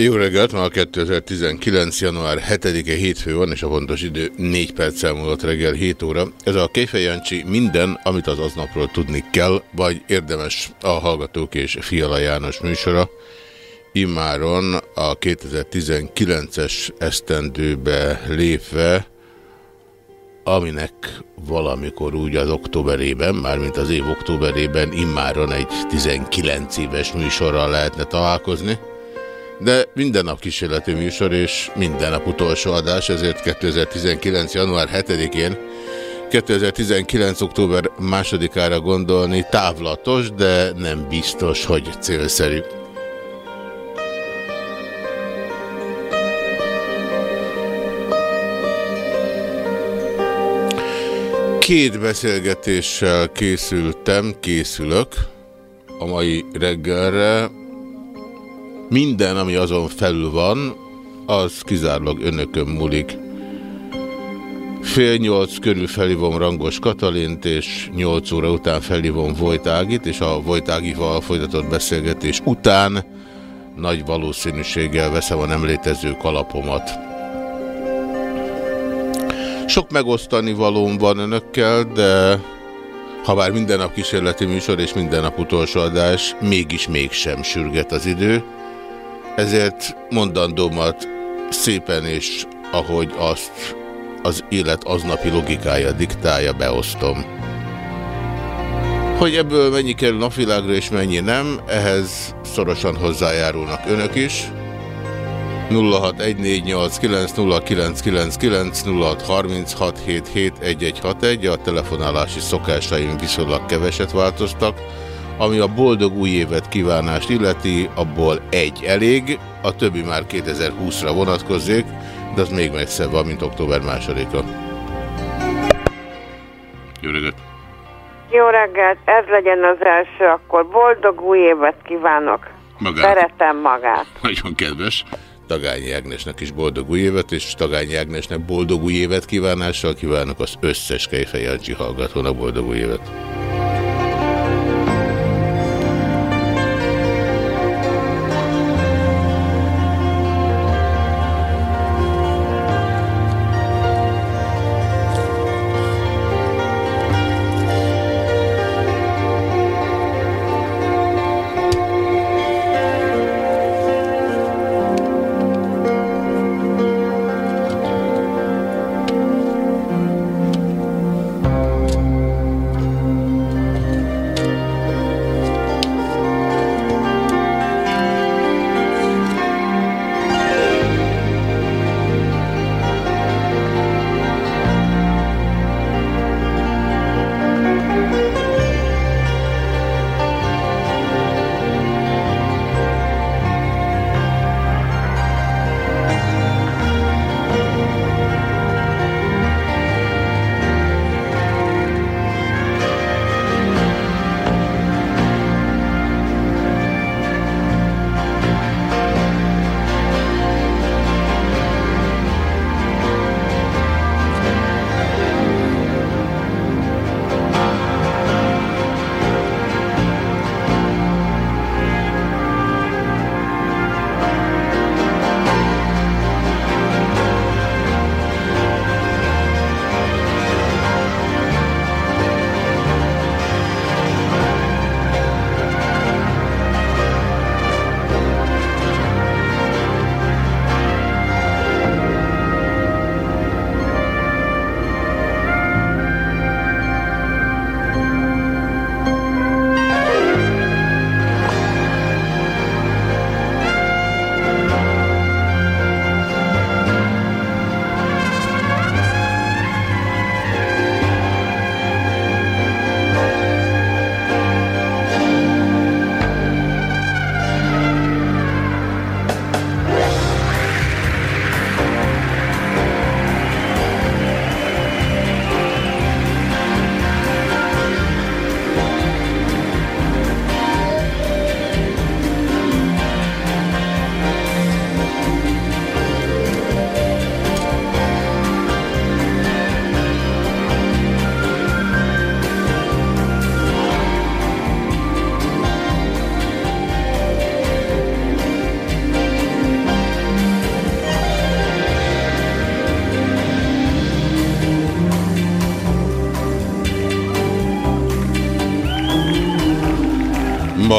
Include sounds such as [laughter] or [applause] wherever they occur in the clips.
Jó reggelt, ma a 2019. január 7-e hétfő van, és a pontos idő 4 perc múlott reggel 7 óra. Ez a Kéfej Jancsi minden, amit az aznapról tudni kell, vagy érdemes a Hallgatók és Fiala János műsora. Immáron a 2019-es esztendőbe lépve, aminek valamikor úgy az októberében, mármint az év októberében immáron egy 19 éves műsorral lehetne találkozni. De minden nap kísérleti műsor és minden nap utolsó adás, ezért 2019. január 7-én 2019. október másodikára gondolni távlatos, de nem biztos, hogy célszerű. Két beszélgetéssel készültem, készülök a mai reggelre. Minden, ami azon felül van, az kizárólag önökön múlik. Fél nyolc körül felhívom Rangos Katalint, és nyolc óra után felhívom Vojtágit, és a Vojtágival folytatott beszélgetés után nagy valószínűséggel veszem a nem létező kalapomat. Sok megosztani valóm van önökkel, de ha bár minden nap kísérleti műsor és minden nap utolsó adás, mégis mégsem sürget az idő. Ezért mondandómat szépen és ahogy azt az élet aznapi logikája diktálja, beosztom. Hogy ebből mennyi kerül napvilágra és mennyi nem, ehhez szorosan hozzájárulnak önök is. 0614890999 a telefonálási szokásaim viszonylag keveset változtak. Ami a boldog új évet kívánást illeti, abból egy elég, a többi már 2020-ra vonatkozik, de az még messzebb van, mint október másodika. Jó reggelt! Jó reggelt, ez legyen az első, akkor boldog új évet kívánok. Magát. Szeretem magát. Nagyon kedves. Tagányi Ágnesnek is boldog új évet, és Tagányi Ágnesnek boldog új évet kívánással kívánok az összes Kejfej Jancsi hallgatónak boldog új évet.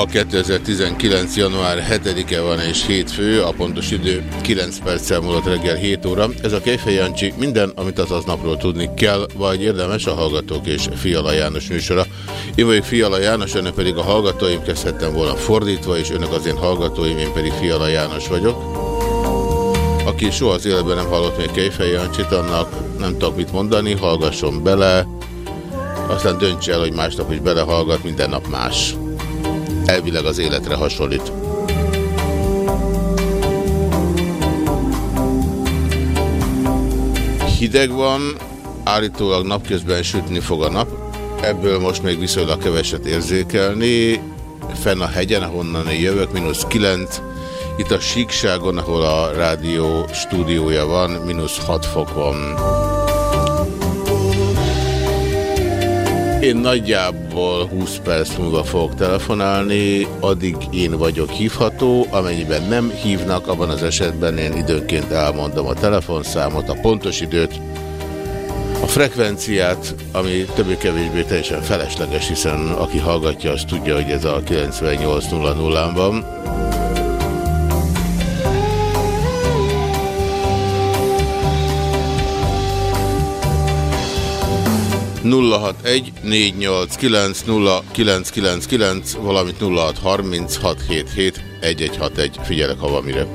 2019. január 7-e van és hétfő, a pontos idő 9 perccel múlott reggel 7 óra. Ez a Kejfej Jancsi minden, amit az aznapról tudni kell, vagy érdemes a Hallgatók és Fiala János műsora. Én vagyok Fiala János, önök pedig a hallgatóim, kezdhettem volna fordítva, és önök az én hallgatóim, én pedig Fiala János vagyok. Aki soha az életben nem hallott még Kejfej Jancsit, annak nem tudok mit mondani, hallgasson bele, aztán döntse el, hogy másnap is belehallgat, minden nap más elvileg az életre hasonlít. Hideg van, állítólag napközben sütni fog a nap, ebből most még viszonylag keveset érzékelni. Fenn a hegyen, ahonnan én jövök, mínusz 9, itt a síkságon, ahol a rádió stúdiója van, mínusz 6 fok van. Én nagyjából 20 perc múlva fogok telefonálni, addig én vagyok hívható, amennyiben nem hívnak, abban az esetben én időnként elmondom a telefonszámot, a pontos időt, a frekvenciát, ami többé-kevésbé teljesen felesleges, hiszen aki hallgatja, az tudja, hogy ez a 98.00-án van. 061 489 valamint 0636771161. Figyelek, ha van mire.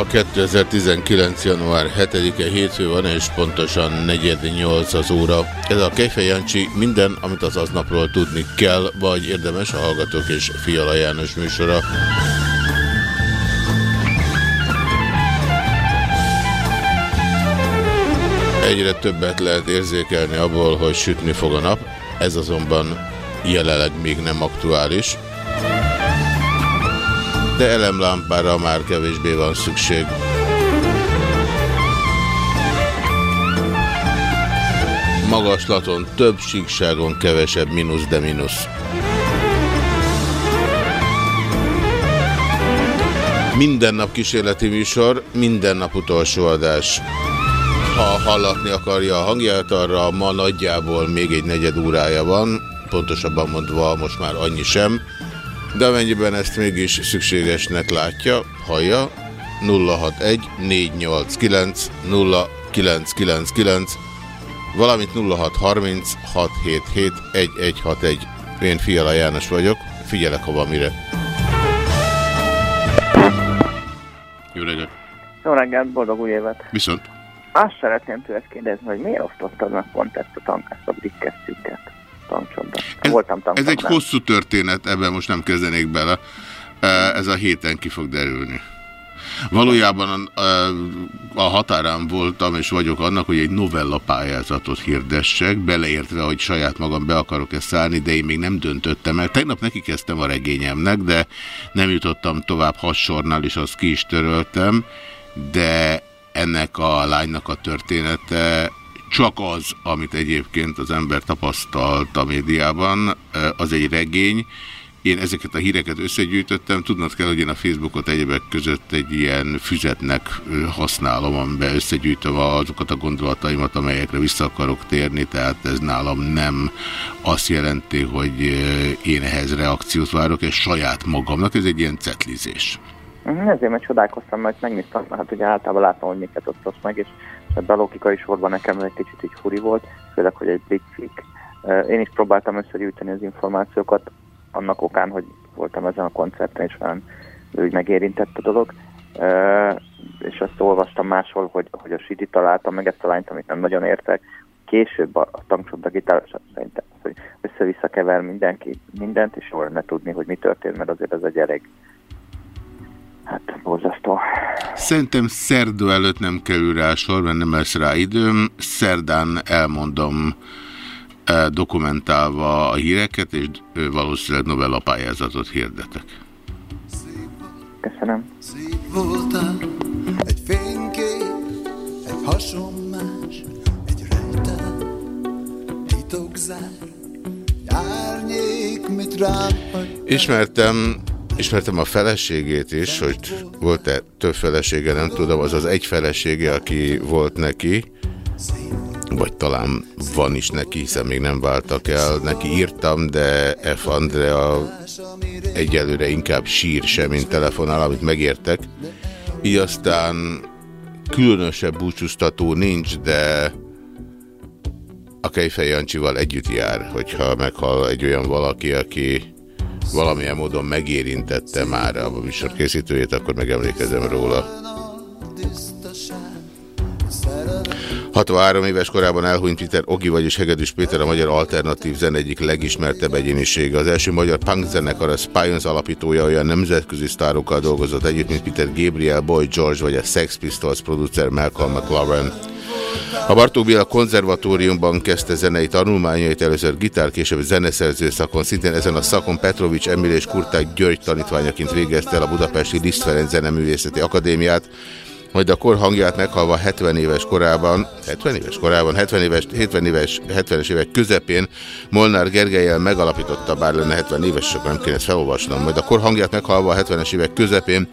Ma 2019. január 7-e hétfő van, és pontosan 4.8 az óra. Ez a Kejfej Jancsi minden, amit az aznapról tudni kell, vagy érdemes a Hallgatók és Fiala János műsora. Egyre többet lehet érzékelni abból, hogy sütni fog a nap, ez azonban jelenleg még nem aktuális de elemlámpára már kevésbé van szükség. Magaslaton több, síkságon kevesebb, mínusz de mínusz. Minden nap kísérleti műsor, minden nap utolsó adás. Ha hallatni akarja a hangját, arra ma nagyjából még egy negyed órája van, pontosabban mondva most már annyi sem. De amennyiben ezt mégis szükségesnek látja, hallja, 061 489 0999 valamint 0630 677 1161. Én Fiala János vagyok, figyelek, ha van mire. Jó reggelt! Jó reggelt, boldog új évet! Viszont? Azt szeretném tőled kérdezni, hogy miért osztottad meg pont ezt a tankászabb dikkesztjüket? Tankcsapda. Ez, Voltam ez egy hosszú történet, ebben most nem kezdenék bele. Ez a héten ki fog derülni. Valójában a, a határán voltam, és vagyok annak, hogy egy novella pályázatot hirdessek, beleértve, hogy saját magam be akarok-e szállni, de én még nem döntöttem el. Tegnap neki kezdtem a regényemnek, de nem jutottam tovább hassornál, és azt ki is töröltem, de ennek a lánynak a története csak az, amit egyébként az ember tapasztalt a médiában, az egy regény. Én ezeket a híreket összegyűjtöttem, tudnod kell, hogy én a Facebookot egyebek között egy ilyen füzetnek használom, amiben összegyűjtöm azokat a gondolataimat, amelyekre vissza akarok térni, tehát ez nálam nem azt jelenti, hogy én ehhez reakciót várok, és saját magamnak, ez egy ilyen cetlizés. Mhm, ezért mert csodálkoztam, mert megnéztem, hát ugye általában látom, hogy miket osztasz meg, és ebben a logikai sorban nekem egy kicsit így furi volt, főleg, hogy egy big fick. Én is próbáltam összegyűjteni az információkat, annak okán, hogy voltam ezen a koncerten, és velem ő megérintett a dolog. És azt olvastam máshol, hogy, hogy a Sidi találta meg ezt a lányt, amit nem nagyon értek. Később a tankcsapda gitáros szerintem, hogy össze-vissza kever mindenki mindent, és jól ne tudni, hogy mi történt, mert azért ez egy elég Hát borzasztó. Szerintem szerdó előtt nem kerül rá sor, mert nem lesz rá időm. Szerdán elmondom e, dokumentálva a híreket, és valószínűleg novella pályázatot hirdetek. Köszönöm. Szép voltál, egy fénykép, egy hasonmás, egy rejtel, titokzár, árnyék, mit rám Ismertem Ismertem a feleségét is, hogy volt-e több felesége, nem tudom, az az egy felesége, aki volt neki, vagy talán van is neki, hiszen még nem váltak el. Neki írtam, de F. Andrea egyelőre inkább sír sem, mint telefonál, amit megértek. Így aztán különösebb búcsúztató nincs, de a Kejfej Jancsival együtt jár, hogyha meghal egy olyan valaki, aki valamilyen módon megérintette már a műsor készítőjét, akkor megemlékezem róla. 63 éves korában elhunyt Peter Ogi, vagyis Hegedűs Péter a magyar alternatív zen egyik legismertebb egyénisége. Az első magyar punk zenekar a Spions alapítója olyan nemzetközi sztárokkal dolgozott együtt, mint Peter Gabriel, Boy George vagy a Sex Pistols producer Malcolm McLaren. A Bartók Béla konzervatóriumban kezdte zenei tanulmányait, először gitár, később zeneszerző szakon, szintén ezen a szakon Petrovics Emil és Kurták György tanítványaként végezte el a Budapesti Liszt Ferenc Zeneművészeti Akadémiát, majd a kor hangját meghalva 70 éves korában, 70 éves korában, 70 éves, 70 éves, 70-es évek közepén Molnár Gergelyel megalapította, bár lenne 70 éves, csak nem kéne felolvasnom, majd a kor hangját meghalva a 70-es évek közepén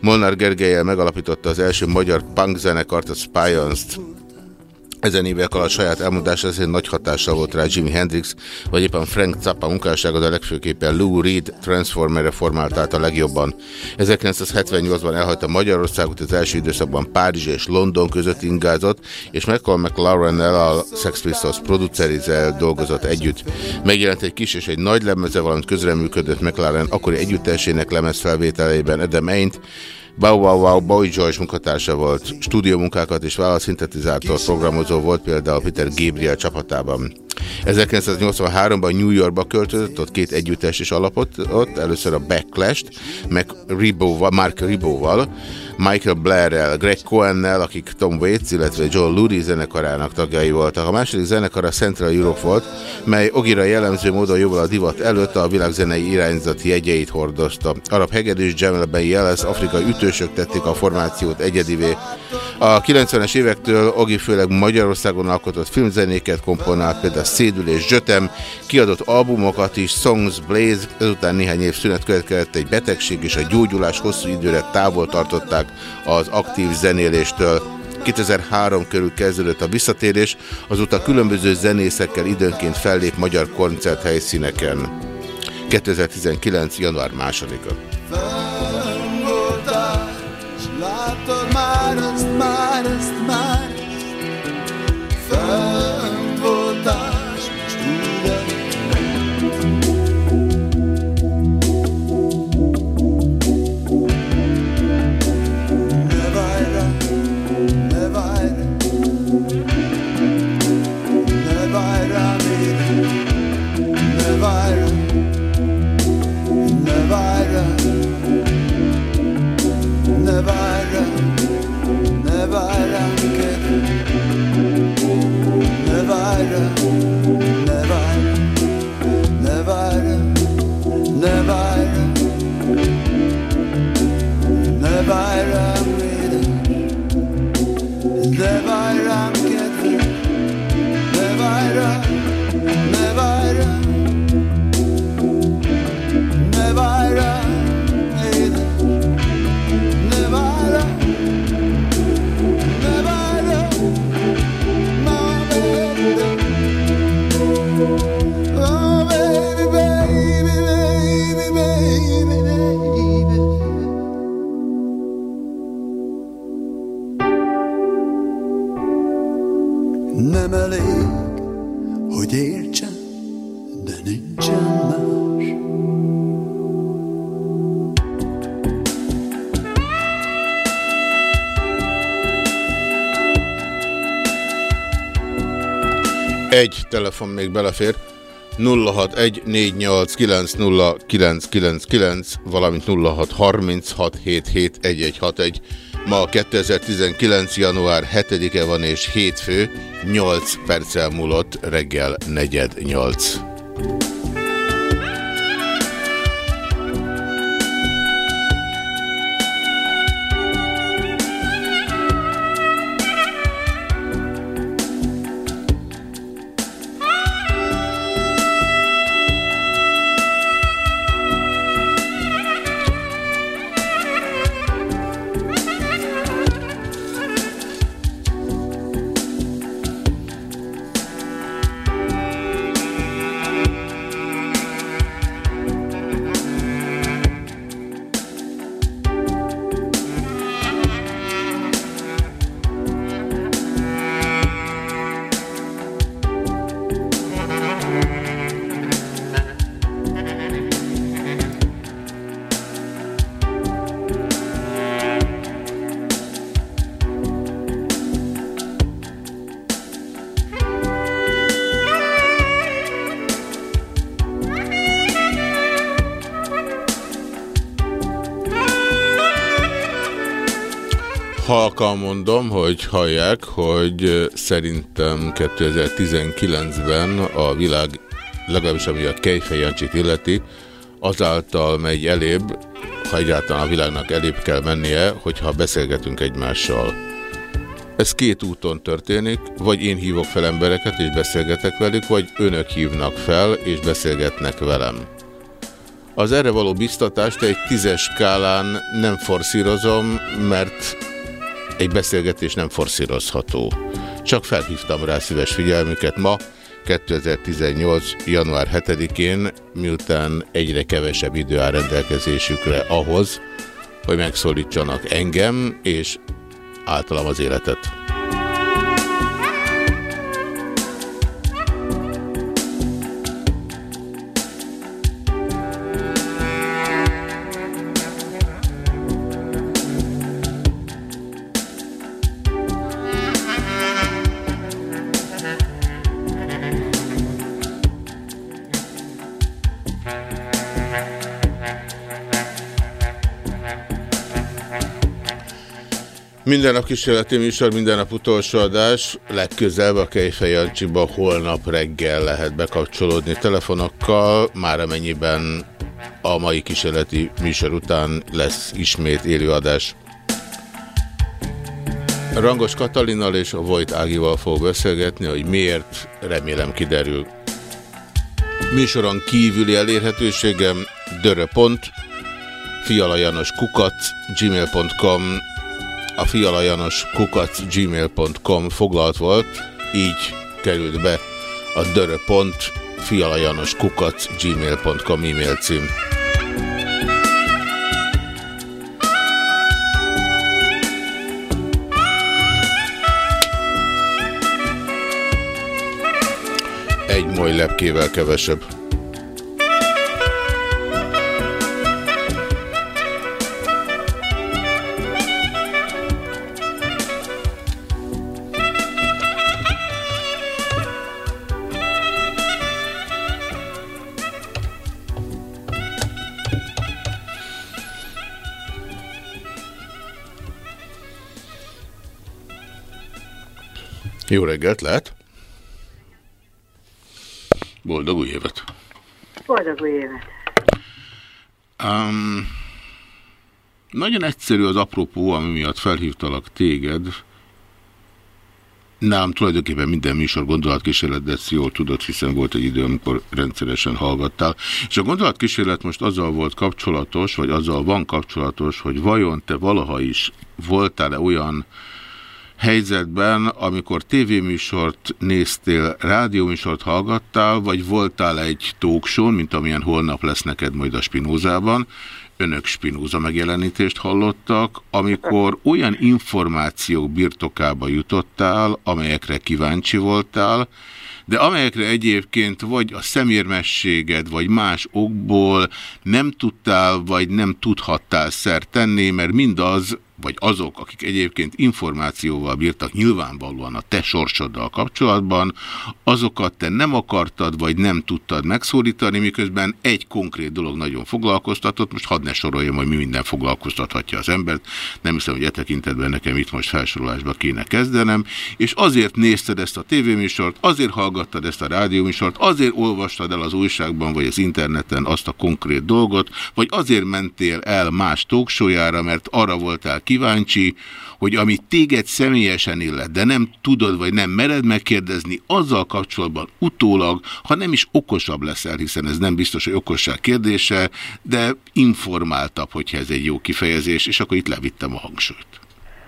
Molnár Gergelyel megalapította az első magyar punk zenekart, a Spions-t, ezen évek alatt saját elmondása szerint nagy hatással volt rá Jimi Hendrix, vagy éppen Frank Zappa munkássága, de legfőképpen Lou Reed Transformerre formált át a legjobban. 1978-ban elhagyta Magyarországot, az első időszakban Párizs és London között ingázott, és Malcolm McLaren-nel a Sex Pistols producerizel dolgozott együtt. Megjelent egy kis és egy nagy lemeze, valamint közreműködött McLaren akkori együttesének lemezfelvételeiben Adam Aint, Bow Wow Wow Boy George munkatársa volt, stúdiómunkákat és válaszszintetizátor programozó volt például Peter Gabriel csapatában. 1983-ban New Yorkba költözött, ott két együttes is alapot, ott először a Backlash-t, meg Ribóval, Mark Ribóval, Michael Blair-rel, Greg Cohen-nel, akik Tom Waits, illetve Joel Lurie zenekarának tagjai voltak. A második zenekar a Central Europe volt, mely Ogira jellemző módon jóval a divat előtt a világzenei irányzati jegyeit hordozta. Arab hegedűs Jamal Jeles, afrikai ütősök tették a formációt egyedivé. A 90-es évektől Ogi főleg Magyarországon alkotott filmzenéket komponált, például Szédül és Zsötem, kiadott albumokat is, Songs Blaze, ezután néhány év szünet következett egy betegség és a gyógyulás hosszú időre távol tartották az aktív zenéléstől. 2003 körül kezdődött a visszatérés, azóta különböző zenészekkel időnként fellép magyar koncerthelyszíneken. 2019. január 2-a. Látod már azt, már azt, már azt, egy telefon még belefér, 0614890999, valamint 0636771161. Ma 2019. január 7-e van és hétfő, 8 perccel múlott reggel negyed 8. hogy hallják, hogy szerintem 2019-ben a világ, legalábbis ami a Kejfej Jancsit illeti, azáltal megy elébb, ha egyáltalán a világnak elébb kell mennie, hogyha beszélgetünk egymással. Ez két úton történik, vagy én hívok fel embereket és beszélgetek velük, vagy önök hívnak fel és beszélgetnek velem. Az erre való biztatást egy tízes skálán nem forszírozom, mert egy beszélgetés nem forszírozható. Csak felhívtam rá szíves figyelmüket ma, 2018. január 7-én, miután egyre kevesebb idő áll rendelkezésükre ahhoz, hogy megszólítsanak engem, és általam az életet. Minden nap kísérleti műsor, minden nap utolsó adás. Legközelebb a Kejfej Jancsiba holnap reggel lehet bekapcsolódni telefonokkal, már amennyiben a mai kísérleti műsor után lesz ismét élőadás. Rangos Katalinnal és a Vojt Ágival fog beszélgetni, hogy miért, remélem kiderül. Műsoron kívüli elérhetőségem dörö.pont, fialajanos kukat, gmail.com, a fialajanos kukat, gmail.com foglalt volt, így került be a dörö.pont, fialajanos kukat, gmail.com e-mail cím. Egy moly lepkével kevesebb. Jó reggelt, lehet? Boldog új évet! Boldog új évet! Um, nagyon egyszerű az apropó, ami miatt felhívtalak téged. Nálam tulajdonképpen minden műsor gondolatkísérlet, de ezt jól tudod, hiszen volt egy idő, amikor rendszeresen hallgattál. És a gondolatkísérlet most azzal volt kapcsolatos, vagy azzal van kapcsolatos, hogy vajon te valaha is voltál-e olyan helyzetben, amikor tévéműsort néztél, rádióműsort hallgattál, vagy voltál egy talkshow, mint amilyen holnap lesz neked majd a Spinózában, önök Spinóza megjelenítést hallottak, amikor olyan információk birtokába jutottál, amelyekre kíváncsi voltál, de amelyekre egyébként vagy a szemérmességed, vagy más okból nem tudtál, vagy nem tudhattál szert tenni, mert mindaz, vagy azok, akik egyébként információval bírtak nyilvánvalóan a te sorsoddal kapcsolatban, azokat te nem akartad, vagy nem tudtad megszólítani, miközben egy konkrét dolog nagyon foglalkoztatott, most hadd ne soroljam, hogy mi minden foglalkoztathatja az embert, nem hiszem, hogy e tekintetben nekem itt most felsorolásba kéne kezdenem, és azért nézted ezt a tévéműsort, azért hallgattad ezt a rádióműsort, azért olvastad el az újságban, vagy az interneten azt a konkrét dolgot, vagy azért mentél el más tóksójára, mert arra voltál kíváncsi, hogy amit téged személyesen illet, de nem tudod, vagy nem mered megkérdezni, azzal kapcsolatban utólag, ha nem is okosabb leszel, hiszen ez nem biztos, hogy okosság kérdése, de informáltabb, hogyha ez egy jó kifejezés, és akkor itt levittem a hangsúlyt.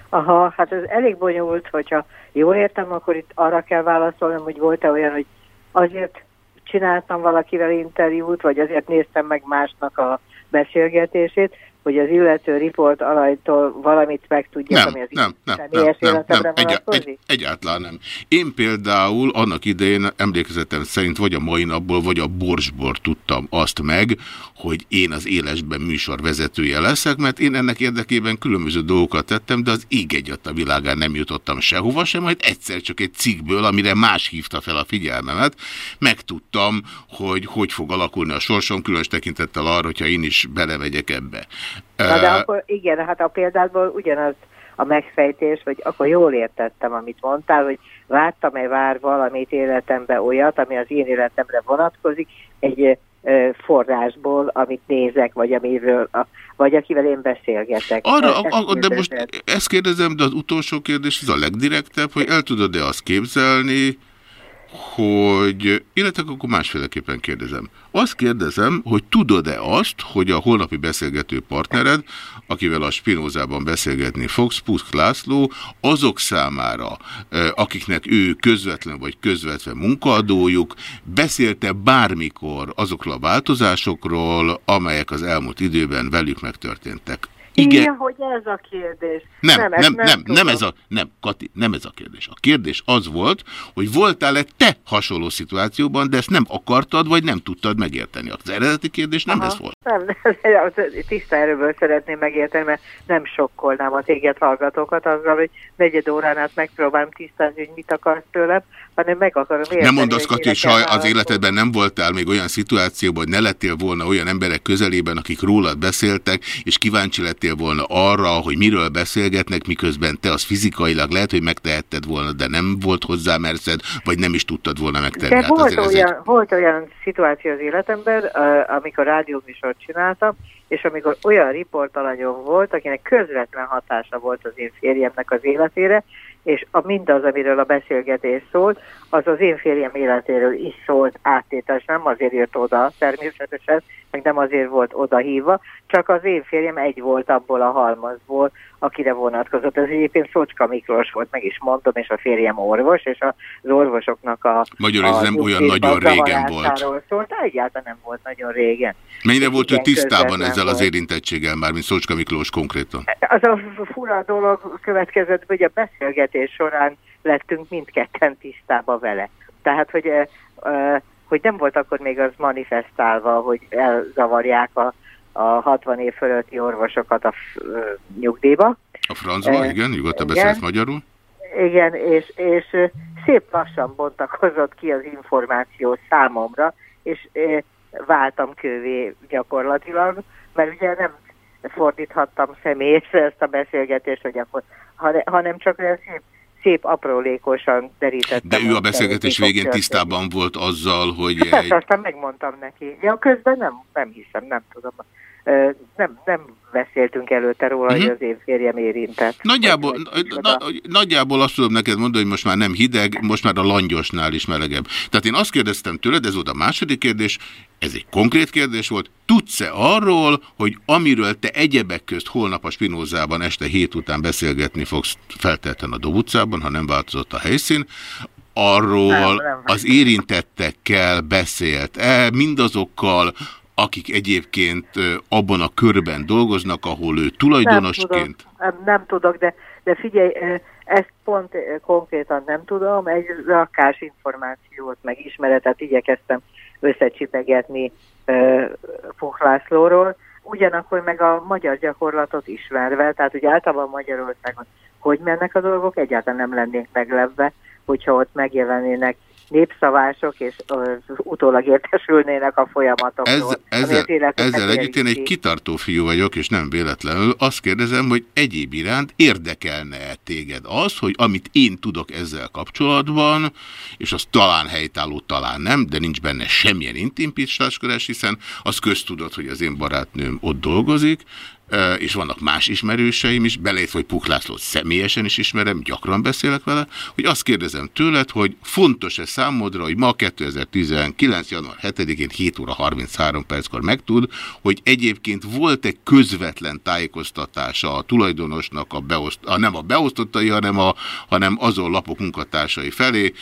Aha, hát ez elég bonyolult, hogyha jól értem, akkor itt arra kell válaszolnom, hogy volt-e olyan, hogy azért csináltam valakivel interjút, vagy azért néztem meg másnak a beszélgetését, hogy az illető riport alajtól valamit megtudja, nem, ami az nem, nem, személyes nem, életemre nem, egy, egy, egyáltalán nem. Én például annak idején emlékezetem szerint vagy a mai napból, vagy a Borsból tudtam azt meg, hogy én az élesben műsor vezetője leszek, mert én ennek érdekében különböző dolgokat tettem, de az ég a világán nem jutottam sehova sem, majd egyszer csak egy cikkből, amire más hívta fel a figyelmemet, megtudtam, hogy hogy fog alakulni a sorsom, különös tekintettel arra, hogyha én is belemegyek ebbe. Na de akkor igen, hát a példából ugyanaz a megfejtés, hogy akkor jól értettem, amit mondtál, hogy vártam-e vár valamit életembe olyat, ami az én életemre vonatkozik, egy forrásból, amit nézek, vagy amiről, a, vagy akivel én beszélgetek. Arra, Ezt a, a, de most ezt kérdezem, de az utolsó kérdés, ez a legdirektebb, hogy el tudod-e azt képzelni, hogy, illetve akkor másféleképpen kérdezem. Azt kérdezem, hogy tudod-e azt, hogy a holnapi beszélgető partnered, akivel a Spinózában beszélgetni fogsz, Puszk László, azok számára, eh, akiknek ő közvetlen vagy közvetve munkaadójuk, beszélte bármikor azokról a változásokról, amelyek az elmúlt időben velük megtörténtek. Igen, Igen, hogy ez a kérdés. nem, nem, nem, nem, nem ez a, nem, Kati, nem ez a kérdés. A kérdés az volt, hogy voltál-e te hasonló szituációban, de ezt nem akartad, vagy nem tudtad megérteni. Az eredeti kérdés nem Aha. ez volt. Nem, az tiszta erőből szeretném megérteni, mert nem sokkolnám a téged hallgatókat azzal, hogy negyed órán át megpróbálom tisztázni, hogy mit akarsz tőlem, hanem meg akarom érteni. Nem mondasz, Kati, saj, az életedben nem voltál még olyan szituációban, hogy ne lettél volna olyan emberek közelében, akik rólad beszéltek, és kíváncsi lettél figyeltél volna arra, hogy miről beszélgetnek, miközben te az fizikailag lehet, hogy megtehetted volna, de nem volt hozzá merszed, vagy nem is tudtad volna megtenni. De Hát volt, olyan, egy- volt olyan szituáció az életemben, amikor rádióműsort csináltam, és amikor olyan riportalanyom volt, akinek közvetlen hatása volt az én férjemnek az életére, és a, mindaz, amiről a beszélgetés szólt, az az én férjem életéről is szólt áttétes, nem azért jött oda természetesen, meg nem azért volt oda hívva, csak az én férjem egy volt abból a halmazból, akire vonatkozott. Ez egyébként Szocska Miklós volt, meg is mondom, és a férjem orvos, és az orvosoknak a... Magyarul ez nem olyan nagyon régen zavarásáról Szólt, egyáltalán nem volt nagyon régen. Mennyire volt ő tisztában ezzel az volt. érintettséggel, már mint Szócska Miklós konkrétan? Az a fura dolog következett, hogy a beszélgetés során lettünk mindketten tisztába vele. Tehát, hogy, hogy nem volt akkor még az manifestálva, hogy elzavarják a, a 60 év fölötti orvosokat a eh, nyugdíjba. A francba, Eh, igen, nyugodtan beszélsz magyarul? Igen, és, és ö, szép lassan bontakozott ki az információ számomra, és ö, váltam kővé gyakorlatilag, mert ugye nem fordíthattam személyesre ezt a beszélgetést, hogy akkor, hanem, hanem csak olyan szép, szép aprólékosan derítettem. De ő a beszélgetés végén tisztában volt azzal, hogy történni. egy, aztán megmondtam neki. Ja, közben nem, nem hiszem, nem tudom. Nem, nem beszéltünk előtte róla, Mhm. hogy az én férjem érintett. Nagyjából, na, nagyjából azt tudom neked mondani, hogy most már nem hideg, most már a langyosnál is melegebb. Tehát én azt kérdeztem tőled, ez volt a második kérdés, ez egy konkrét kérdés volt, tudsz-e arról, hogy amiről te egyebek közt holnap a Spinózában este hét után beszélgetni fogsz feltétlenül a Dob utcában, ha nem változott a helyszín, arról Nem, nem. az érintettekkel beszélt-e, mindazokkal, akik egyébként abban a körben dolgoznak, ahol ő tulajdonosként... Nem, tudom, nem, tudok, de, de figyelj, ezt pont konkrétan nem tudom, egy rakás információt, meg ismeretet igyekeztem összecsipegetni uh, Lászlóról, ugyanakkor meg a magyar gyakorlatot ismerve, tehát ugye általában Magyarországon hogy mennek a dolgok, egyáltalán nem lennénk meglepve, hogyha ott megjelennének népszavások, és ö, utólag értesülnének a folyamatokról. Ez, ezzel, ezzel együtt én egy kitartó fiú vagyok, és nem véletlenül azt kérdezem, hogy egyéb iránt érdekelne -e téged az, hogy amit én tudok ezzel kapcsolatban, és az talán helytálló, talán nem, de nincs benne semmilyen intimpításkodás, hiszen az köztudott, hogy az én barátnőm ott dolgozik, és vannak más ismerőseim is, beleértve, hogy Puk Lászlót személyesen is ismerem, gyakran beszélek vele, hogy azt kérdezem tőled, hogy fontos-e számodra, hogy ma 2019. január 7-én 7 óra 33 perckor megtud, hogy egyébként volt egy közvetlen tájékoztatása a tulajdonosnak, a beoszt, a, nem a beosztottai, hanem, a, hanem azon lapok munkatársai felé,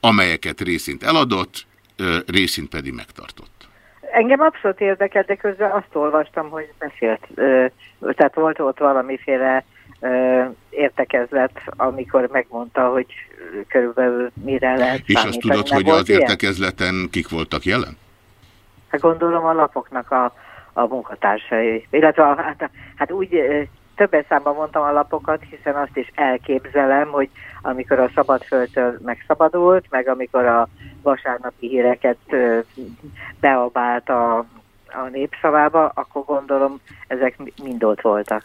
amelyeket részint eladott, részint pedig megtartott. Engem abszolút érdekel, de közben azt olvastam, hogy beszélt, tehát volt ott valamiféle értekezlet, amikor megmondta, hogy körülbelül mire lehet És azt számítani. tudod, hogy az ilyen? értekezleten kik voltak jelen? Hát gondolom a lapoknak a, a munkatársai, illetve a, hát, hát úgy többen számban mondtam a lapokat, hiszen azt is elképzelem, hogy amikor a Szabadföldtől megszabadult, meg amikor a vasárnapi híreket beabált a, a népszavába, akkor gondolom ezek mind ott voltak.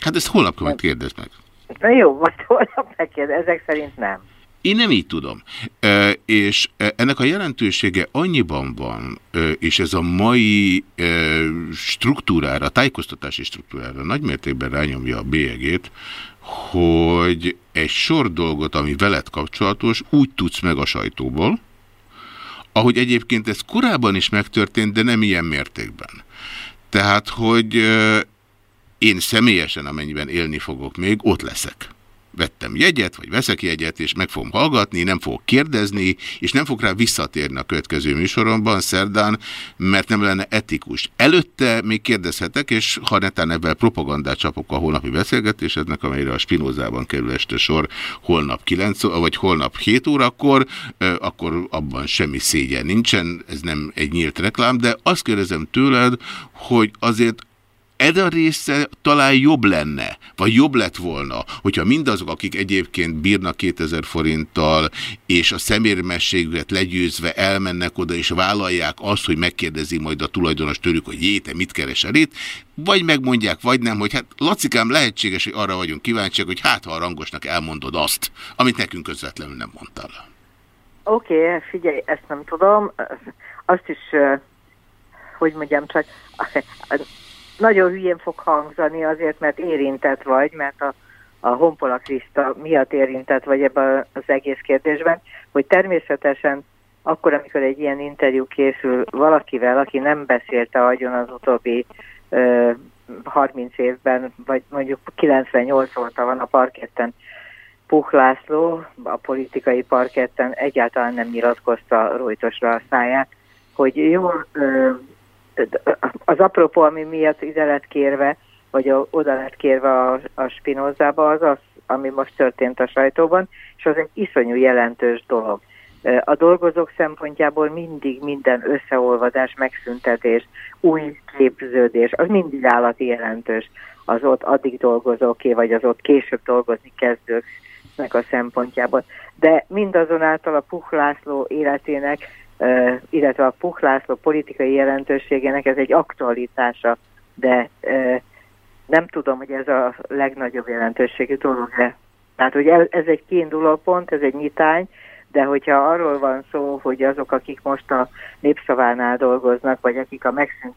Hát ezt holnap majd kérdezd meg. Na jó, majd holnap megkérdez, ezek szerint nem. Én nem így tudom. És ennek a jelentősége annyiban van, és ez a mai struktúrára, tájékoztatási struktúrára nagymértékben rányomja a bélyegét, hogy egy sor dolgot, ami veled kapcsolatos, úgy tudsz meg a sajtóból, ahogy egyébként ez korábban is megtörtént, de nem ilyen mértékben. Tehát, hogy én személyesen, amennyiben élni fogok még, ott leszek vettem jegyet, vagy veszek jegyet, és meg fogom hallgatni, nem fogok kérdezni, és nem fog rá visszatérni a következő műsoromban szerdán, mert nem lenne etikus. Előtte még kérdezhetek, és ha netán ebben propagandát csapok a holnapi beszélgetésednek, amelyre a Spinozában kerül este sor holnap 9, vagy holnap 7 órakor, akkor abban semmi szégyen nincsen, ez nem egy nyílt reklám, de azt kérdezem tőled, hogy azért ez a része talán jobb lenne, vagy jobb lett volna, hogyha mindazok, akik egyébként bírnak 2000 forinttal, és a szemérmességüket legyőzve elmennek oda, és vállalják azt, hogy megkérdezi majd a tulajdonos tőlük, hogy jé, mit keresel itt, vagy megmondják, vagy nem, hogy hát Lacikám lehetséges, hogy arra vagyunk kíváncsiak, hogy hát ha a rangosnak elmondod azt, amit nekünk közvetlenül nem mondtál. Oké, okay, figyelj, ezt nem tudom. Azt is, hogy mondjam, csak nagyon hülyén fog hangzani azért, mert érintett vagy, mert a, a Honpola Kriszta miatt érintett vagy ebben az egész kérdésben, hogy természetesen akkor, amikor egy ilyen interjú készül valakivel, aki nem beszélte agyon az utóbbi ö, 30 évben, vagy mondjuk 98 óta van a parketten, Puch László, a politikai parketten egyáltalán nem nyilatkozta rojtosra a száját, hogy jól az apropó, ami miatt ide lett kérve, vagy oda lett kérve a, a Spinozába, az az, ami most történt a sajtóban, és az egy iszonyú jelentős dolog. A dolgozók szempontjából mindig minden összeolvadás, megszüntetés, új képződés, az mindig állati jelentős az ott addig dolgozóké, vagy az ott később dolgozni kezdőknek a szempontjából. De mindazonáltal a Puch László életének illetve a Puch László politikai jelentőségének ez egy aktualitása, de nem tudom, hogy ez a legnagyobb jelentőségű dolog -e. Tehát, hogy ez egy kiinduló pont, ez egy nyitány, de hogyha arról van szó, hogy azok, akik most a népszavánál dolgoznak, vagy akik a megszűnt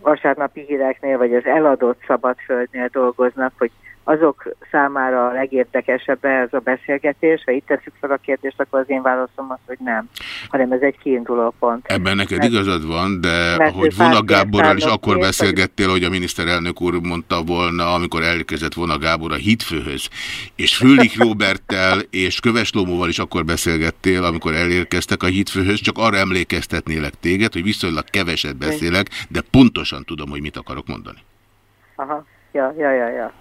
vasárnapi híreknél, vagy az eladott szabadföldnél dolgoznak, hogy azok számára a legérdekesebb ez a beszélgetés. Ha itt teszük fel a kérdést, akkor az én válaszom az, hogy nem, hanem ez egy kiinduló pont. Ebben neked mert, igazad van, de hogy Vona Gáborral is akkor beszélgettél, hogy a miniszterelnök úr mondta volna, amikor elérkezett Vona Gábor a hitfőhöz, és Frölich Roberttel és Köves Lomóval is akkor beszélgettél, amikor elérkeztek a hitfőhöz, csak arra emlékeztetnélek téged, hogy viszonylag keveset beszélek, de pontosan tudom, hogy mit akarok mondani. Aha, ja, ja, ja, ja.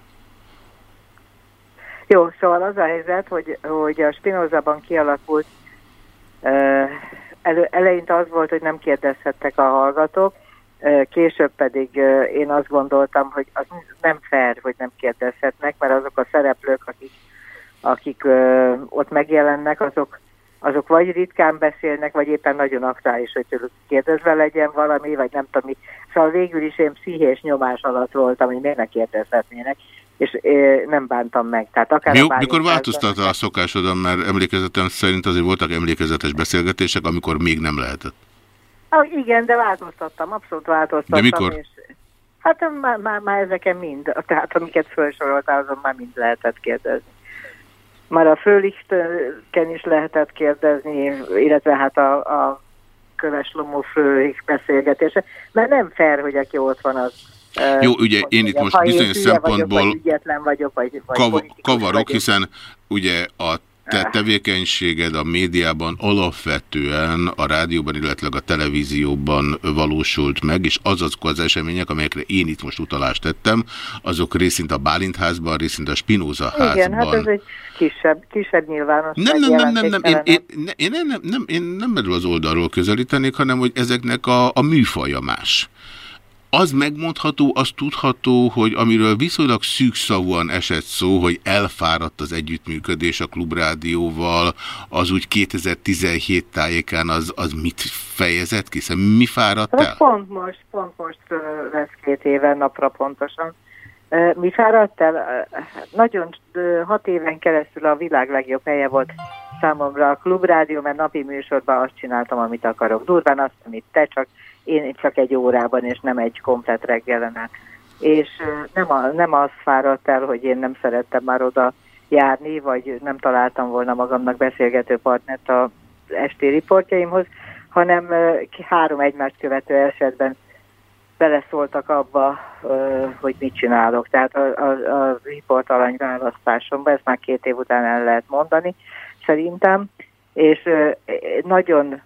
Jó, szóval az a helyzet, hogy, hogy a Spinozában kialakult, elő, eleinte az volt, hogy nem kérdezhettek a hallgatók, később pedig én azt gondoltam, hogy az nem fair, hogy nem kérdezhetnek, mert azok a szereplők, akik, akik ott megjelennek, azok, azok vagy ritkán beszélnek, vagy éppen nagyon aktuális, hogy tőlük kérdezve legyen valami, vagy nem tudom mi. Szóval végül is én pszichés nyomás alatt voltam, hogy miért ne kérdezhetnének és nem bántam meg. Tehát akár Mi, mikor változtatta a szokásodon, mert emlékezetem szerint azért voltak emlékezetes beszélgetések, amikor még nem lehetett. Ah, igen, de változtattam, abszolút változtattam. De mikor? És, hát már, már, már ezeken mind, tehát amiket felsoroltál, azon már mind lehetett kérdezni. Már a Frölichtken is lehetett kérdezni, illetve hát a, a Köves Lomó Frölich beszélgetése, mert nem fair, hogy aki ott van, az jó, ugye én itt most bizonyos szempontból vagyok, vagyok, vagy, vagy kav kavarok, vagyok. hiszen ugye a te tevékenységed a médiában alapvetően a rádióban, illetve a televízióban valósult meg, és azok az események, amelyekre én itt most utalást tettem, azok részint a Bálintházban, részint a Spinoza házban. Igen, hát ez egy kisebb, kisebb nyilvánosság. Nem, nem, nem, nem, nem, én, én, én, nem, nem, én nem erről az oldalról közelítenék, hanem hogy ezeknek a, a műfaja más az megmondható, az tudható, hogy amiről viszonylag szűkszavúan esett szó, hogy elfáradt az együttműködés a Klubrádióval, az úgy 2017 tájékán az, az mit fejezett ki? Szóval mi fáradt el? Pont most, pont most lesz két éve napra pontosan. Mi fáradt el? Nagyon hat éven keresztül a világ legjobb helye volt számomra a klubrádió, mert napi műsorban azt csináltam, amit akarok. Durván azt, amit te, csak én csak egy órában, és nem egy komplet reggelenet. És nem, a, nem az fáradt el, hogy én nem szerettem már oda járni, vagy nem találtam volna magamnak beszélgető partnert az esti riportjaimhoz, hanem három egymást követő esetben beleszóltak abba, hogy mit csinálok. Tehát a, a, a riport alany választásomban, ezt már két év után el lehet mondani, szerintem, és nagyon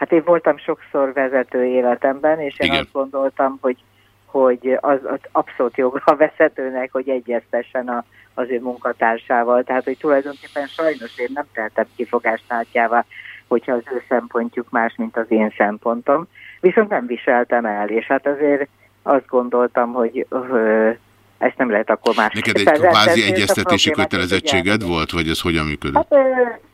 Hát én voltam sokszor vezető életemben, és én Igen. azt gondoltam, hogy, hogy az, az abszolút joga a vezetőnek, hogy egyeztessen a, az ő munkatársával. Tehát, hogy tulajdonképpen sajnos én nem teltem kifogásnátjává, hogyha az ő szempontjuk más, mint az én szempontom. Viszont nem viseltem el, és hát azért azt gondoltam, hogy ö, ezt nem lehet akkor más. Neked egy kvázi egyeztetési kötelezettséged volt, vagy ez hogyan működik? Hát,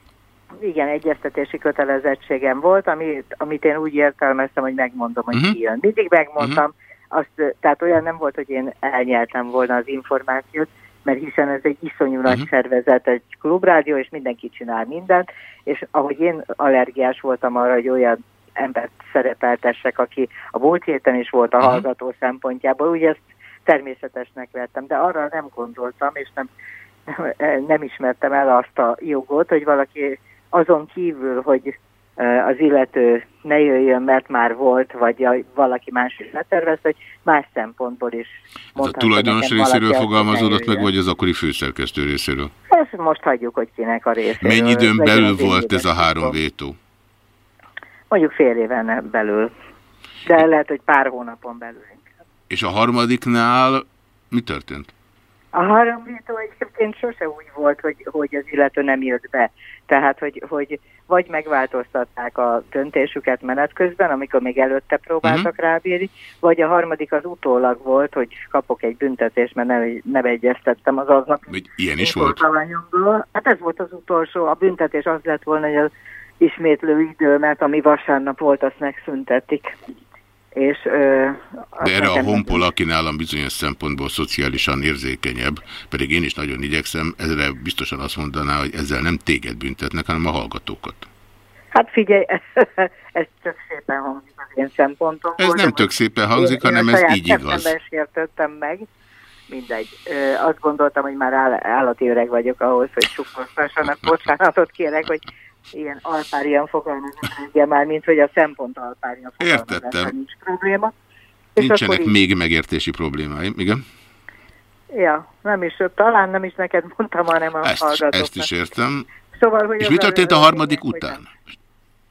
igen, egyeztetési kötelezettségem volt, amit, amit én úgy értelmeztem, hogy megmondom, hogy uh mhm. -huh. ki jön. Mindig megmondtam, uh mhm. -huh. azt, tehát olyan nem volt, hogy én elnyeltem volna az információt, mert hiszen ez egy iszonyú nagy mhm. szervezet, egy klubrádió, és mindenki csinál mindent, és ahogy én allergiás voltam arra, hogy olyan embert szerepeltessek, aki a múlt héten is volt a hallgató szempontjából, úgy ezt természetesnek vettem, de arra nem gondoltam, és nem, nem ismertem el azt a jogot, hogy valaki azon kívül, hogy az illető ne jöjjön, mert már volt, vagy valaki más is letervez, hogy más szempontból is Ez a tulajdonos részéről fogalmazódott meg, vagy az akkori főszerkesztő részéről? Ezt most hagyjuk, hogy kinek a részéről. Mennyi időn belül volt ez a három vétó? Mondjuk fél éven belül, de lehet, hogy pár hónapon belül. És a harmadiknál mi történt? A harmadító egyébként sose úgy volt, hogy, hogy az illető nem jött be. Tehát, hogy, hogy vagy megváltoztatták a döntésüket menet közben, amikor még előtte próbáltak uh mhm. -huh. rábírni, vagy a harmadik az utólag volt, hogy kapok egy büntetést, mert nem, nem egyeztettem az aznap. Hogy ilyen is volt? Hát ez volt az utolsó. A büntetés az lett volna, hogy az ismétlő időmet, ami vasárnap volt, azt megszüntetik. És, ö, De erre a honpol, aki nálam bizonyos szempontból szociálisan érzékenyebb, pedig én is nagyon igyekszem, ezre biztosan azt mondaná, hogy ezzel nem téged büntetnek, hanem a hallgatókat. Hát figyelj, [laughs] ez tök szépen hangzik az én szempontomból. Ez nem tök szépen hangzik, én, hanem én ez így igaz. Sértettem meg, mindegy. Ö, azt gondoltam, hogy már áll, állati öreg vagyok ahhoz, hogy sukoztassanak, [laughs] bocsánatot kérek, hogy ilyen alpárian fogalmazok reggel már, mint hogy a szempont alpárian fogalmazásra nincs probléma. Nincsenek így... még megértési problémáim, igen? Ja, nem is, talán nem is neked mondtam, hanem a ezt, hallgatóknak. Ezt is értem. Szóval, hogy És mi történt a harmadik után?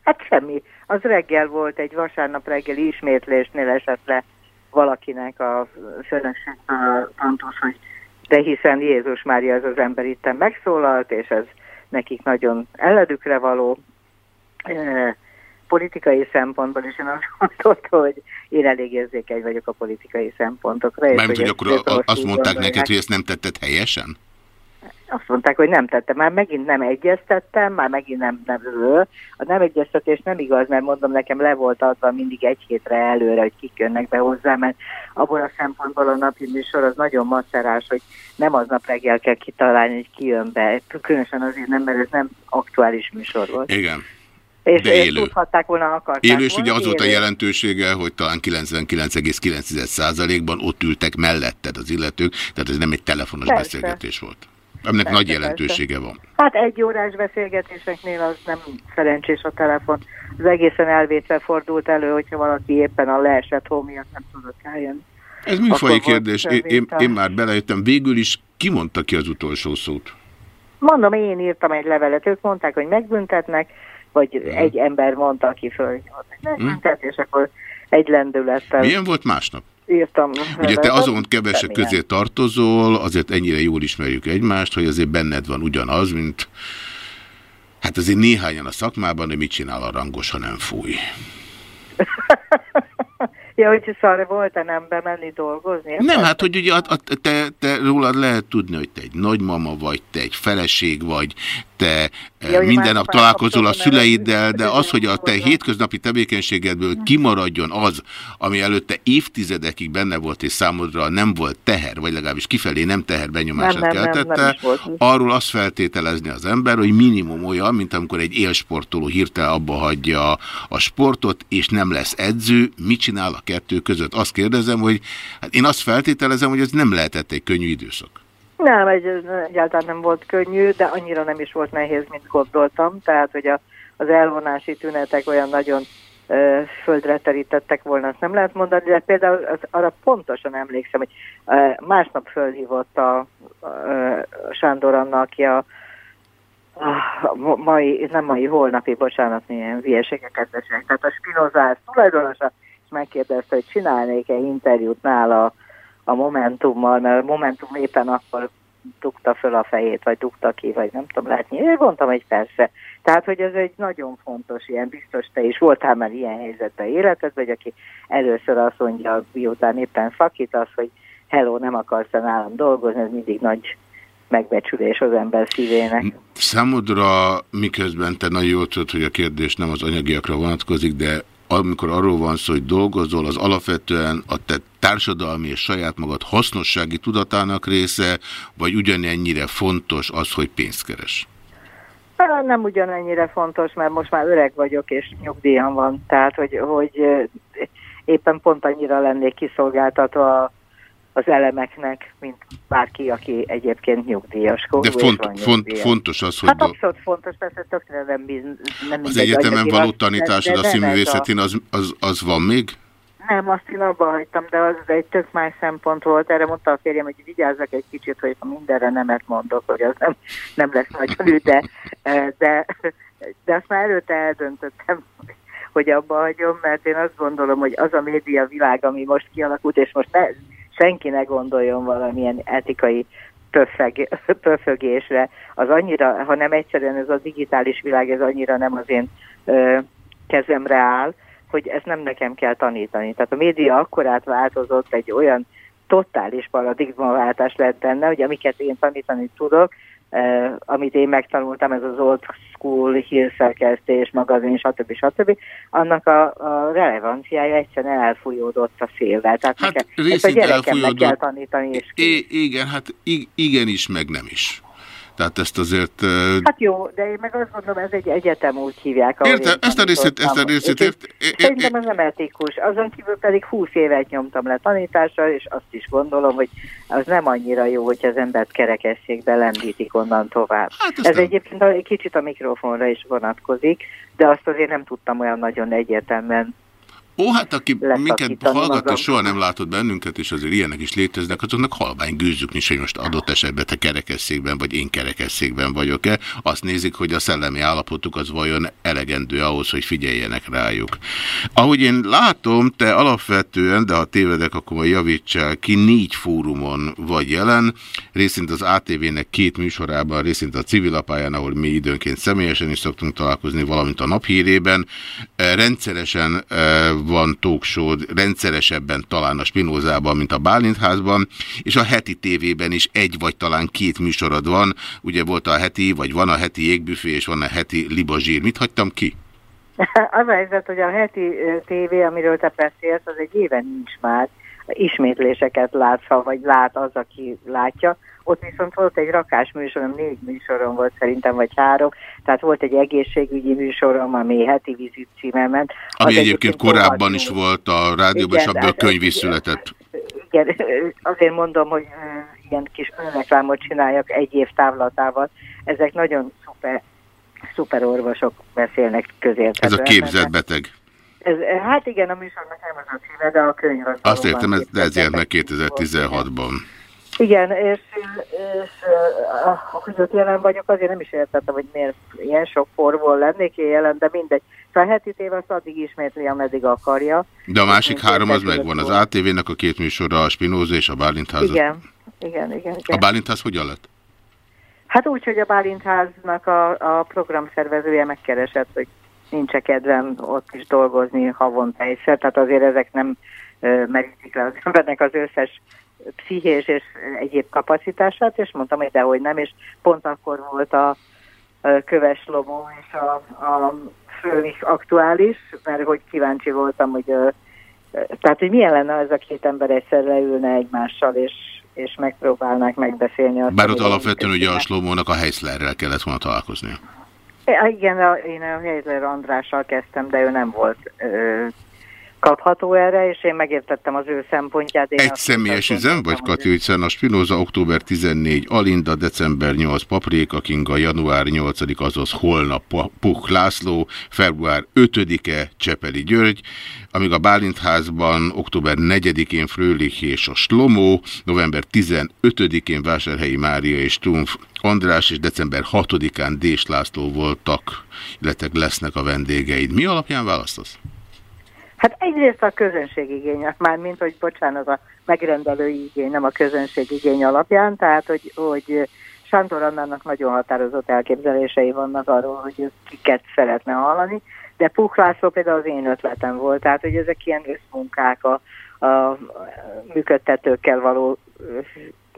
Hát semmi. Az reggel volt, egy vasárnap reggeli ismétlésnél esett le valakinek a pontos, hogy de hiszen Jézus Mária az az ember itten megszólalt, és ez nekik nagyon elledükre való politikai szempontból, és én azt gondoltam, hogy én elég érzékeny vagyok a politikai szempontokra. Mármint, hogy akkor azt mondták neked, hogy ezt nem tetted helyesen? Azt mondták, hogy nem tettem, már megint nem egyeztettem, már megint nem, nem A nem egyeztetés nem igaz, mert mondom, nekem le volt adva mindig egy hétre előre, hogy kik jönnek be hozzá, mert abból a szempontból a napi műsor az nagyon macerás, hogy nem aznap reggel kell kitalálni, hogy ki jön be. Különösen azért nem, mert ez nem aktuális műsor volt. Igen. És, De élő. tudhatták volna, akarták Élő, és ugye az volt a jelentősége, hogy talán 99,9%-ban ott ültek melletted az illetők, tehát ez nem egy telefonos Persze. beszélgetés volt. Aminek nagy jelentősége van. Hát egy órás beszélgetéseknél az nem szerencsés a telefon. Az egészen elvétve fordult elő, hogyha valaki éppen a leesett hó miatt nem tudott eljönni. Ez műfai kérdés. Én, én, én már belejöttem. Végül is ki mondta ki az utolsó szót? Mondom, én írtam egy levelet. Ők mondták, hogy megbüntetnek, vagy hmm. egy ember mondta, aki föl, megbüntet, hmm. és akkor egy lendülettel. Milyen volt másnap? Írtam. Ugye te azon kevesek közé tartozol, azért ennyire jól ismerjük egymást, hogy azért benned van ugyanaz, mint hát azért néhányan a szakmában, hogy mit csinál a rangos, ha nem fúj. [laughs] Ja, hogy szar volt-e nem bemenni dolgozni? Nem, hát, hogy ugye a, a, te, te rólad lehet tudni, hogy te egy nagymama vagy, te egy feleség vagy, te minden nap találkozol a szüleiddel, de az, hogy a te hétköznapi tevékenységedből kimaradjon az, ami előtte évtizedekig benne volt, és számodra nem volt teher, vagy legalábbis kifelé nem teher benyomását nem, nem, keltette, nem, nem arról azt feltételezni az ember, hogy minimum olyan, mint amikor egy élsportoló hirtelen abba hagyja a sportot, és nem lesz edző, mit csinál a kettő között? Azt kérdezem, hogy hát én azt feltételezem, hogy ez nem lehetett egy könnyű időszak. Nem, egy, egyáltalán nem volt könnyű, de annyira nem is volt nehéz, mint gondoltam. Tehát, hogy a, az elvonási tünetek olyan nagyon ö, földre terítettek volna, azt nem lehet mondani, de például az, arra pontosan emlékszem, hogy ö, másnap fölhívott a ö, Sándor Anna, aki a, a mai, nem mai, holnapi, bocsánat, milyen hülyeségeket beszélek. Tehát a Spinozász tulajdonosa, és megkérdezte, hogy csinálnék-e interjút nála a Momentummal, mert a Momentum éppen akkor dugta föl a fejét, vagy dugta ki, vagy nem tudom látni. Én mondtam, hogy persze. Tehát, hogy ez egy nagyon fontos, ilyen biztos te is voltál már ilyen helyzetben életed, vagy aki először azt mondja, miután éppen szakít, az, hogy hello, nem akarsz nálam dolgozni, ez mindig nagy megbecsülés az ember szívének. Számodra, miközben te nagyon jól tudod, hogy a kérdés nem az anyagiakra vonatkozik, de amikor arról van szó, hogy dolgozol, az alapvetően a te társadalmi és saját magad hasznossági tudatának része, vagy ugyanennyire fontos az, hogy pénzt keres? Nem ugyanennyire fontos, mert most már öreg vagyok, és nyugdíjam van. Tehát, hogy, hogy éppen pont annyira lennék kiszolgáltatva az elemeknek, mint bárki, aki egyébként nyugdíjas. De font, font, fontos az, hogy... Hát abszolút fontos, persze tökre nem, nem Az egyetemen való tanításod a színművészetén, az, az, az van még? Nem, azt én abba hagytam, de az egy tök más szempont volt. Erre mondta a férjem, hogy vigyázzak egy kicsit, hogy ha mindenre nemet mondok, hogy az nem, nem lesz nagyon de, de, de azt már előtte eldöntöttem, hogy abba hagyom, mert én azt gondolom, hogy az a média világ, ami most kialakult, és most ne, senki ne gondoljon valamilyen etikai pöffeg, [laughs] pöffögésre, az annyira, ha nem egyszerűen ez a digitális világ, ez annyira nem az én ö, kezemre áll, hogy ezt nem nekem kell tanítani. Tehát a média akkor átváltozott egy olyan totális paradigmaváltás lett benne, hogy amiket én tanítani tudok, amit én megtanultam, ez az old school, hírszerkesztés, magazin, stb. stb. annak a, a relevanciája egyszerűen elfújódott a szélvel. Tehát hát nekem, ezt a gyerekemnek kell tanítani. És I igen, hát igenis, meg nem is. Tehát ezt azért... Hát jó, de én meg azt gondolom, ez egy egyetem úgy hívják. Értem, ezt a részét, ezt a részét ért, Szerintem ez nem etikus. Azon kívül pedig 20 évet nyomtam le tanításra, és azt is gondolom, hogy az nem annyira jó, hogy az embert kerekesszékbe lendítik onnan tovább. Hát ez nem. egyébként egy kicsit a mikrofonra is vonatkozik, de azt azért nem tudtam olyan nagyon egyértelműen Ó, hát aki minket hallgatta, soha nem látott bennünket, és azért ilyenek is léteznek, azoknak halvány gőzük nincs, hogy most adott esetben te kerekesszékben, vagy én kerekesszékben vagyok-e. Azt nézik, hogy a szellemi állapotuk az vajon elegendő ahhoz, hogy figyeljenek rájuk. Ahogy én látom, te alapvetően, de ha tévedek, akkor majd javítsál ki, négy fórumon vagy jelen, részint az ATV-nek két műsorában, részint a civilapályán, ahol mi időnként személyesen is szoktunk találkozni, valamint a naphírében. Rendszeresen van talkshow rendszeresebben talán a Spinózában, mint a Bálintházban, és a heti tévében is egy vagy talán két műsorod van. Ugye volt a heti, vagy van a heti égbüfé, és van a heti libazsír. Mit hagytam ki? [laughs] Az a helyzet, hogy a heti tévé, amiről te beszélsz, az egy éven nincs már. Ismétléseket látsz, vagy lát az, aki látja. Ott viszont volt egy rakás műsorom, négy műsorom volt szerintem, vagy három. Tehát volt egy egészségügyi műsorom, ami heti vizit címen ment. Ami az egyébként korábban is volt a rádióban, és abból könyv is született. Igen, azért mondom, hogy ilyen kis önreklámot csináljak egy év távlatával. Ezek nagyon szuper, szuper orvosok beszélnek közérthetően. Ez a képzett beteg. Ez, hát igen, a műsornak nem az a címe, de a könyv az Azt értem, ez, de ez jelent meg 2016-ban. Igen, és, és hogy ott jelen vagyok, azért nem is értettem, hogy miért ilyen sok forból lennék én jelen, de mindegy. A heti tév azt addig ismétli, ameddig akarja. De a másik három az megvan. Az ATV-nek a két műsora, a Spinoza és a Bálintház. Igen, igen, igen, igen. A Bálintház hogyan lett? Hát úgy, hogy a Bálintháznak a, a programszervezője megkeresett, hogy nincs -e kedvem ott is dolgozni havonta egyszer, tehát azért ezek nem merítik le az embernek az összes pszichés és egyéb kapacitását, és mondtam, hogy dehogy nem, és pont akkor volt a köves lomó és a, a föl is aktuális, mert hogy kíváncsi voltam, hogy tehát, hogy milyen lenne, ez a két ember egyszer leülne egymással, és, és megpróbálnák megbeszélni azt. Bár ott alapvetően ugye a Slomónak a Heiszlerrel kellett volna találkozni. Igen, én a Heizler Andrással kezdtem, de ő nem volt kapható erre, és én megértettem az ő szempontját. Én Egy személyes üzem, vagy Kati, hogy a Spinoza október 14, Alinda, december 8, Paprika Kinga, január 8, azaz holnap Puk László, február 5-e Csepeli György, amíg a Bálintházban október 4-én Frölich és a Slomó, november 15-én Vásárhelyi Mária és Trumf András, és december 6-án Dés László voltak, illetve lesznek a vendégeid. Mi alapján választasz? Hát egyrészt a közönségigény, már mint hogy bocsánat, a megrendelői igény, nem a közönségigény alapján, tehát hogy, hogy Sándor Annának nagyon határozott elképzelései vannak arról, hogy kiket szeretne hallani, de Puch László például az én ötletem volt, tehát hogy ezek ilyen összmunkák a, a működtetőkkel való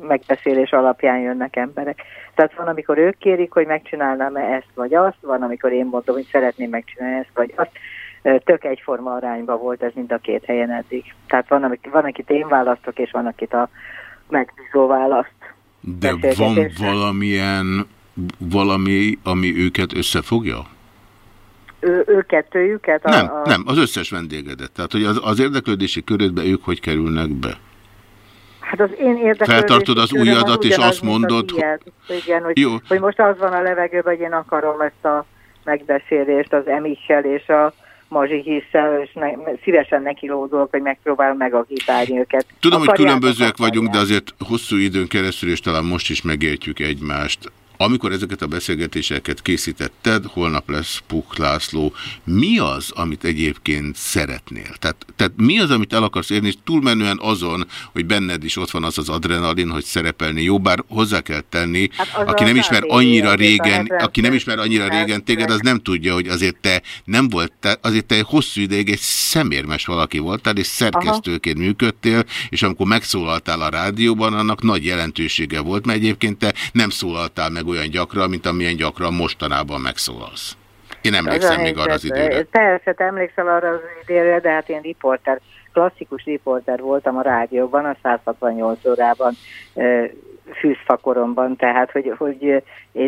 megbeszélés alapján jönnek emberek. Tehát van, amikor ők kérik, hogy megcsinálnám-e ezt vagy azt, van, amikor én mondom, hogy szeretném megcsinálni ezt vagy azt. Tök egyforma arányban volt ez mind a két helyen eddig. Tehát van, van akit én választok, és van, akit a megbízó választ. De van valamilyen valami, ami őket összefogja? Ő, ő kettőjüket? A, nem, a... nem, az összes vendégedet. Tehát, hogy az, az érdeklődési körödbe ők hogy kerülnek be? Hát az én érdeklődési Feltartod az ujjadat, és azt mondod, hogy... Igen, hogy, Jó. hogy most az van a levegőben, hogy én akarom ezt a megbeszélést az Emichel és a Mazsi Hisszel, és ne, szívesen nekilódolok, hogy megpróbálom megakítálni őket. Tudom, Akarják, hogy különbözőek vagyunk, de azért hosszú időn keresztül, és talán most is megértjük egymást. Amikor ezeket a beszélgetéseket készítetted, holnap lesz Puk László, mi az, amit egyébként szeretnél? Tehát, tehát mi az, amit el akarsz érni, és túlmenően azon, hogy benned is ott van az az adrenalin, hogy szerepelni jó, bár hozzá kell tenni, hát aki nem ismer annyira régen, aki nem ismer annyira régen téged, az nem tudja, hogy azért te nem volt, azért te hosszú ideig egy szemérmes valaki voltál, és szerkesztőként működtél, és amikor megszólaltál a rádióban, annak nagy jelentősége volt, mert egyébként te nem szólaltál meg olyan gyakran, mint amilyen gyakran mostanában megszólalsz. Én emlékszem még arra az időre. Persze, emlékszel arra az időre, de hát én riporter, klasszikus riporter voltam a rádióban, a 168 órában fűzfakoromban, tehát hogy, hogy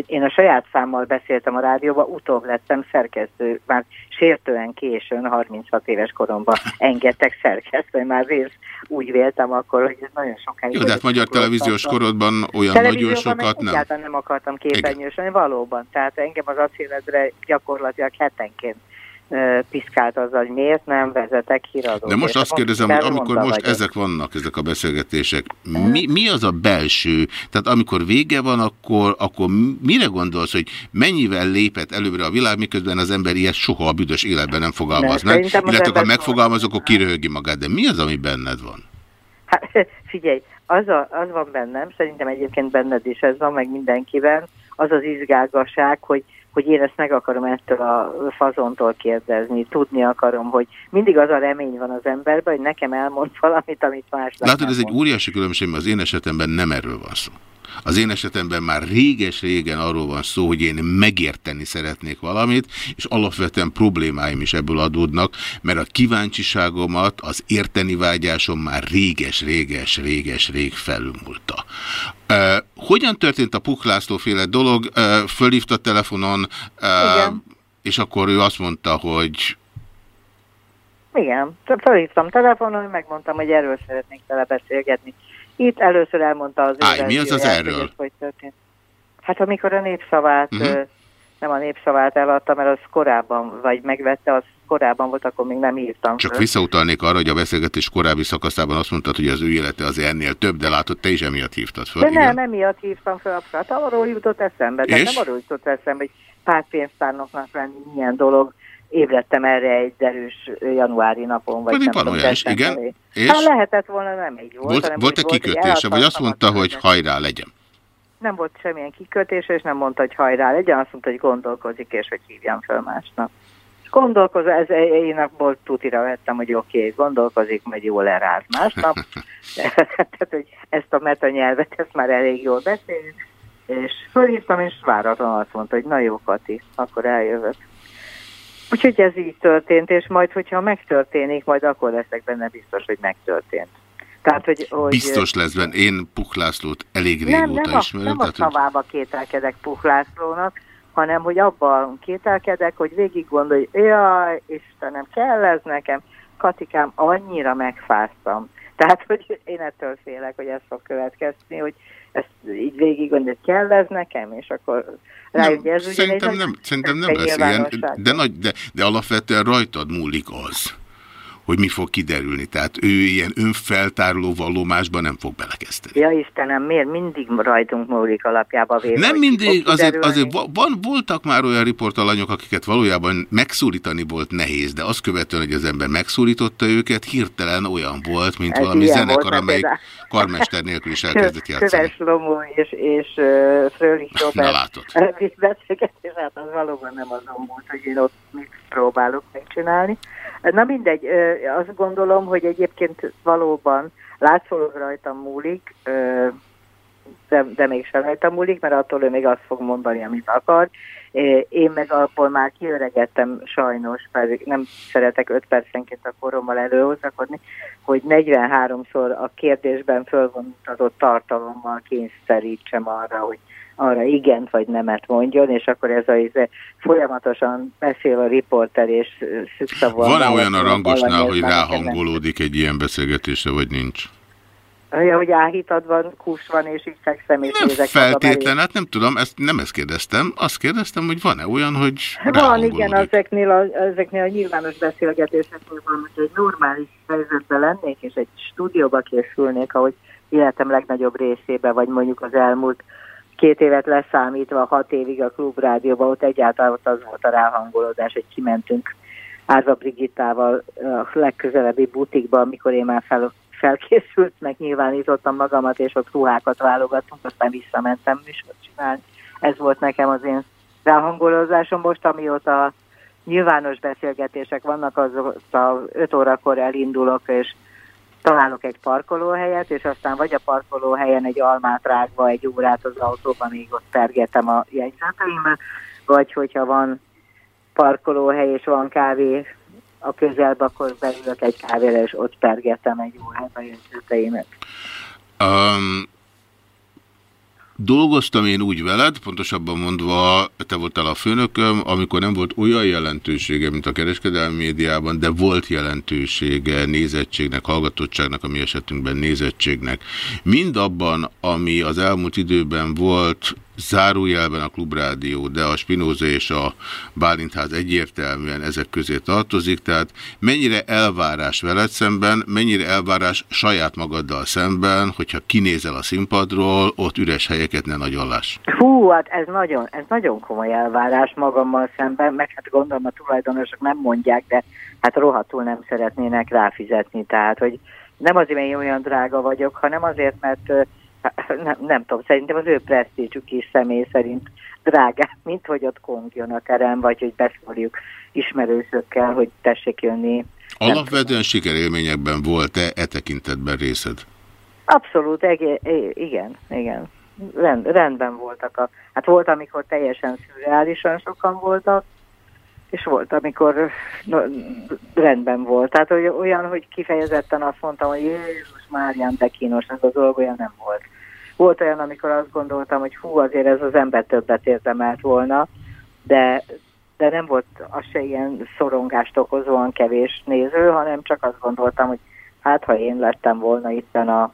én a saját számmal beszéltem a rádióban, utóbb lettem szerkesztő, már sértően későn, 36 éves koromban engedtek szerkesztő, már rész úgy véltem akkor, hogy ez nagyon sokáig... Jó, de hát magyar televíziós korodban olyan nagyon sokat nem. Egyáltalán nem akartam képernyősön, valóban. Tehát engem az acéledre gyakorlatilag hetenként piszkált az, hogy miért nem vezetek híradót. De most azt kérdezem, hogy amikor most vagyok. ezek vannak, ezek a beszélgetések, mi, mi az a belső? Tehát amikor vége van, akkor, akkor mire gondolsz, hogy mennyivel lépett előbbre a világ, miközben az ember ilyet soha a büdös életben nem fogalmaz meg, illetve ha megfogalmaz, akkor kiröhögi magát. De mi az, ami benned van? Hát [laughs] figyelj, az, a, az van bennem, szerintem egyébként benned is ez van, meg mindenkiben, az az izgálgaság, hogy hogy én ezt meg akarom ettől a fazontól kérdezni, tudni akarom, hogy mindig az a remény van az emberben, hogy nekem elmond valamit, amit más Látod, ez egy óriási különbség, mert az én esetemben nem erről van szó. Az én esetemben már réges-régen arról van szó, hogy én megérteni szeretnék valamit, és alapvetően problémáim is ebből adódnak, mert a kíváncsiságomat, az érteni vágyásom már réges-réges-réges-rég felülmúlta. Uh, hogyan történt a Puklászló féle dolog? Uh, fölhívta telefonon, uh, és akkor ő azt mondta, hogy igen, felhívtam telefonon, megmondtam, hogy erről szeretnék vele beszélgetni. Itt először elmondta az Áj, mi az az erről? Hogy történt. Hát amikor a népszavát, uh mhm. -huh. nem a népszavát eladta, mert az korábban, vagy megvette, az korábban volt, akkor még nem írtam. Csak föl. visszautalnék arra, hogy a beszélgetés korábbi szakaszában azt mondtad, hogy az ő élete az ennél több, de látod, te is emiatt hívtad föl. De igen? nem, emiatt hívtam föl, abszolút. Arról jutott eszembe. De nem arról jutott eszembe, hogy pártpénztárnoknak lenni milyen dolog, ébredtem erre egy derűs januári napon, vagy nem van tudom, olyan is, igen. És? Hát lehetett volna, nem így volt. Volt, volt-e kikötése, vagy azt mondta, hogy hajrá legyen? Nem volt semmilyen kikötése, és nem mondta, hogy hajrá legyen, azt mondta, hogy gondolkozik, és hogy hívjam fel másnap. És gondolkozó, ez, én abból tutira vettem, hogy oké, okay, gondolkozik, majd jól leráz másnap. [laughs] [laughs] Tehát, hogy ezt a metanyelvet, ezt már elég jól beszéljük. És fölhívtam, és váratlan azt mondta, hogy na jó, Kati, akkor eljövök. Úgyhogy ez így történt, és majd, hogyha megtörténik, majd akkor leszek benne biztos, hogy megtörtént. Tehát, hogy, hogy Biztos lesz benne. Én Puklászlót elég régóta nem, nem ismerem. Nem tehát, a szavába kételkedek Puklászlónak, hanem hogy abban kételkedek, hogy végig gondolj, jaj, Istenem, kell ez nekem? Katikám, annyira megfáztam. Tehát, hogy én ettől félek, hogy ez fog következni, hogy ezt így végig gondolj, kell ez nekem? És akkor nem, ez szerintem nem, szerintem nem lesz ilyen, de, nagy, de, de alapvetően rajtad múlik az, hogy mi fog kiderülni. Tehát ő ilyen önfeltároló vallomásban nem fog belekezdeni. Ja Istenem, miért mindig rajtunk múlik alapjába véve? Nem mindig, azért, azért van, voltak már olyan riportalanyok, akiket valójában megszólítani volt nehéz, de azt követően, hogy az ember megszólította őket, hirtelen olyan volt, mint Ez valami zenekar, amelyik karmester nélkül is elkezdett játszani. Köves Lomó és, és uh, Frölich Robert. Beszélgetés, hát az valóban nem azon volt, hogy én ott mit próbálok megcsinálni. Na mindegy, azt gondolom, hogy egyébként valóban látszólag rajtam múlik, de, de mégsem rajtam múlik, mert attól ő még azt fog mondani, amit akar. Én meg abból már kiöregettem sajnos, pedig nem szeretek 5 percenként a korommal előhozakodni, hogy 43-szor a kérdésben fölvonutatott tartalommal kényszerítsem arra, hogy arra igent vagy nemet mondjon, és akkor ez a izé, folyamatosan beszél a riporter, és szükszavol. Van-e olyan a rangosnál, hogy ráhangolódik egy ilyen beszélgetésre, vagy nincs? Ja, hogy áhítad van, kus van, és így fekszem, és nem nézek feltétlen, hát nem tudom, ezt, nem ezt kérdeztem. Azt kérdeztem, hogy van-e olyan, hogy Van, igen, ezeknél a, ezeknél a nyilvános beszélgetéseknél van, hogy egy normális helyzetben lennék, és egy stúdióba készülnék, ahogy életem legnagyobb részébe, vagy mondjuk az elmúlt két évet leszámítva, hat évig a klubrádióban, ott egyáltalán ott az volt a ráhangolódás, hogy kimentünk Árva Brigittával a legközelebbi butikba, amikor én már fel, felkészült, meg nyilvánítottam magamat, és ott ruhákat válogattunk, aztán visszamentem műsort csinálni. Ez volt nekem az én ráhangolózásom. Most, amióta nyilvános beszélgetések vannak, az a 5 órakor elindulok, és találok egy parkolóhelyet, és aztán vagy a parkolóhelyen egy almát rágva egy órát az autóban, még ott pergetem a jegyzeteimet, vagy hogyha van parkolóhely és van kávé a közelben, akkor beülök egy kávéra, és ott pergetem egy órát a jegyzeteimet. Um, Dolgoztam én úgy veled, pontosabban mondva, te voltál a főnököm, amikor nem volt olyan jelentősége, mint a kereskedelmi médiában, de volt jelentősége nézettségnek, hallgatottságnak, a mi esetünkben nézettségnek. Mind abban, ami az elmúlt időben volt zárójelben a Klubrádió, de a Spinoza és a Bálintház egyértelműen ezek közé tartozik, tehát mennyire elvárás veled szemben, mennyire elvárás saját magaddal szemben, hogyha kinézel a színpadról, ott üres helyeket ne nagyon láss. Hú, hát ez nagyon, ez nagyon komoly elvárás magammal szemben, meg hát gondolom a tulajdonosok nem mondják, de hát rohadtul nem szeretnének ráfizetni, tehát hogy nem azért, mert én olyan drága vagyok, hanem azért, mert [laughs] nem, nem tudom, szerintem az ő presztícsük is személy szerint drágább, [laughs] mint hogy ott kongjon a terem, vagy hogy beszóljuk ismerősökkel, hogy tessék jönni. Alapvetően sikerélményekben volt-e e tekintetben részed? Abszolút, igen, igen. Rend, rendben voltak. A, hát volt, amikor teljesen szürreálisan sokan voltak, és volt, amikor no, rendben volt. Tehát olyan, hogy kifejezetten azt mondtam, hogy Jézus Márián, de kínos, ez a dolog olyan nem volt. Volt olyan, amikor azt gondoltam, hogy hú, azért ez az ember többet érdemelt volna, de, de nem volt az se ilyen szorongást okozóan kevés néző, hanem csak azt gondoltam, hogy hát ha én lettem volna itten a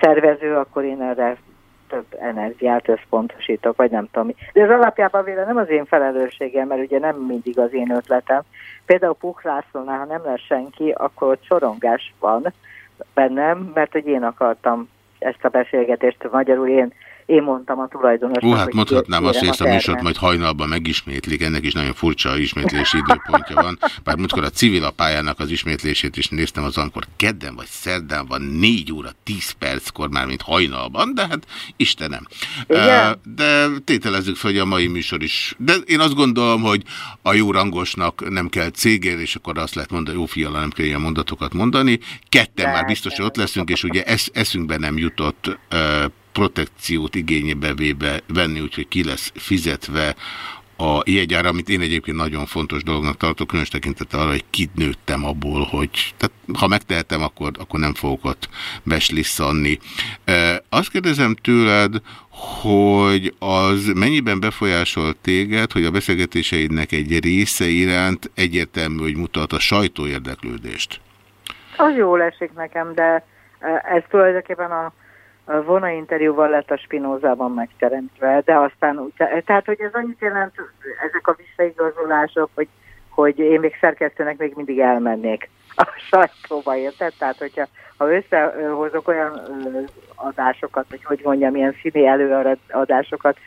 szervező, akkor én erre több energiát összpontosítok, vagy nem tudom. De ez alapjában véle nem az én felelősségem, mert ugye nem mindig az én ötletem. Például Puk Lászlónál, ha nem lesz senki, akkor ott sorongás van bennem, mert hogy én akartam ezt a beszélgetést, magyarul én én mondtam a tulajdonosnak, Ó, hát mondhatnám azt, hogy ezt a műsort majd hajnalban megismétlik, ennek is nagyon furcsa ismétlési időpontja van. Bár múltkor a civil a pályának az ismétlését is néztem, az amikor kedden vagy szerdán van 4 óra 10 perckor már, mint hajnalban, de hát Istenem. Igen? De tételezzük fel, hogy a mai műsor is. De én azt gondolom, hogy a jó rangosnak nem kell cégér, és akkor azt lehet mondani, jó fiala, nem kell ilyen mondatokat mondani. Ketten de, már biztos, hogy ott leszünk, és ugye esz, eszünkbe nem jutott protekciót igénybe vébe venni, úgyhogy ki lesz fizetve a jegyára, amit én egyébként nagyon fontos dolognak tartok, különös tekintettel arra, hogy kit nőttem abból, hogy tehát, ha megtehetem, akkor, akkor nem fogok ott beslisszanni. E, azt kérdezem tőled, hogy az mennyiben befolyásol téged, hogy a beszélgetéseidnek egy része iránt egyértelmű, hogy mutat a sajtó érdeklődést? Az jól esik nekem, de ez tulajdonképpen a Vona interjúval lett a Spinózában megteremtve, de aztán úgy, tehát hogy ez annyit jelent, ezek a visszaigazolások, hogy hogy én még szerkesztőnek még mindig elmennék a sajtóba, érted? Tehát, hogyha ha összehozok olyan adásokat, vagy hogy mondjam, ilyen színi előadásokat,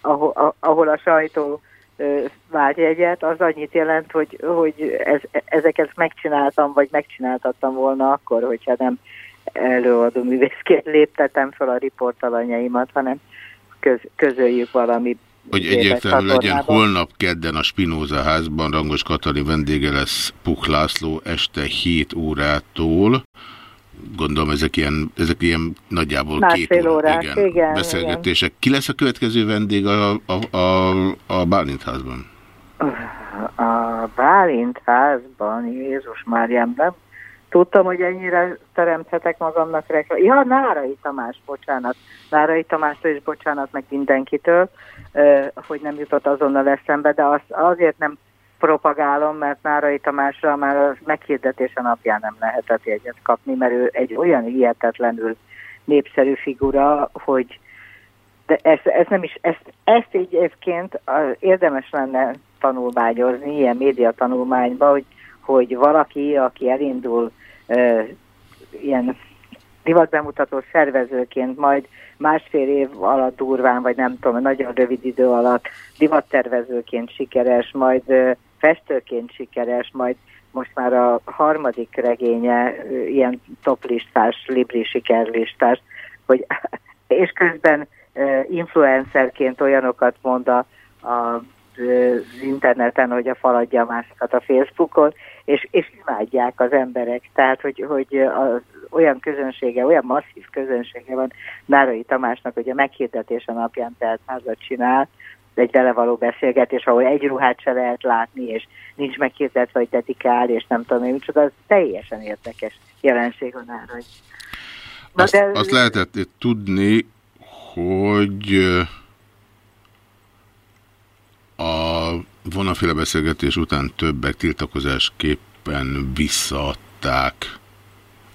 ahol, ahol a sajtó vált jegyet, az annyit jelent, hogy, hogy ez, ezeket megcsináltam, vagy megcsináltattam volna akkor, hogyha nem előadó művészként léptetem fel a riportalanyaimat, hanem köz, közöljük valami hogy egyértelmű legyen, holnap kedden a Spinoza házban Rangos Katalin vendége lesz Puk László este 7 órától. Gondolom ezek ilyen, ezek ilyen nagyjából Másfél két óra, igen, igen, beszélgetések. Igen. Ki lesz a következő vendég a, a, a, a Bálint házban? A Bálint házban, Jézus Máriám, nem tudtam, hogy ennyire teremthetek magamnak rekla. Ja, Nárai Tamás, bocsánat. Nárai Tamástól is bocsánat meg mindenkitől, hogy nem jutott azonnal eszembe, de azt azért nem propagálom, mert Nárai Tamásra már a meghirdetése napján nem lehetett jegyet kapni, mert ő egy olyan hihetetlenül népszerű figura, hogy de ez, ez nem is, ezt, ezt egyébként érdemes lenne tanulmányozni, ilyen média tanulmányba, hogy, hogy valaki, aki elindul e, ilyen divatbemutató szervezőként, majd másfél év alatt durván, vagy nem tudom, nagyon rövid idő alatt divattervezőként sikeres, majd festőként sikeres, majd most már a harmadik regénye ilyen toplistás, libri sikerlistás, hogy, [laughs] és közben influencerként olyanokat mond a, a az interneten, hogy a faladja a másikat a Facebookon, és, és imádják az emberek. Tehát, hogy, hogy az olyan közönsége, olyan masszív közönsége van Nárai Tamásnak, hogy a meghirdetése napján tehát házat csinál, egy vele való beszélgetés, ahol egy ruhát se lehet látni, és nincs meghirdetve, hogy dedikál, és nem tudom én, micsoda, az teljesen érdekes jelenség a Nárai. azt, de... azt lehetett tudni, hogy a vonaféle beszélgetés után többek tiltakozásképpen visszaadták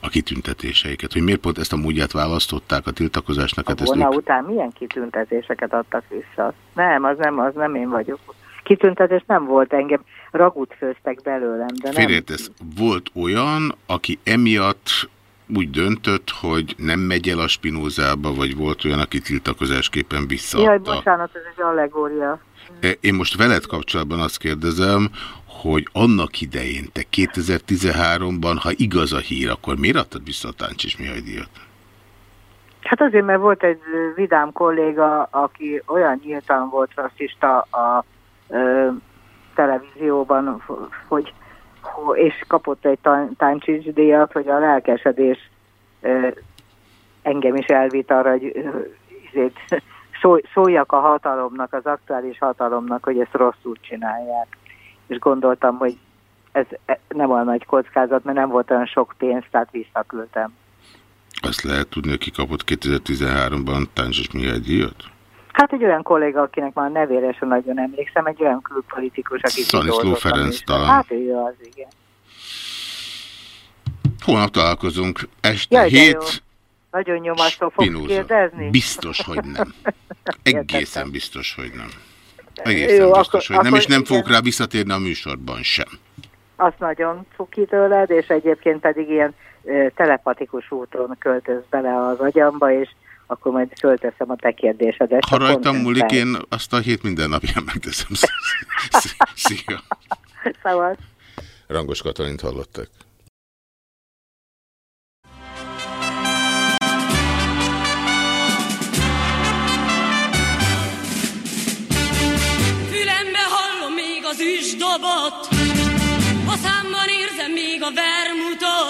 a kitüntetéseiket. Hogy miért pont ezt a módját választották a tiltakozásnak? A hát vona ők... után milyen kitüntetéseket adtak vissza? Nem, az nem, az nem én vagyok. Kitüntetés nem volt engem, ragút főztek belőlem, de nem. Félértesz, volt olyan, aki emiatt úgy döntött, hogy nem megy el a Spinozába, vagy volt olyan, aki tiltakozásképpen visszaadta. Jaj, bocsánat, ez egy allegória. E, én most veled kapcsolatban azt kérdezem, hogy annak idején, te 2013-ban, ha igaz a hír, akkor miért adtad vissza a Táncsis Mihály díjat? Hát azért, mert volt egy vidám kolléga, aki olyan nyíltan volt rasszista a ö, televízióban, hogy, és kapott egy Táncsis díjat, hogy a lelkesedés engem is elvitt arra, hogy ö, [laughs] szóljak a hatalomnak, az aktuális hatalomnak, hogy ezt rosszul csinálják. És gondoltam, hogy ez e, nem olyan nagy kockázat, mert nem volt olyan sok pénz, tehát visszaküldtem. Azt lehet tudni, hogy ki kapott 2013-ban Táncsos Mihály díjat? Hát egy olyan kolléga, akinek már nevére sem nagyon emlékszem, egy olyan külpolitikus, aki Szaniszló Ferenc talán. Hát ő az, igen. Holnap találkozunk. Este Jaj, hét, nagyon nyomasztó fogsz kérdezni? Biztos, hogy nem. [laughs] Egészen biztos, hogy nem. Egészen Jó, biztos, akkor, hogy nem, és nem fogok rá visszatérni a műsorban sem. Azt nagyon cuki tőled, és egyébként pedig ilyen ö, telepatikus úton költöz bele az agyamba, és akkor majd fölteszem a te kérdésedet. Ha rajtam múlik, én azt a hét minden napján megteszem. [laughs] Szia! Szavaz! Rangos Katalint hallottak. az üsdobot, a számban érzem még a vermutot,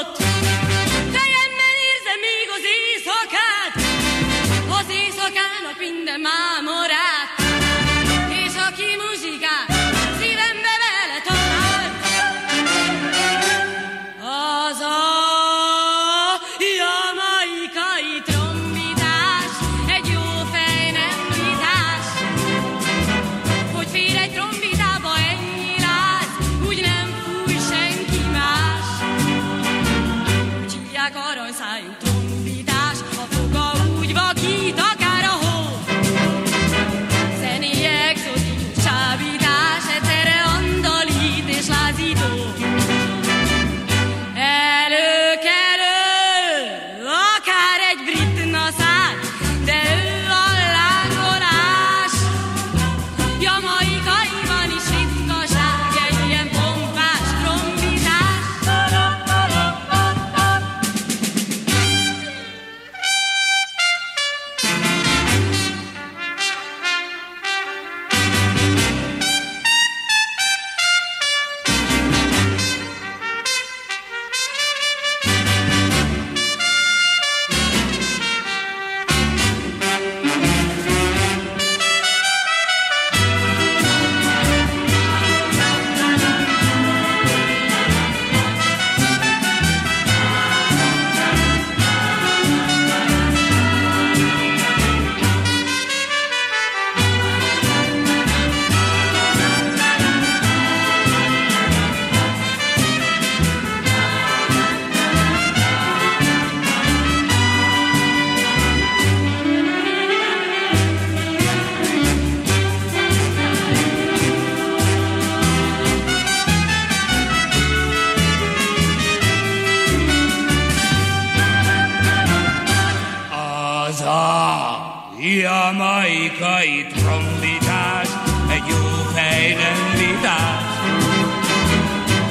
Jamaikai trombitás, egy jó fej nem vitás.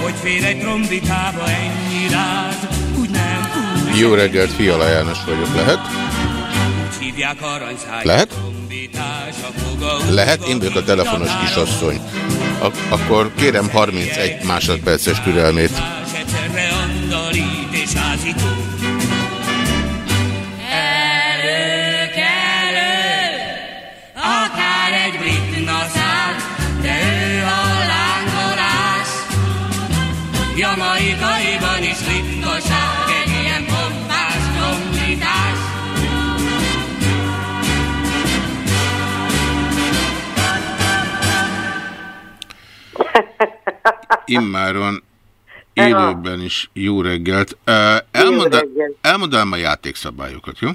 Hogy fél egy trombitába ennyi ráz, úgy nem úgy. Jó reggelt, Fiala János vagyok, lehet? Úgy hívják aranyszáj. Lehet? Lehet, én vagyok a telefonos kisasszony. Ak akkor kérem 31 másodperces türelmét. Egyszerre andalít és ázító. Jamaikaiban is ritkaság, egy ilyen pompás trombitás. Immáron élőben is jó reggelt. Elmondanám a játékszabályokat, jó?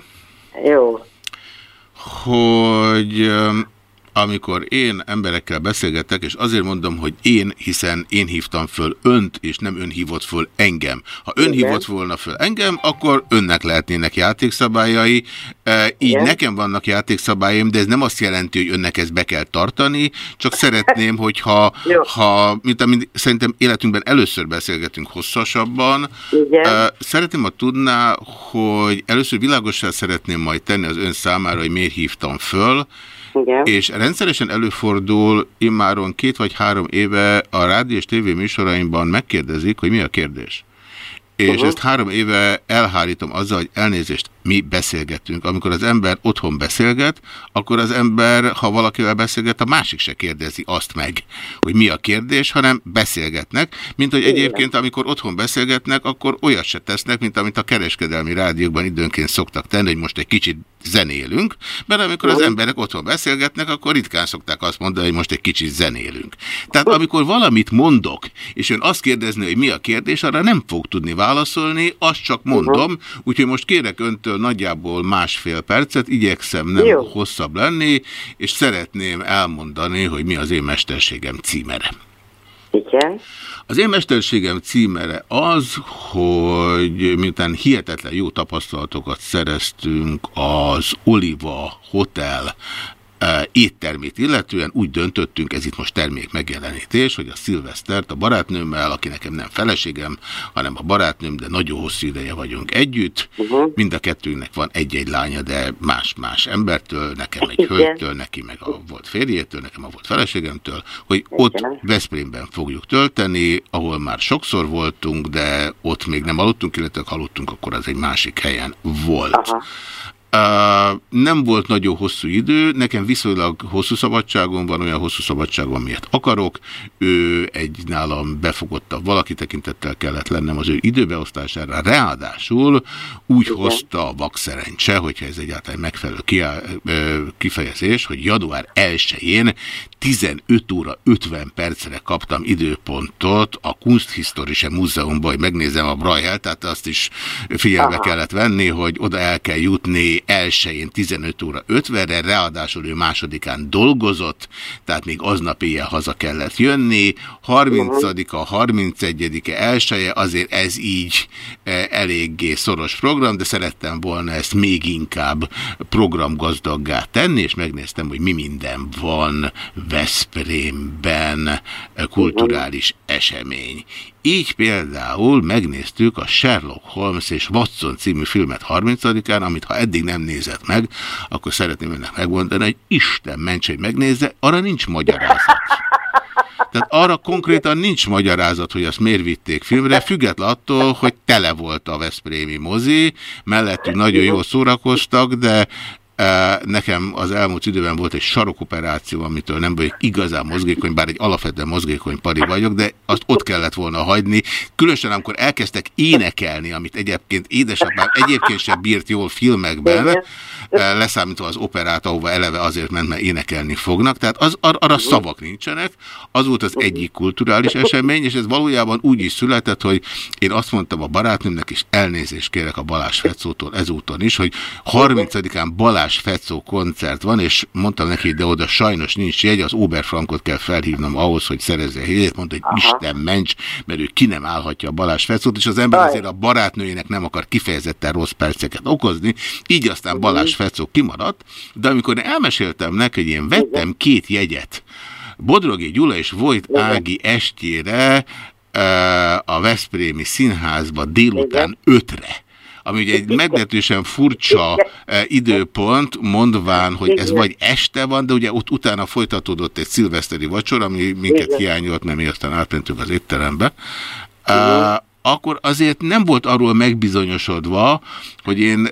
Jó. hogy amikor én emberekkel beszélgetek, és azért mondom, hogy én, hiszen én hívtam föl önt, és nem ön hívott föl engem. Ha ön Igen. hívott volna föl engem, akkor önnek lehetnének játékszabályai. E, így Igen. nekem vannak játékszabályaim, de ez nem azt jelenti, hogy önnek ezt be kell tartani, csak szeretném, [laughs] hogyha, ha, mint amit szerintem életünkben először beszélgetünk hosszasabban, Igen. e, szeretném, ha tudná, hogy először világossá szeretném majd tenni az ön számára, hogy miért hívtam föl, Igen. és rendszeresen előfordul, immáron két vagy három éve a rádió és tévé műsoraimban megkérdezik, hogy mi a kérdés. És Uh-huh. ezt három éve elhárítom azzal, hogy elnézést, mi beszélgetünk. Amikor az ember otthon beszélget, akkor az ember, ha valakivel beszélget, a másik se kérdezi azt meg, hogy mi a kérdés, hanem beszélgetnek. Mint hogy egyébként, amikor otthon beszélgetnek, akkor olyat se tesznek, mint amit a kereskedelmi rádiókban időnként szoktak tenni, hogy most egy kicsit zenélünk, mert amikor az emberek otthon beszélgetnek, akkor ritkán szokták azt mondani, hogy most egy kicsit zenélünk. Tehát amikor valamit mondok, és ön azt kérdezni, hogy mi a kérdés, arra nem fog tudni válaszolni, azt csak mondom, úgyhogy most kérek öntől nagyjából másfél percet, igyekszem nem Jó. hosszabb lenni, és szeretném elmondani, hogy mi az én mesterségem címere. Igen. Az én mesterségem címere az, hogy miután hihetetlen jó tapasztalatokat szereztünk az Oliva Hotel éttermét illetően úgy döntöttünk, ez itt most termék megjelenítés, hogy a szilvesztert a barátnőmmel, aki nekem nem feleségem, hanem a barátnőm, de nagyon hosszú ideje vagyunk együtt. Uh-huh. Mind a kettőnknek van egy-egy lánya, de más-más embertől, nekem egy hölgytől, neki meg a volt férjétől, nekem a volt feleségemtől, hogy ott. Veszprémben fogjuk tölteni, ahol már sokszor voltunk, de ott még nem aludtunk, illetve aludtunk, akkor az egy másik helyen volt. Aha. Uh, nem volt nagyon hosszú idő, nekem viszonylag hosszú szabadságom van, olyan hosszú szabadságom, amilyet akarok. Ő egy nálam befogottabb valaki tekintettel kellett lennem az ő időbeosztására. Ráadásul úgy Igen. hozta a vakszerencse, hogyha ez egyáltalán megfelelő kiá, ö, kifejezés, hogy január 1-én 15 óra 50 percre kaptam időpontot a Kunsthistorische Múzeumban, hogy megnézem a Braille, tehát azt is figyelme Aha. kellett venni, hogy oda el kell jutni elsőjén 15 óra 50-re, ráadásul ő másodikán dolgozott, tehát még aznap éjjel haza kellett jönni, 30-a, 31-e elsője, azért ez így eh, eléggé szoros program, de szerettem volna ezt még inkább programgazdaggá tenni, és megnéztem, hogy mi minden van Veszprémben eh, kulturális esemény. Így például megnéztük a Sherlock Holmes és Watson című filmet 30-án, amit ha eddig nem nézett meg, akkor szeretném önnek megmondani, hogy Isten ments, hogy megnézze, arra nincs magyarázat. Tehát arra konkrétan nincs magyarázat, hogy azt miért vitték filmre, független attól, hogy tele volt a Veszprémi mozi, mellettünk nagyon jól szórakoztak, de nekem az elmúlt időben volt egy sarokoperáció, amitől nem vagyok igazán mozgékony, bár egy alapvetően mozgékony pari vagyok, de azt ott kellett volna hagyni. Különösen, amikor elkezdtek énekelni, amit egyébként édesapám egyébként sem bírt jól filmekben, leszámítva az operát, ahova eleve azért ment, mert énekelni fognak. Tehát az, ar arra szavak nincsenek. Az volt az egyik kulturális esemény, és ez valójában úgy is született, hogy én azt mondtam a barátnőmnek, és elnézést kérek a Balázs Fecótól ezúton is, hogy 30-án Balázs Balázs Fecó koncert van, és mondtam neki, de oda sajnos nincs jegy, az Oberfrankot kell felhívnom ahhoz, hogy szerezze jegyet. Mondta, hogy Aha. Isten ments, mert ő ki nem állhatja a Balázs Fecót, és az ember azért a barátnőjének nem akar kifejezetten rossz perceket okozni, így aztán Balázs Fecó kimaradt, de amikor elmeséltem neki, hogy én vettem két jegyet, Bodrogi Gyula és Vojt Ági estjére a Veszprémi Színházba délután ötre ami ugye egy meglehetősen furcsa időpont, mondván, hogy ez vagy este van, de ugye ott utána folytatódott egy szilveszteri vacsora, ami minket hiányolt, nem értem, átmentünk az étterembe akkor azért nem volt arról megbizonyosodva, hogy én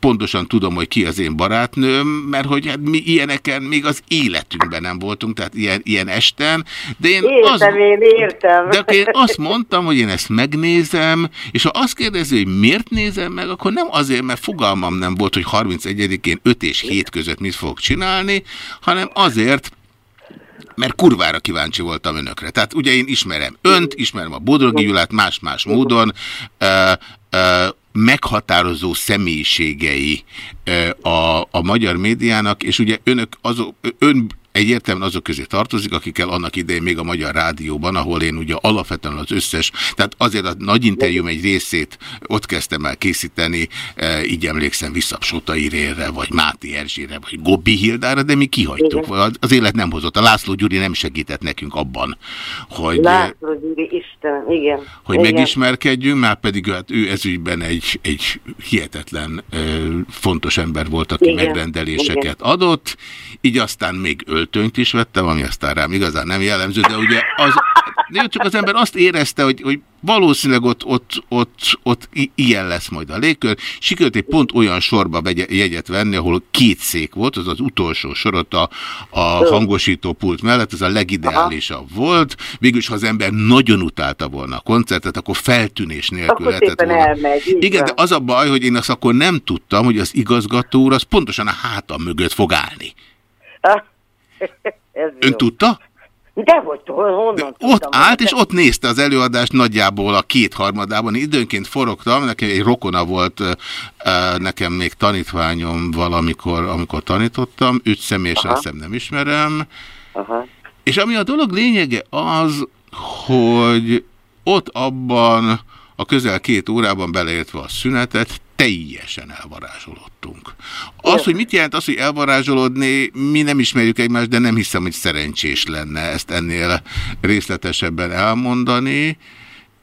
pontosan tudom, hogy ki az én barátnőm, mert hogy hát mi ilyeneken még az életünkben nem voltunk, tehát ilyen, ilyen esten. De én, értem, az, én értem. De én azt mondtam, hogy én ezt megnézem, és ha azt kérdezi, hogy miért nézem meg, akkor nem azért, mert fogalmam nem volt, hogy 31-én 5 és 7 között mit fogok csinálni, hanem azért, mert kurvára kíváncsi voltam önökre. Tehát ugye én ismerem önt, ismerem a Bodrogi Gyulát más-más módon, ö, ö, meghatározó személyiségei a, a magyar médiának, és ugye önök azok, ön egyértelműen azok közé tartozik, akikkel annak idején még a Magyar Rádióban, ahol én ugye alapvetően az összes, tehát azért a nagy interjúm egy részét ott kezdtem el készíteni, e, így emlékszem vissza vagy Máté Erzsére, vagy Gobbi Hildára, de mi kihagytuk. Igen. Az élet nem hozott. A László Gyuri nem segített nekünk abban, hogy, László Gyuri, Isten, igen. hogy igen. megismerkedjünk, már pedig hát ő ezügyben egy, egy hihetetlen fontos ember volt, aki igen. megrendeléseket igen. adott, így aztán még öltönyt is vettem, ami aztán rám igazán nem jellemző, de ugye az, de csak az ember azt érezte, hogy, hogy valószínűleg ott, ott, ott, ott ilyen lesz majd a légkör. Sikerült egy pont olyan sorba jegyet venni, ahol két szék volt, az az utolsó sorot a, a hangosító pult mellett, ez a legideálisabb Aha. volt. Végülis, ha az ember nagyon utálta volna a koncertet, akkor feltűnés nélkül akkor lehetett volna. Elmegy, Igen, de az a baj, hogy én azt akkor nem tudtam, hogy az igazgató úr az pontosan a hátam mögött fog állni. [laughs] Ön jó. tudta? De hogy honnan De Ott állt, és ott nézte az előadást nagyjából a kétharmadában. Időnként forogtam, nekem egy rokona volt nekem még tanítványom valamikor, amikor tanítottam, őt személyesen azt nem ismerem. Aha. És ami a dolog lényege az, hogy ott abban a közel két órában beleértve a szünetet, teljesen elvarázsolódtunk. Az, hogy mit jelent az, hogy elvarázsolódni, mi nem ismerjük egymást, de nem hiszem, hogy szerencsés lenne ezt ennél részletesebben elmondani.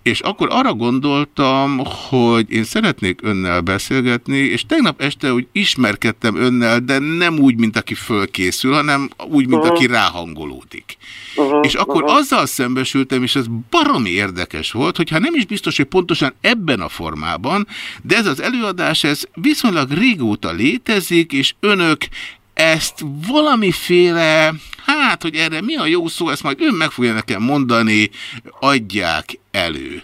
És akkor arra gondoltam, hogy én szeretnék önnel beszélgetni, és tegnap este úgy ismerkedtem önnel, de nem úgy, mint aki fölkészül, hanem úgy, mint aki ráhangolódik. Uh-huh, és akkor uh-huh. azzal szembesültem, és ez baromi érdekes volt, hogyha nem is biztos, hogy pontosan ebben a formában, de ez az előadás, ez viszonylag régóta létezik, és önök ezt valamiféle, hát, hogy erre mi a jó szó, ezt majd ön meg fogja nekem mondani, adják elő.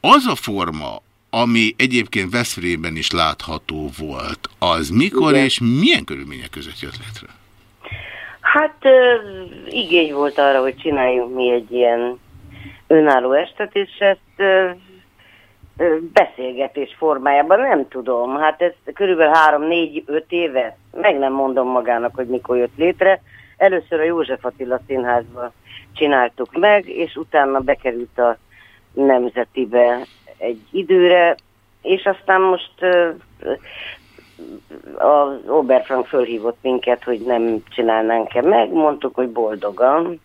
Az a forma, ami egyébként Veszprémben is látható volt, az mikor Igen. és milyen körülmények között jött létre? Hát uh, igény volt arra, hogy csináljunk mi egy ilyen önálló estet, és ezt uh, beszélgetés formájában nem tudom. Hát ez körülbelül három-négy-öt éve, meg nem mondom magának, hogy mikor jött létre. Először a József Attila Színházba csináltuk meg, és utána bekerült a Nemzetibe egy időre, és aztán most az Oberfrank fölhívott minket, hogy nem csinálnánk-e meg, mondtuk, hogy boldogan,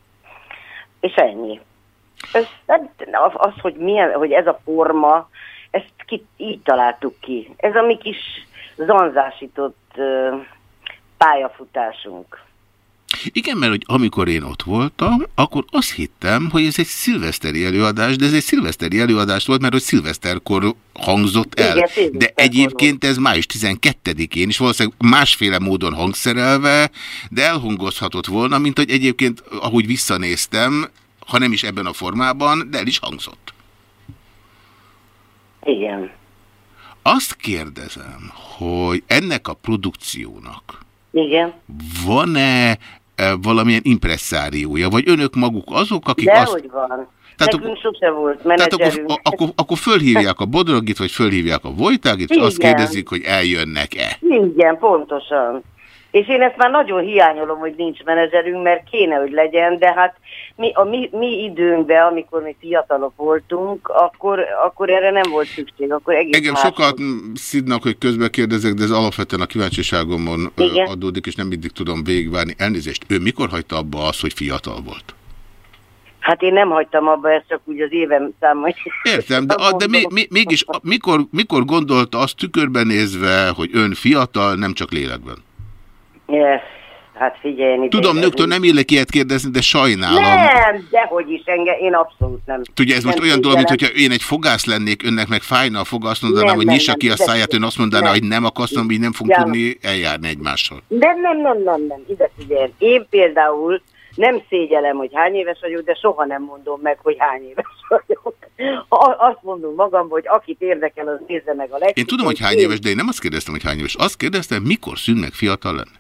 és ennyi. Ez, az, hogy, milyen, hogy ez a forma, ezt ki, így találtuk ki. Ez a mi kis zanzásított uh, pályafutásunk. Igen, mert hogy amikor én ott voltam, akkor azt hittem, hogy ez egy szilveszteri előadás, de ez egy szilveszteri előadás volt, mert hogy szilveszterkor hangzott el. Igen, de egyébként ez május 12-én is valószínűleg másféle módon hangszerelve, de elhangozhatott volna, mint hogy egyébként, ahogy visszanéztem, ha nem is ebben a formában, de el is hangzott. Igen. Azt kérdezem, hogy ennek a produkciónak van-e e, valamilyen impresszáriója, vagy önök maguk azok, akik De azt... hogy van. Tehát Nekünk sose volt Tehát akkor, menedzserünk. a- akkor, akkor fölhívják a Bodrogit, vagy fölhívják a Vojtágit, és azt kérdezik, hogy eljönnek-e. Igen, pontosan. És én ezt már nagyon hiányolom, hogy nincs menedzserünk, mert kéne, hogy legyen, de hát mi, a mi, mi időnkben, amikor mi fiatalok voltunk, akkor, akkor erre nem volt szükség, akkor egész Engem más sokat szidnak, hogy közbe kérdezek, de ez alapvetően a kíváncsiságomon Igen. adódik, és nem mindig tudom végigvárni. Elnézést, ő mikor hagyta abba azt, hogy fiatal volt? Hát én nem hagytam abba, ezt csak úgy az évem számai. Értem, de, de mi, mi, mégis mikor, mikor gondolta azt tükörben nézve, hogy ön fiatal, nem csak lélekben? Yes. Hát figyelj, én Tudom, nőktől nem illek ilyet kérdezni, de sajnálom. Nem, dehogy is, engem, én abszolút nem. Tudja, ez most nem olyan dolog, mint hogyha én egy fogász lennék, önnek meg fájna a foga, azt mondanám, Nem, hogy nyissa ki a száját, ön azt mondaná, nem. hogy nem, azt mondom, hogy nem fogunk Ja. tudni eljárni egymással. Nem, nem, nem, nem, nem, ide figyelj. Én például nem szégyelem, hogy hány éves vagyok, de soha nem mondom meg, hogy hány éves vagyok. Ha azt mondom magam, hogy akit érdekel, az nézze meg a legtöbb. Én tudom, hogy hány éves, de én nem azt kérdeztem, hogy hány éves. Azt kérdeztem, mikor szűn meg fiatal lenni.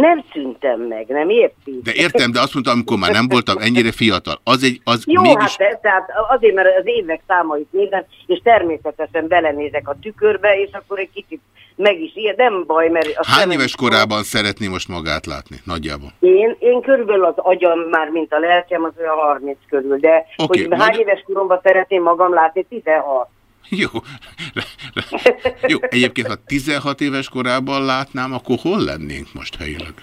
Nem szűntem meg, nem érti? De értem, de azt mondtam, amikor már nem voltam ennyire fiatal. Az egy, az Jó, mégis... hát de, tehát azért, mert az évek számait nézem, és természetesen belenézek a tükörbe, és akkor egy kicsit meg is ilyen, nem baj, mert... a Hány éves korában szeretné most magát látni? Nagyjából. Én, én körülbelül az agyam már, mint a lelkem, az olyan 30 körül, de Oké, hogy nagy- hány éves koromban szeretném magam látni, 16. [laughs] Jó. Jó, egyébként, ha 16 éves korában látnám, akkor hol lennénk most helyileg?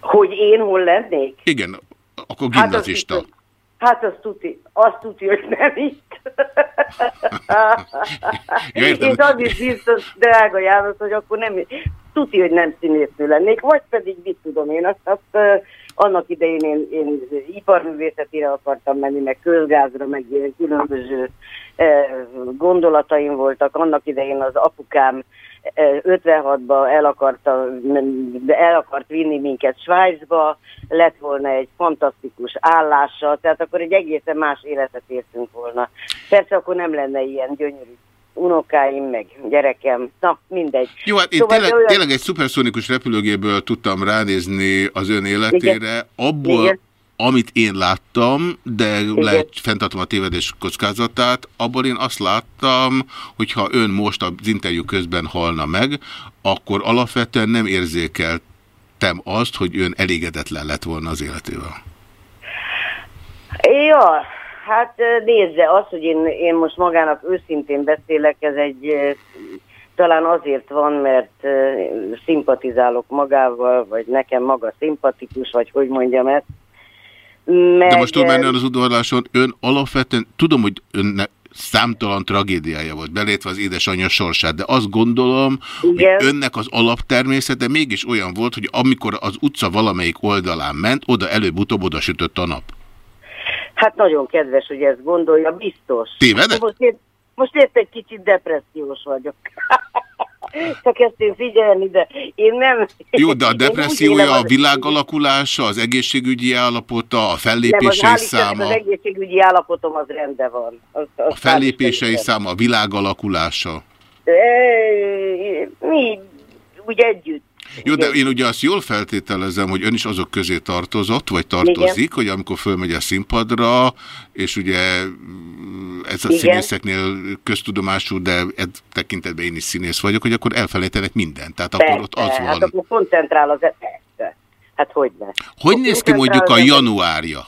Hogy én hol lennék? Igen, akkor Hát az gimnazista. Hát azt tuti, azt tuti, hogy nem itt. [laughs] Ja, értem. És az is biztos, drága János, hogy akkor nem, tuti, hogy nem színésznő lennék, vagy pedig mit tudom én, azt, azt annak idején én, én iparművészetére akartam menni, meg közgázra, meg ilyen különböző uh, gondolataim voltak. Annak idején az apukám uh, 56-ban el, akarta, el akart vinni minket Svájcba, lett volna egy fantasztikus állása, tehát akkor egy egészen más életet értünk volna. Persze akkor nem lenne ilyen gyönyörű unokáim, meg gyerekem, na mindegy. Jó, hát én Szóval tényleg, olyan- tényleg egy szuperszonikus repülőgéből tudtam ránézni az ön életére. Abból, Igen. amit én láttam, de lehet fenntartom a tévedés kockázatát, abból én azt láttam, hogy ha ön most az interjú közben halna meg, akkor alapvetően nem érzékeltem azt, hogy ön elégedetlen lett volna az életével. Ja, hát nézze, az, hogy én, én most magának őszintén beszélek, ez egy talán azért van, mert szimpatizálok magával, vagy nekem maga szimpatikus, vagy hogy mondjam ezt. Meg, De most túl ö, menően az udvarláson, ön alapvetően, tudom, hogy önnek számtalan tragédiája volt, belétve az édesanyja sorsát, de azt gondolom, Igen. hogy önnek az alaptermészete mégis olyan volt, hogy amikor az utca valamelyik oldalán ment, oda előbb-utóbb oda sütött a nap. Hát nagyon kedves, hogy ezt gondolja, biztos. Tévedek? Most, épp, most épp egy kicsit depressziós vagyok. [laughs] Csak ezt én figyelni, de én nem... Jó, de a depressziója, a az- világ alakulása, az egészségügyi állapota, a Nem, az, fellépései hál' Istennek száma, az egészségügyi állapotom az rendben van. Az, az a fellépései száma, a világ alakulása. E, mi úgy együtt. Jó, de én ugye azt jól feltételezem, hogy ön is azok közé tartozott, vagy tartozik, Igen. hogy amikor fölmegy a színpadra, és ugye mm, ez a Igen. színészeknél köztudomású, de e tekintetben én is színész vagyok, hogy akkor elfelejtenek mindent. Tehát akkor ott az Persze, van. Hát akkor koncentrál az... Persze. Hát hogy ne. Hogy néz ki mondjuk a januárja?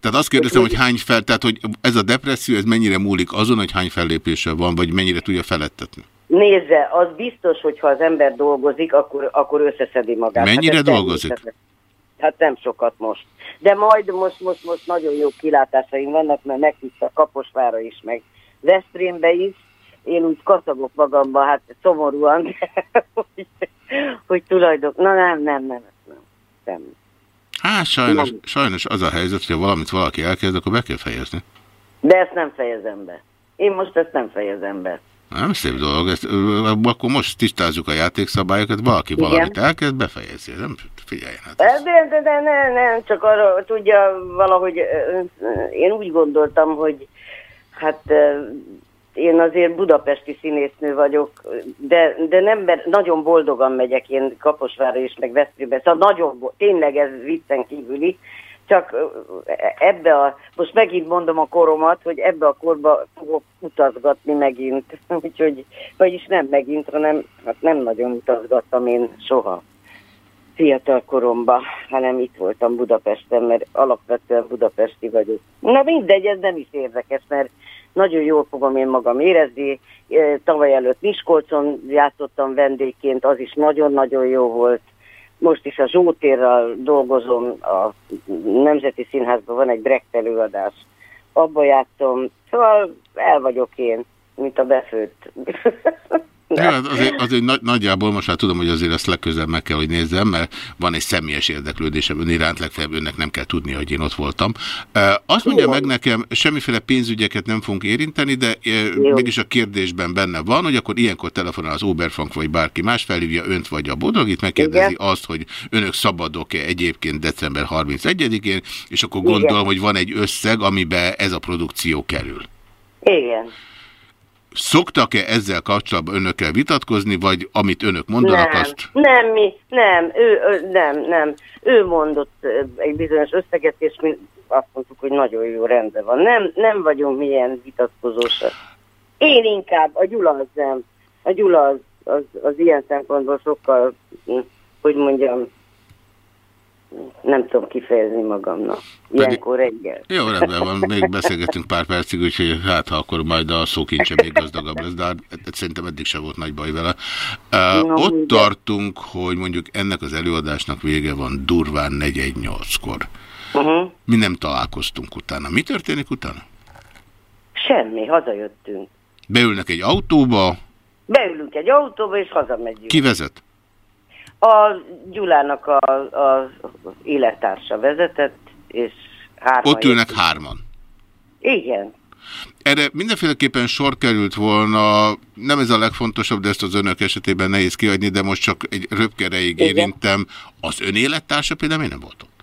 Tehát azt kérdezem, hogy hány fel, tehát hogy ez a depresszió, ez mennyire múlik azon, hogy hány fellépése van, vagy mennyire tudja felettetni? Nézze, az biztos, hogy ha az ember dolgozik, akkor, akkor összeszedi magát. Mennyire ez dolgozik? Hát nem sokat most. De majd most, most, most nagyon jó kilátásaim vannak, mert megtiszta Kaposvára is, meg Veszprémbe is. Én úgy kaszagok magamban, hát szomorúan, de hogy, [laughs] hogy tulajdon... Na nem, nem, nem, nem. nem. Hát sajnos, Nem. sajnos az a helyzet, hogy ha valamit valaki elkezd, akkor be kell fejezni. De ezt nem fejezem be. Én most ezt nem fejezem be. Nem szép dolog, ezt, akkor most tisztázzuk a játékszabályokat, valaki Igen. valamit elkezd, befejezi. Nem figyeljen hát. De, de, de ne, nem, csak arra tudja valahogy, én úgy gondoltam, hogy hát én azért budapesti színésznő vagyok, de, de nem, mert nagyon boldogan megyek én Kaposvára és meg Veszprémbe, szóval nagyon, tényleg ez viccen kívüli, csak ebbe a, most megint mondom a koromat, hogy ebbe a korba fogok utazgatni megint, [laughs] úgyhogy, vagyis nem megint, hanem hát nem nagyon utazgattam én soha fiatal koromba, hanem itt voltam Budapesten, mert alapvetően budapesti vagyok. Na mindegy, ez nem is érdekes, mert nagyon jól fogom én magam érezni. Tavaly előtt Miskolcon játszottam vendégként, az is nagyon-nagyon jó volt. Most is a Zsótérral dolgozom, a Nemzeti Színházban van egy Brecht előadás. Abba játszom, szóval el vagyok én, mint a befőtt. [laughs] Jó, hát azért, azért nagy, nagyjából most már tudom, hogy azért ezt legközelebb meg kell, hogy nézzem, mert van egy személyes érdeklődésem ön iránt, legfeljebb önnek nem kell tudni, hogy én ott voltam. Azt mondja meg nekem, semmiféle pénzügyeket nem fogunk érinteni, de e, mégis a kérdésben benne van, hogy akkor ilyenkor telefonál az Oberfrank vagy bárki más, felhívja önt vagy a Bodrogit, megkérdezi Igen. azt, hogy önök szabadok-e egyébként december 31-én, és akkor Igen. gondolom, hogy van egy összeg, amiben ez a produkció kerül. Igen. Szoktak-e ezzel kapcsolatban önökkel vitatkozni, vagy amit önök mondanak, nem, azt... nem, mi, nem, ő, ő, nem, nem. Ő mondott egy bizonyos összeget, és mi azt mondtuk, hogy nagyon jó rendben van. Nem, nem vagyunk milyen vitatkozósak. Én inkább, a Gyula az nem. A Gyula az, az, az ilyen szempontból sokkal, hm, hogy mondjam, nem tudom kifejezni magamnak. Ilyenkor reggel. Jó, rendben van, még beszélgetünk pár percig, úgyhogy hát ha akkor majd a szókincse még gazdagabb lesz, de hát szerintem eddig sem volt nagy baj vele. Uh, Na, ott mindegy. tartunk, hogy mondjuk ennek az előadásnak vége van durván 418-kor. Uh-huh. Mi nem találkoztunk utána. Mi történik utána? Semmi, hazajöttünk. Beülnek egy autóba, Beülünk egy autóba, és hazamegyünk. ki vezet? A Gyulának a, a élettársa vezetett, és hárman Ott ülnek jöttünk. hárman. Igen. Erre mindenféleképpen sor került volna, nem ez a legfontosabb, de ezt az önök esetében nehéz kiadni, de most csak egy röpkereig Igen. érintem. Az ön élettársa például miért nem volt ott?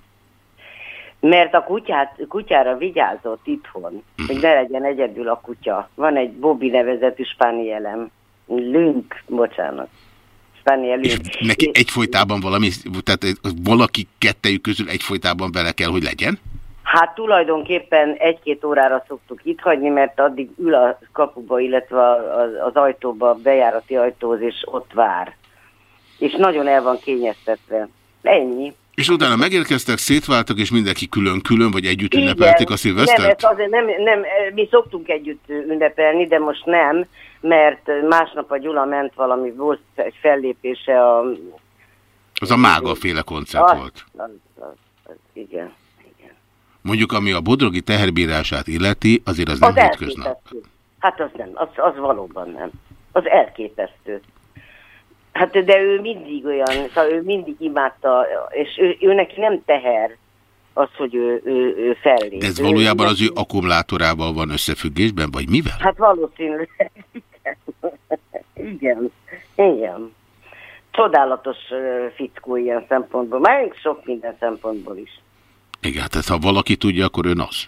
Mert a kutyát, kutyára vigyázott itthon, hogy ne legyen egyedül a kutya. Van egy Bobby nevezetű spanielem. Lünk, bocsánat. Spaniel És Lünk. neki egyfolytában valami, tehát valaki kettejük közül egyfolytában vele kell, hogy legyen? Hát tulajdonképpen egy-két órára szoktuk itt hagyni, mert addig ül a kapuba, illetve a- az, ajtóba, a bejárati ajtóhoz, és ott vár. És nagyon el van kényeztetve. Ennyi. És utána megérkeztek, szétváltak, és mindenki külön-külön, vagy együtt Igen. ünnepelték a Nem, szilvesztert? ez azért nem, nem, mi szoktunk együtt ünnepelni, de most nem, mert másnap a Gyula ment valami, volt egy fellépése a... Az a mága féle koncert az, volt. az, az, az, igen. Mondjuk, ami a bodrogi teherbírását illeti, azért az nem Az hétköznap. elképesztő. Hát az nem, az, az valóban nem. Az elképesztő. Hát de ő mindig olyan, szóval ő mindig imádta, és ő, ő neki nem teher az, hogy ő, ő, ő fellép. De ez valójában az ő akkumulátorával van összefüggésben, vagy mivel? Hát valószínűleg. [laughs] Igen. Igen. Csodálatos ö, fickó ilyen szempontból. Már sok minden szempontból is. Igen, tehát ha valaki tudja, akkor ön az.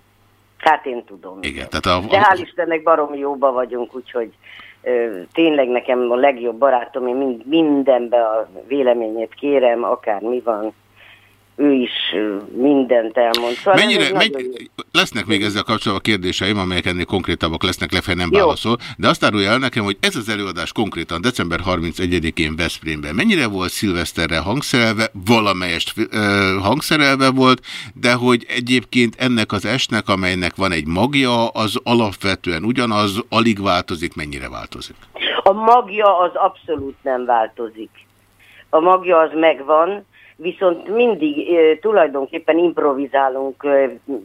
Hát én tudom. Igen, tehát a, De hál' Istennek baromi jóba vagyunk, úgyhogy ö, tényleg nekem a legjobb barátom, én mind, mindenbe a véleményét kérem, akár mi van. Ő is mindent elmond. Szóval Mennyire, menny, nagyon lesznek még ezzel kapcsolatban kérdéseim, amelyek ennél konkrétabbak lesznek, lefelé nem válaszol, de azt árulja el nekem, hogy ez az előadás konkrétan december 31-én Veszprémben mennyire volt szilveszterre hangszerelve, valamelyest ö, hangszerelve volt, de hogy egyébként ennek az esnek, amelynek van egy magja, az alapvetően ugyanaz, alig változik, mennyire változik. A magja az abszolút nem változik. A magja az megvan, viszont mindig tulajdonképpen improvizálunk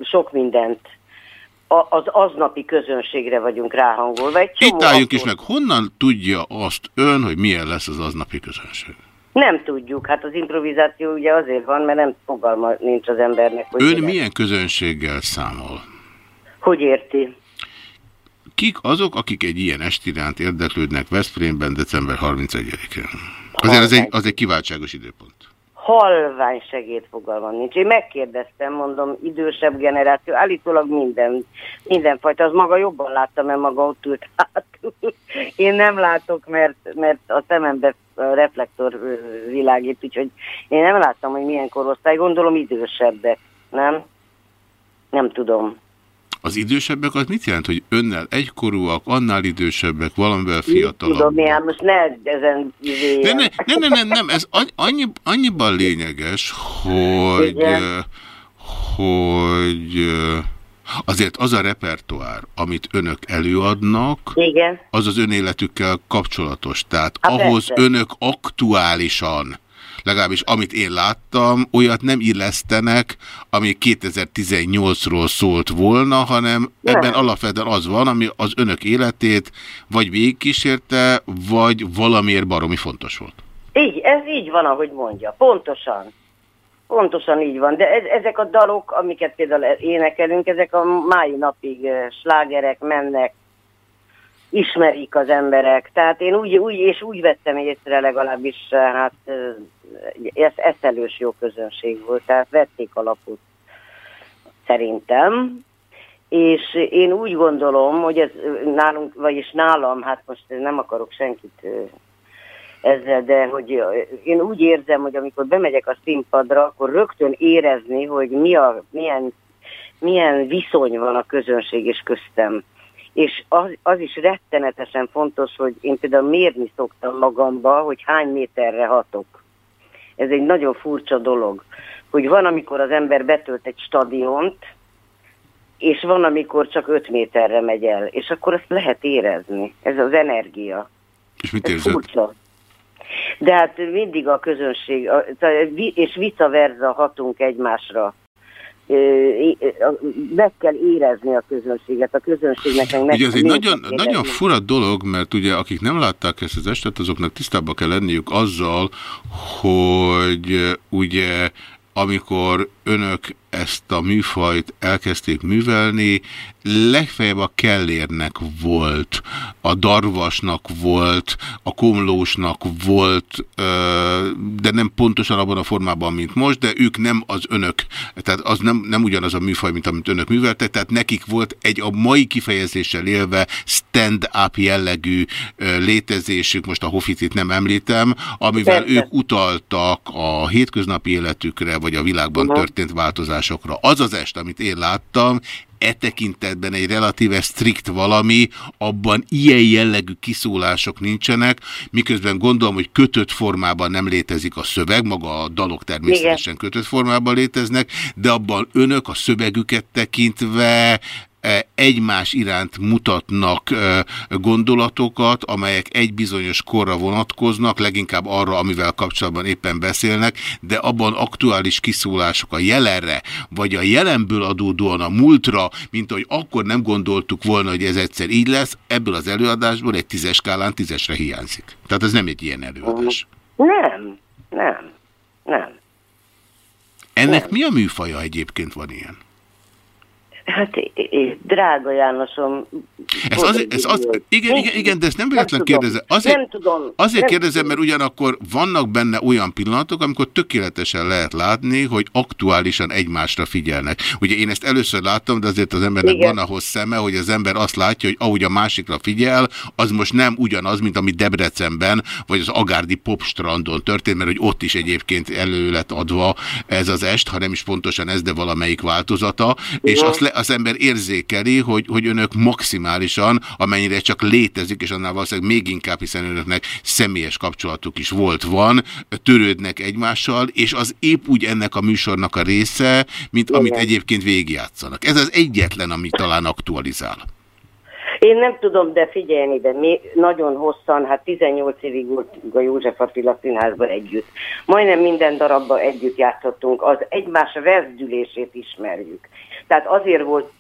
sok mindent. Az aznapi közönségre vagyunk ráhangolva. Egy Itt álljunk is apró- meg, honnan tudja azt ön, hogy milyen lesz az aznapi közönség? Nem tudjuk, hát az improvizáció ugye azért van, mert nem fogalma nincs az embernek, hogy Ön mi lesz. milyen közönséggel számol? Hogy érti? Kik azok, akik egy ilyen est iránt érdeklődnek Veszprémben december 31-én? Azért az egy, az egy kiváltságos időpont. Halvány segédfogalmam nincs. Én megkérdeztem, mondom, idősebb generáció, állítólag minden, mindenfajta, az maga jobban látta, mert maga ott ült hátul. Én nem látok, mert, mert a szemembe a reflektor világít, úgyhogy én nem láttam, hogy milyen korosztály, gondolom idősebbek, nem? Nem tudom. Az idősebbek az mit jelent, hogy önnel egykorúak, annál idősebbek, valamivel Tudom, fiatalabbak? én most ne ezen... Nem, nem, nem, nem, nem, nem, ez annyi- annyi, annyiban lényeges, hogy, Igen. hogy azért az a repertoár, amit önök előadnak, Igen. az az önéletükkel kapcsolatos. Tehát Há, ahhoz persze. önök aktuálisan, legalábbis amit én láttam, olyat nem illesztenek, ami 2018-ról szólt volna, hanem Nem. ebben alapvetően az van, ami az önök életét vagy végigkísérte, vagy valamiért baromi fontos volt. Így, ez így van, ahogy mondja. Pontosan. Pontosan így van. De ez, ezek a dalok, amiket például énekelünk, ezek a mai napig eh, slágerek mennek, ismerik az emberek. Tehát én úgy, úgy és úgy vettem észre legalábbis, hát ez eszelős jó közönség volt, tehát vették alapot szerintem. És én úgy gondolom, hogy ez nálunk, vagyis nálam, hát most nem akarok senkit ezzel, de hogy én úgy érzem, hogy amikor bemegyek a színpadra, akkor rögtön érezni, hogy mi a, milyen, milyen viszony van a közönség és köztem. És az, az is rettenetesen fontos, hogy én például mérni szoktam magamba, hogy hány méterre hatok. Ez egy nagyon furcsa dolog, hogy van, amikor az ember betölt egy stadiont, és van, amikor csak 5 méterre megy el, és akkor azt lehet érezni. Ez az energia. És mit Ez furcsa. De hát mindig a közönség, és vice versa hatunk egymásra. Meg kell érezni a közönséget, a közönségnek meg Ugye ez egy nagyon, kell nagyon érezni. fura dolog, mert ugye akik nem látták ezt az estet, azoknak tisztában kell lenniük azzal, hogy ugye amikor önök ezt a műfajt elkezdték művelni, legfeljebb a Kellérnek volt, a Darvasnak volt, a Komlósnak volt, de nem pontosan abban a formában, mint most, de ők nem az önök, tehát az nem, nem ugyanaz a műfaj, mint amit önök műveltek, tehát nekik volt egy a mai kifejezéssel élve stand-up jellegű létezésük, most a Hofitit nem említem, amivel Persze. ők utaltak a hétköznapi életükre, vagy a világban Aha. történt változásokra. Az az est, amit én láttam, e tekintetben egy relatíve strikt valami, abban ilyen jellegű kiszólások nincsenek, miközben gondolom, hogy kötött formában nem létezik a szöveg, maga a dalok természetesen kötött formában léteznek, de abban önök a szövegüket tekintve egymás iránt mutatnak eh, gondolatokat, amelyek egy bizonyos korra vonatkoznak, leginkább arra, amivel kapcsolatban éppen beszélnek, de abban aktuális kiszólások a jelenre, vagy a jelenből adódóan a múltra, mint hogy akkor nem gondoltuk volna, hogy ez egyszer így lesz, ebből az előadásból egy tízes skálán tízesre hiányzik. Tehát ez nem egy ilyen előadás. Nem, nem, nem. Ennek mi a műfaja egyébként van ilyen? Hát, drága Jánosom. Ez az, ez az, igen, igen, igen, de ezt nem véletlen kérdezem. Azért, Nem tudom. azért Nem kérdezem, mert ugyanakkor vannak benne olyan pillanatok, amikor tökéletesen lehet látni, hogy aktuálisan egymásra figyelnek. Ugye én ezt először láttam, de azért az embernek Igen. van ahhoz szeme, hogy az ember azt látja, hogy ahogy a másikra figyel, az most nem ugyanaz, mint ami Debrecenben, vagy az Agárdi Popstrandon történt, mert hogy ott is egyébként elő lett adva ez az est, ha nem is pontosan ez, de valamelyik változata, és Igen. azt le, az ember érzékeli, hogy, hogy önök maximálisan, amennyire csak létezik, és annál valószínűleg még inkább, hiszen önöknek személyes kapcsolatuk is volt, van, törődnek egymással, és az épp úgy ennek a műsornak a része, mint amit Igen. egyébként végigjátszanak. Ez az egyetlen, ami talán aktualizál. Én nem tudom, de figyelni, de mi nagyon hosszan, hát 18 évig voltunk a József Attila Színházban együtt. Majdnem minden darabban együtt játszottunk, az egymás verzdülését ismerjük. Tehát azért volt,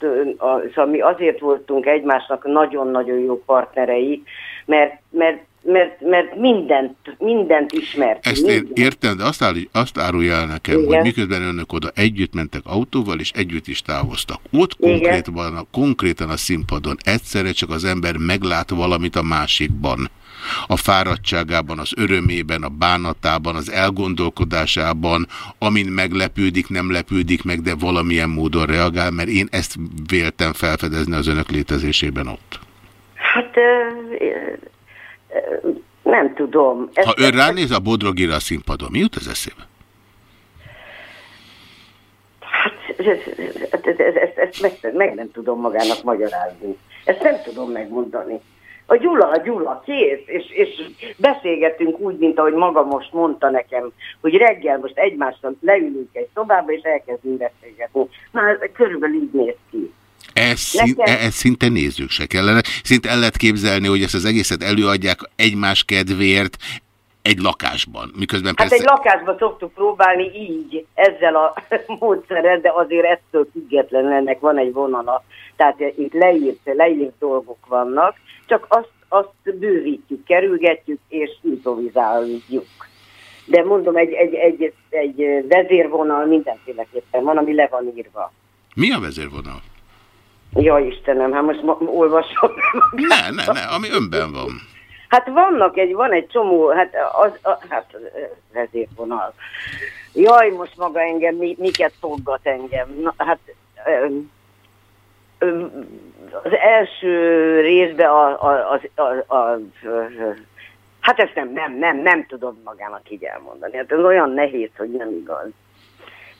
szóval mi azért voltunk egymásnak nagyon-nagyon jó partnerei, mert, mert mert, mert mindent, mindent ismert. Ezt én értem, de azt, áll, azt árulja el nekem, Igen. hogy miközben önök oda együtt mentek autóval, és együtt is távoztak. Ott konkrétan, a, konkrétan a színpadon egyszerre csak az ember meglát valamit a másikban. A fáradtságában, az örömében, a bánatában, az elgondolkodásában, amin meglepődik, nem lepődik meg, de valamilyen módon reagál, mert én ezt véltem felfedezni az önök létezésében ott. Hát nem tudom. Ez, Ha ön ránéz a Bodrogira a színpadon, mi jut az eszébe? Hát ezt, ezt, ezt, ezt meg, meg nem tudom magának magyarázni. Ezt nem tudom megmondani. A Gyula, a Gyula, kész, és, és beszélgetünk úgy, mint ahogy maga most mondta nekem, hogy reggel most egymással leülünk egy szobába, és elkezdünk beszélgetni. Na, ez körülbelül így néz ki. Ez, szín, Nekem- ez szinte nézzük se kellene. Szinte el lehet képzelni, hogy ezt az egészet előadják egymás kedvéért egy lakásban. Miközben Hát persze... egy lakásba szoktuk próbálni így, ezzel a [laughs] módszerrel, de azért ettől függetlenül ennek van egy vonala. Tehát itt leírt, leírt dolgok vannak, csak azt, azt bővítjük, kerülgetjük és improvizáljuk. De mondom, egy, egy, egy, egy vezérvonal mindenféleképpen van, ami le van írva. Mi a vezérvonal? Ja Istenem, hát most olvasom. Ne, ne, ne, ami önben van. Hát vannak egy, van egy csomó, hát az, a, hát vezérvonal. Jaj, most maga engem, mi, miket szolgat engem. Na, hát az első részben a, a, a, a, a, hát ezt nem, nem, nem, nem tudom magának így elmondani. Hát ez olyan nehéz, hogy nem igaz.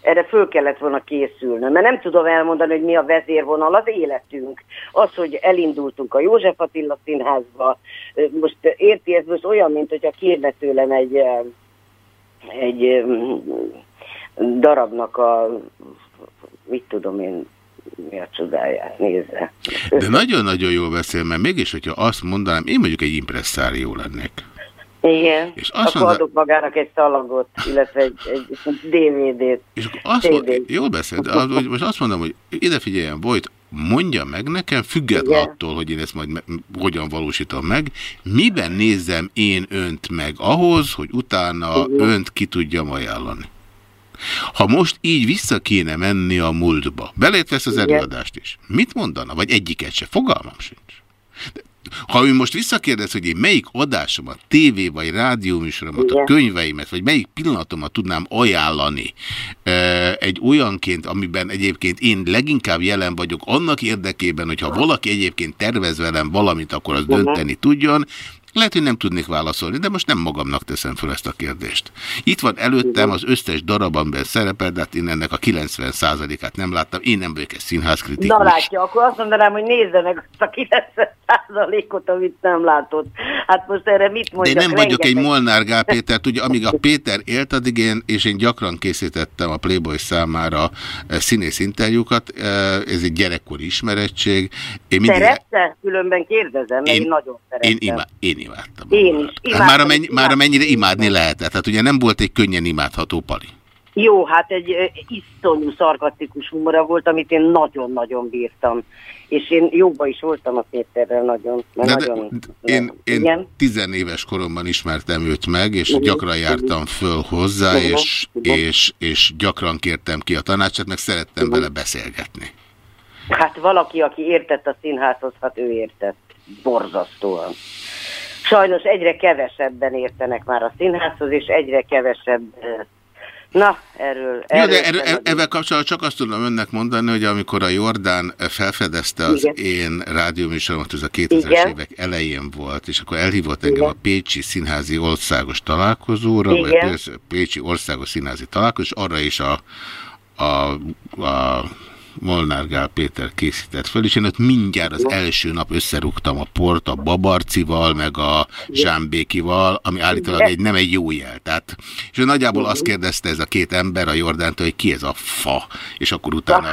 Erre föl kellett volna készülnöm, mert nem tudom elmondani, hogy mi a vezérvonal, az életünk. Az, hogy elindultunk a József Attila színházba, most érti, ez most olyan, mint hogyha kérne tőlem egy, egy ö, darabnak a, mit tudom én, mi a csodája, nézze. De nagyon-nagyon jól beszél, mert mégis, hogyha azt mondanám, én mondjuk egy impresszárió lennék. Igen, És azt akkor mondta- adok magának egy szalagot, illetve egy, egy DVD-t. És akkor azt mond, jól beszél, de az- hogy most azt mondom, hogy ide figyeljen, Vojt, mondja meg nekem, független Igen. attól, hogy én ezt majd hogyan valósítom meg, miben nézzem én önt meg ahhoz, hogy utána Igen. önt ki tudjam ajánlani. Ha most így vissza kéne menni a múltba, belétve ezt az Igen. előadást is, mit mondana? Vagy egyiket se? Fogalmam sincs. De ha ő most visszakérdez, hogy én melyik adásomat, tévé vagy rádióműsoromat, a Igen. könyveimet, vagy melyik pillanatomat tudnám ajánlani egy olyanként, amiben egyébként én leginkább jelen vagyok annak érdekében, hogyha valaki egyébként tervez velem valamit, akkor az dönteni tudjon, lehet, hogy nem tudnék válaszolni, de most nem magamnak teszem fel ezt a kérdést. Itt van előttem az összes darab, amiben szerepel, de hát én ennek a 90%-át nem láttam. Én nem vagyok egy színházkritikus. Na látja, akkor azt mondanám, hogy nézze meg azt a 90%-ot, amit nem látott. Hát most erre mit De mondjak? én nem vagyok egy Molnár Gál Péter, tudja, amíg a Péter élt, addig én, és én gyakran készítettem a Playboy számára eh, színész interjúkat, eh, ez egy gyerekkori ismerettség. Én mindig, Szerette? Különben kérdezem, Én- én, nagyon szeretem. én, imá, én imádtam. Én is. Hát Imádtam, már, amennyi, imádtam. már amennyire imádni lehetett. Hát ugye nem volt egy könnyen imádható pali. Jó, hát egy iszonyú szarkasztikus humora volt, amit én nagyon-nagyon bírtam. És én jóba is voltam a Péterrel nagyon. Mert De, de, nagyon én, én Igen? tizenéves koromban ismertem őt meg, és Mhm. gyakran jártam föl hozzá, Mhm. és, Mhm. és, és gyakran kértem ki a tanácsát, meg szerettem vele beszélgetni. Hát valaki, aki értett a színházhoz, hát ő értett. Borzasztóan. Sajnos egyre kevesebben értenek már a színházhoz, és egyre kevesebb... Na, erről... Jó, erről de erről, sem- ezzel kapcsolatban csak azt tudom önnek mondani, hogy amikor a Jordán felfedezte az Igen. én rádióműsoromat, ez a 2000-es Igen. évek elején volt, és akkor elhívott engem Igen. a Pécsi Színházi Országos Találkozóra, vagy Igen. a Pécsi Országos Színházi Találkozó, és arra is a, a, a Molnár Gál Péter készített föl, és én ott mindjárt az első nap összerúgtam a port a Babarcival, meg a Zsámbékival, ami állítólag egy, nem egy jó jel. Tehát, és ő nagyjából azt kérdezte ez a két ember a Jordántól, hogy ki ez a fa, és akkor utána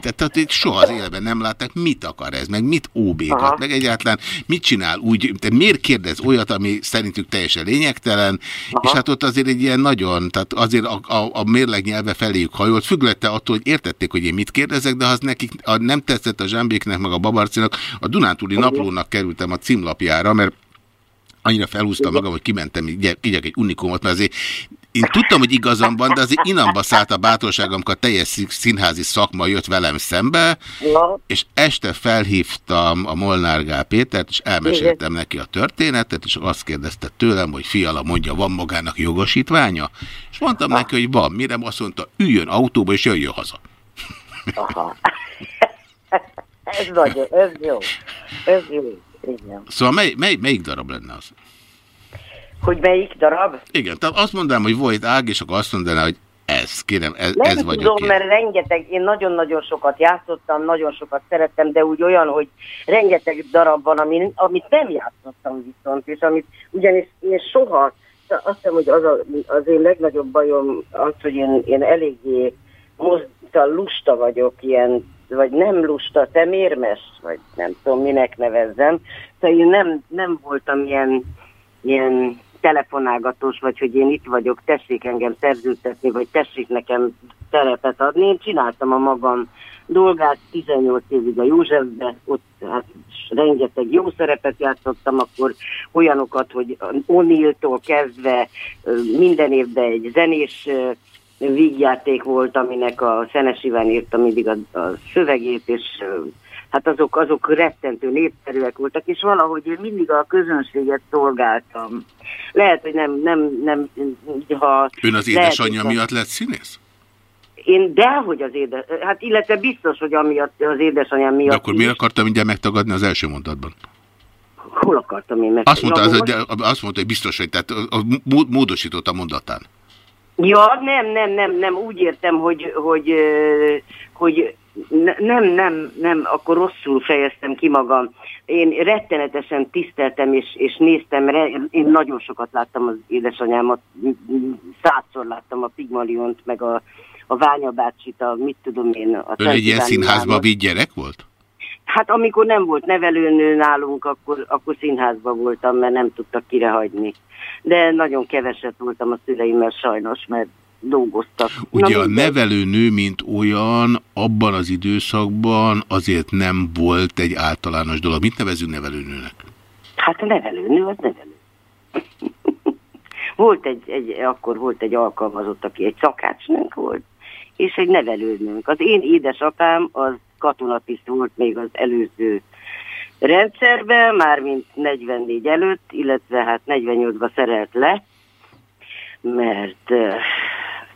tehát, itt soha az életben nem látták, mit akar ez, meg mit óbégat, Aha. meg egyáltalán mit csinál úgy, de miért kérdez olyat, ami szerintük teljesen lényegtelen, Aha. és hát ott azért egy ilyen nagyon, tehát azért a, a, a mérleg nyelve feléjük hajolt, függlette attól, hogy értették, hogy én mit kérdezek, de ha az nekik a, nem tetszett a Zsámbéknek, meg a Babarcinak, a Dunántúli naplónak kerültem a címlapjára, mert annyira felhúztam magam, hogy kimentem, igyek egy unikumot, mert azért én tudtam, hogy igazam van, de azért inamba szállt a bátorságom, amikor a teljes színházi szakma jött velem szembe, ja. és este felhívtam a Molnár Gál Pétert, és elmeséltem neki a történetet, és azt kérdezte tőlem, hogy fiala mondja, van magának jogosítványa? És mondtam ha. neki, hogy van. Mire azt mondta, üljön autóba, és jöjjön haza. Aha. [laughs] ez nagyon, ez jó. Ez jó. Igen. Szóval mely, mely, melyik darab lenne az? Hogy melyik darab? Igen, tehát azt mondanám, hogy volt ág, és akkor azt mondaná, hogy ez, kérem, ez, nem ez vagyok tudom, én. mert rengeteg, én nagyon-nagyon sokat játszottam, nagyon sokat szerettem, de úgy olyan, hogy rengeteg darab van, amit, amit nem játszottam viszont, és amit ugyanis én soha, azt hiszem, hogy az, a, az én legnagyobb bajom az, hogy én, én eléggé mozdítan lusta vagyok, ilyen, vagy nem lusta, temérmes, vagy nem tudom, minek nevezzem. Szóval én nem, nem voltam ilyen, ilyen telefonálgatós, vagy hogy én itt vagyok, tessék engem szerződtetni, vagy tessék nekem terepet adni. Én csináltam a magam dolgát 18 évig a Józsefbe, ott hát rengeteg jó szerepet játszottam, akkor olyanokat, hogy O'Neill-tól kezdve minden évben egy zenés vígjáték volt, aminek a Szenes Iván írta mindig a, a szövegét, és hát azok, azok rettentő népszerűek voltak, és valahogy én mindig a közönséget szolgáltam. Lehet, hogy nem, nem, nem ha... Ön az édesanyja lehet, miatt lett színész? Én dehogy az édes... Hát illetve biztos, hogy amiatt az édesanyám miatt... De akkor miért akartam mindjárt megtagadni az első mondatban? Hol akartam én meg? Azt mondta, az, hogy, azt mondta hogy biztos, hogy tehát módosított a mondatán. Ja, nem, nem, nem, nem, úgy értem, hogy, hogy, hogy nem, nem, nem, akkor rosszul fejeztem ki magam. Én rettenetesen tiszteltem és, és néztem, én nagyon sokat láttam az édesanyámat, százszor láttam a Pigmaliont, meg a, a Ványa bácsit, a mit tudom én. A Ön egy ilyen színházban vitt gyerek volt? Hát amikor nem volt nevelőnő nálunk, akkor, akkor színházban voltam, mert nem tudtak kirehagyni. De nagyon keveset voltam a szüleimmel sajnos, mert dolgoztak. Ugye Na, a nevelőnő, mint olyan, abban az időszakban azért nem volt egy általános dolog. Mit nevezünk nevelőnőnek? Hát a nevelőnő az nevelő. [laughs] volt egy, egy, akkor volt egy alkalmazott, aki egy szakácsnőnk volt, és egy nevelőnőnk. Az én édesapám az katonatiszt volt még az előző rendszerben, mármint 44 előtt, illetve hát 48-ba szerelt le, mert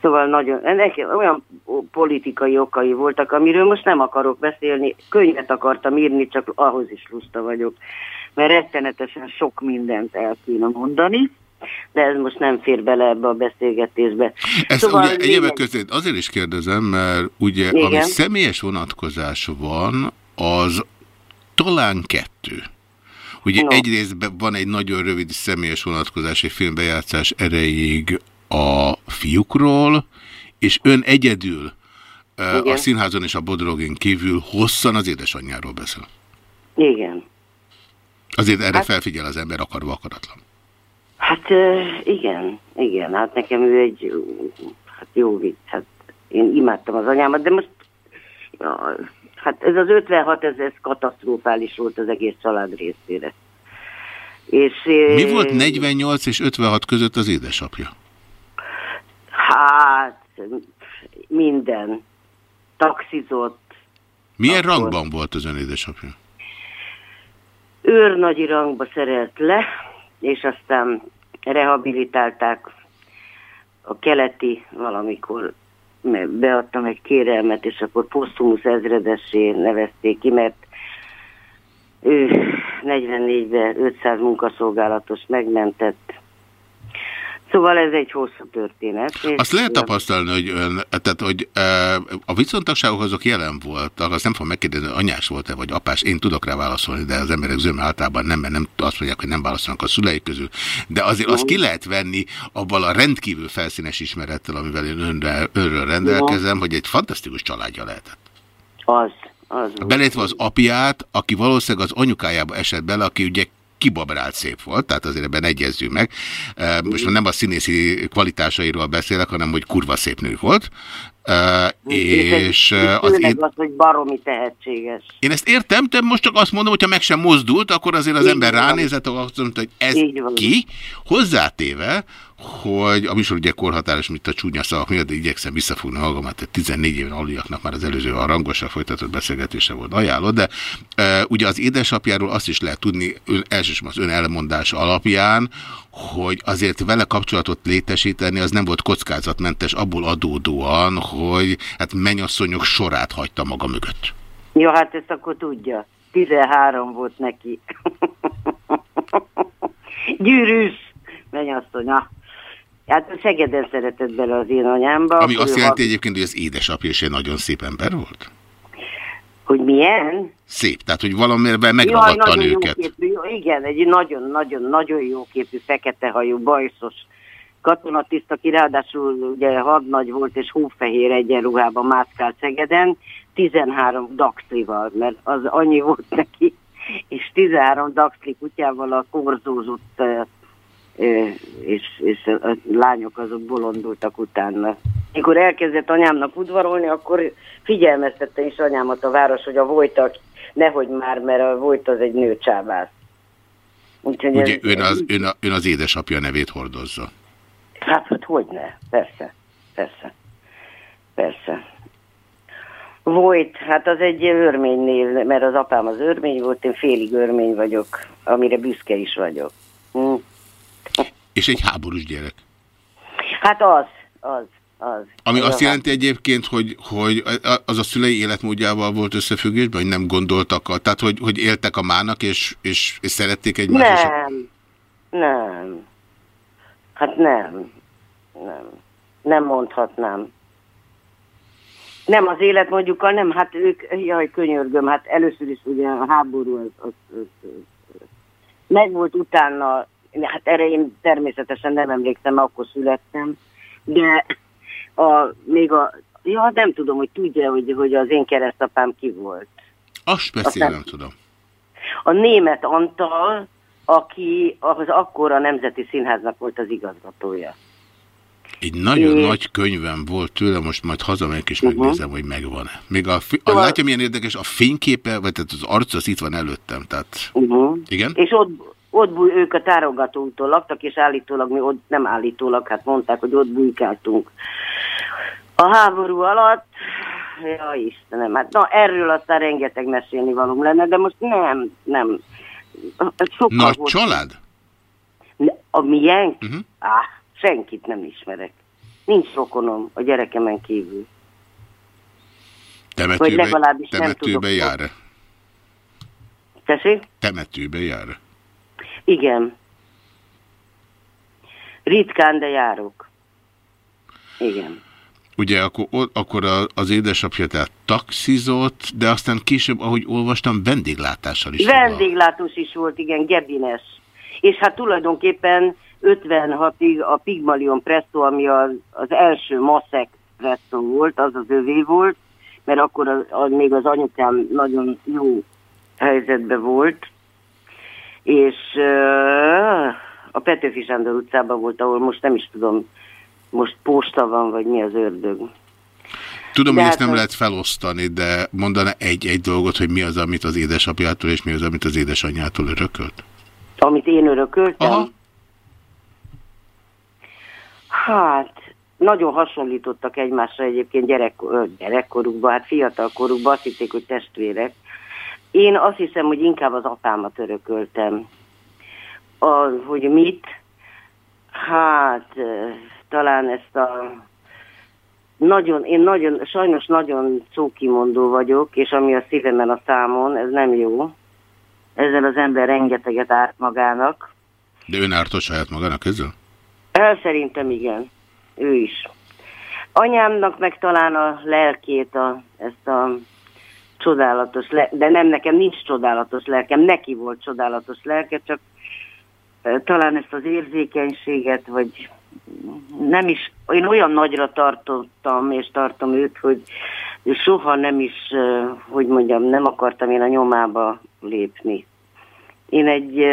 Szóval nagyon, ennek olyan politikai okai voltak, amiről most nem akarok beszélni. Könyvet akartam írni, csak ahhoz is lusta vagyok, mert rettenetesen sok mindent el kéne mondani de ez most nem fér bele ebbe a beszélgetésbe. Ezt szóval ugye egyébek között azért is kérdezem, mert ugye Igen. ami személyes vonatkozás van, az talán kettő. Ugye no. egyrészt van egy nagyon rövid személyes vonatkozás egy filmbejátszás erejéig a fiúkról, és ön egyedül Igen. a színházon és a Bodrogén kívül hosszan az édesanyjáról beszél. Igen. Azért erre hát, felfigyel az ember akarva akaratlan. Hát igen, igen, hát nekem ő egy hát jó vicc, hát én imádtam az anyámat, de most ja, hát ez az 56, ez, ez katasztrofális volt az egész család részére. És, Mi volt 48 és 56 között az édesapja? Hát, minden. Taxizott. Milyen akkor... rangban volt az ön édesapja? Őrnagyi rangba szerelt le, és aztán rehabilitálták a keleti valamikor beadtam egy kérelmet, és akkor posztumusz ezredessé nevezték ki, mert ő 44-ben 500 munkaszolgálatos megmentett, Szóval ez egy hosszú történet. Azt lehet tapasztalni, hogy, ön, tehát, hogy e, a viszontagságok azok jelen voltak, azt nem fogom megkérdezni, hogy anyás volt-e vagy apás, én tudok rá válaszolni, de az emberek zöme általában nem, mert nem azt mondják, hogy nem válaszolnak a szüleik közül. De azért azt ki lehet venni abban a rendkívül felszínes ismerettel, amivel én önre, önről rendelkezem, hogy egy fantasztikus családja lehetett. Az, az. Belétve az apját, aki valószínűleg az anyukájába esett bele, aki ugye kibabrált szép volt, tehát azért ebben egyezzünk meg. Most nem a színészi kvalitásairól beszélek, hanem hogy kurva szép nő volt. Uh, és az, én... az, hogy baromi tehetséges. Én ezt értem, de most csak azt mondom, hogyha meg sem mozdult, akkor azért az Így ember van. ránézett, akkor azt mondta, hogy ez ki. Hozzátéve, hogy a műsor ugye korhatáros, mint a csúnya szavak miatt, de igyekszem visszafogni magamat, tehát 14 éven aluliaknak már az előző a rangosan folytatott beszélgetése volt ajánlott, de e, ugye az édesapjáról azt is lehet tudni, ön, elsősorban az ön elmondása alapján, hogy azért vele kapcsolatot létesíteni, az nem volt kockázatmentes abból adódóan, hogy hát mennyasszonyok sorát hagyta maga mögött. Ja, hát ezt akkor tudja. 13 volt neki. [laughs] Gyűrűs mennyasszonya. Hát Szegeden szeretett bele az én anyámba. Ami azt jelenti hat... egyébként, hogy az édesapja is egy nagyon szép ember volt? Hogy milyen? Szép, tehát hogy valamiben megragadta őket. Képű, igen, egy nagyon-nagyon-nagyon jó képű, fekete hajú, bajszos katonatiszt, aki ráadásul ugye hadnagy volt és hófehér egyenruhában mászkált Szegeden, 13 daxlival, mert az annyi volt neki, és 13 daxli kutyával a korzózott és, és a lányok azok bolondultak utána. Mikor elkezdett anyámnak udvarolni, akkor figyelmeztette is anyámat a város, hogy a Vojtak, nehogy már, mert a Vojt az egy nőcsávász. Úgyhogy Ugye ez, ön, az, ön, a, ön az édesapja nevét hordozza? Hát, hát hogyne, persze, persze, persze. Vojt, hát az egy örménynél, mert az apám az örmény volt, én félig örmény vagyok, amire büszke is vagyok. Hm. És egy háborús gyerek. Hát az, az, az. Ami azt jelenti egyébként, hogy, hogy az a szülei életmódjával volt összefüggésben, hogy nem gondoltak, a, tehát hogy, hogy éltek a mának, és, és, és szerették egymást? Nem, nem. Hát nem, nem. Nem mondhatnám. Nem az életmódjukkal, nem, hát ők, jaj, könyörgöm, hát először is ugye a háború az, az, az, az meg volt utána hát erre én természetesen nem emlékszem, akkor születtem, de a, még a, ja, nem tudom, hogy tudja, hogy, hogy az én keresztapám ki volt. Azt beszél, nem tudom. A német Antal, aki az akkor a Nemzeti Színháznak volt az igazgatója. Egy nagyon é. nagy könyvem volt tőle, most majd hazamegyek és uh -huh. megnézem, hogy megvan-e. Még a, a, szóval... látja milyen érdekes, a fényképe, vagy tehát az arc az itt van előttem, tehát... Uh -huh. Igen? És ott, ott búj, ők a tárogatótól laktak, és állítólag mi ott, nem állítólag, hát mondták, hogy ott bújkáltunk. A háború alatt, ja Istenem, hát na erről aztán rengeteg mesélni valóm lenne, de most nem, nem. Sokkal Nagy volt. család? A miénk? Uh -huh. ah, senkit nem ismerek. Nincs rokonom a gyerekemen kívül. Temetőbe, Vagy legalábbis temetőbe nem jár-e? Tessék? Temetőbe jár-e? Igen. Ritkán, de járok. Igen. Ugye akkor, akkor az édesapja tehát taxizott, de aztán később, ahogy olvastam, vendéglátással is Vendéglátós is volt, igen, Gebines. És hát tulajdonképpen 56-ig a Pigmalion Presto, ami az, az első Maszek Presto volt, az az övé volt, mert akkor az, az, még az anyukám nagyon jó helyzetben volt, és a Petőfi Sándor utcában volt, ahol most nem is tudom, most posta van, vagy mi az ördög. Tudom, de hogy ezt hát nem lehet felosztani, de mondana egy-egy dolgot, hogy mi az, amit az édesapjától, és mi az, amit az édesanyjától örökölt? Amit én örököltem? Aha. Hát, nagyon hasonlítottak egymásra egyébként gyerek, gyerekkorukban, hát fiatalkorukban, azt hitték, hogy testvérek. Én azt hiszem, hogy inkább az apámat örököltem. A, hogy mit? Hát, talán ezt a... Nagyon, én nagyon, sajnos nagyon szókimondó vagyok, és ami a szívemen a számon, ez nem jó. Ezzel az ember rengeteget árt magának. De ön ártott saját magának ezzel? El szerintem igen. Ő is. Anyámnak meg talán a lelkét, a, ezt a csodálatos, le de nem nekem nincs csodálatos lelkem, neki volt csodálatos lelke, csak talán ezt az érzékenységet, vagy nem is, én olyan nagyra tartottam, és tartom őt, hogy soha nem is, hogy mondjam, nem akartam én a nyomába lépni. Én egy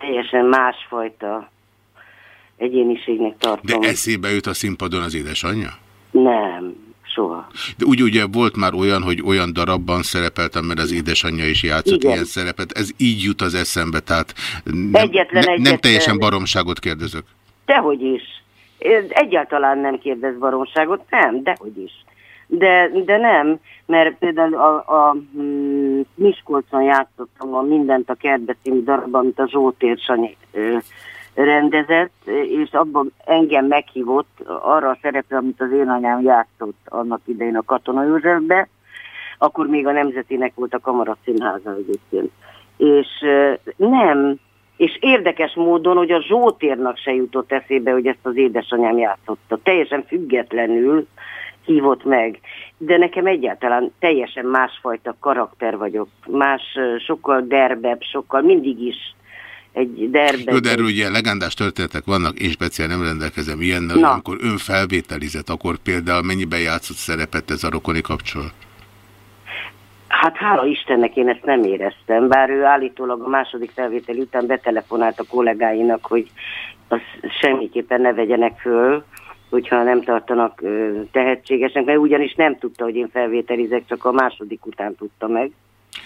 teljesen másfajta egyéniségnek tartom. De eszébe jut a színpadon az édesanyja? Nem, soha. De úgy ugye volt már olyan, hogy olyan darabban szerepeltem, mert az édesanyja is játszott Igen. ilyen szerepet. Ez így jut az eszembe, tehát nem, Egyetlen ne, nem egyet- teljesen baromságot kérdezök. Dehogy is. Egyáltalán nem kérdez baromságot, nem, dehogy is. De, de nem, mert például a, a mm, Miskolcon játszottam a Mindent a kertbe című darabban, amit a Zsótér Sanyi rendezett, és abban engem meghívott arra a szerepre, amit az én anyám játszott annak idején a Katona Józsefbe, akkor még a Nemzetinek volt a Kamara Színháza egyébként. És nem, és érdekes módon, hogy a Zsótérnak se jutott eszébe, hogy ezt az édesanyám játszotta. Teljesen függetlenül hívott meg. De nekem egyáltalán teljesen másfajta karakter vagyok. Más, sokkal derbebb, sokkal mindig is egy derbe. Jó, de erről ugye legendás történetek vannak, én speciál nem rendelkezem ilyennel, Na. amikor ön felvételizett, akkor például mennyiben játszott szerepet ez a rokoni kapcsolat? Hát hála Istennek én ezt nem éreztem, bár ő állítólag a második felvétel után betelefonált a kollégáinak, hogy azt semmiképpen ne vegyenek föl, hogyha nem tartanak tehetségesnek, mert ugyanis nem tudta, hogy én felvételizek, csak a második után tudta meg.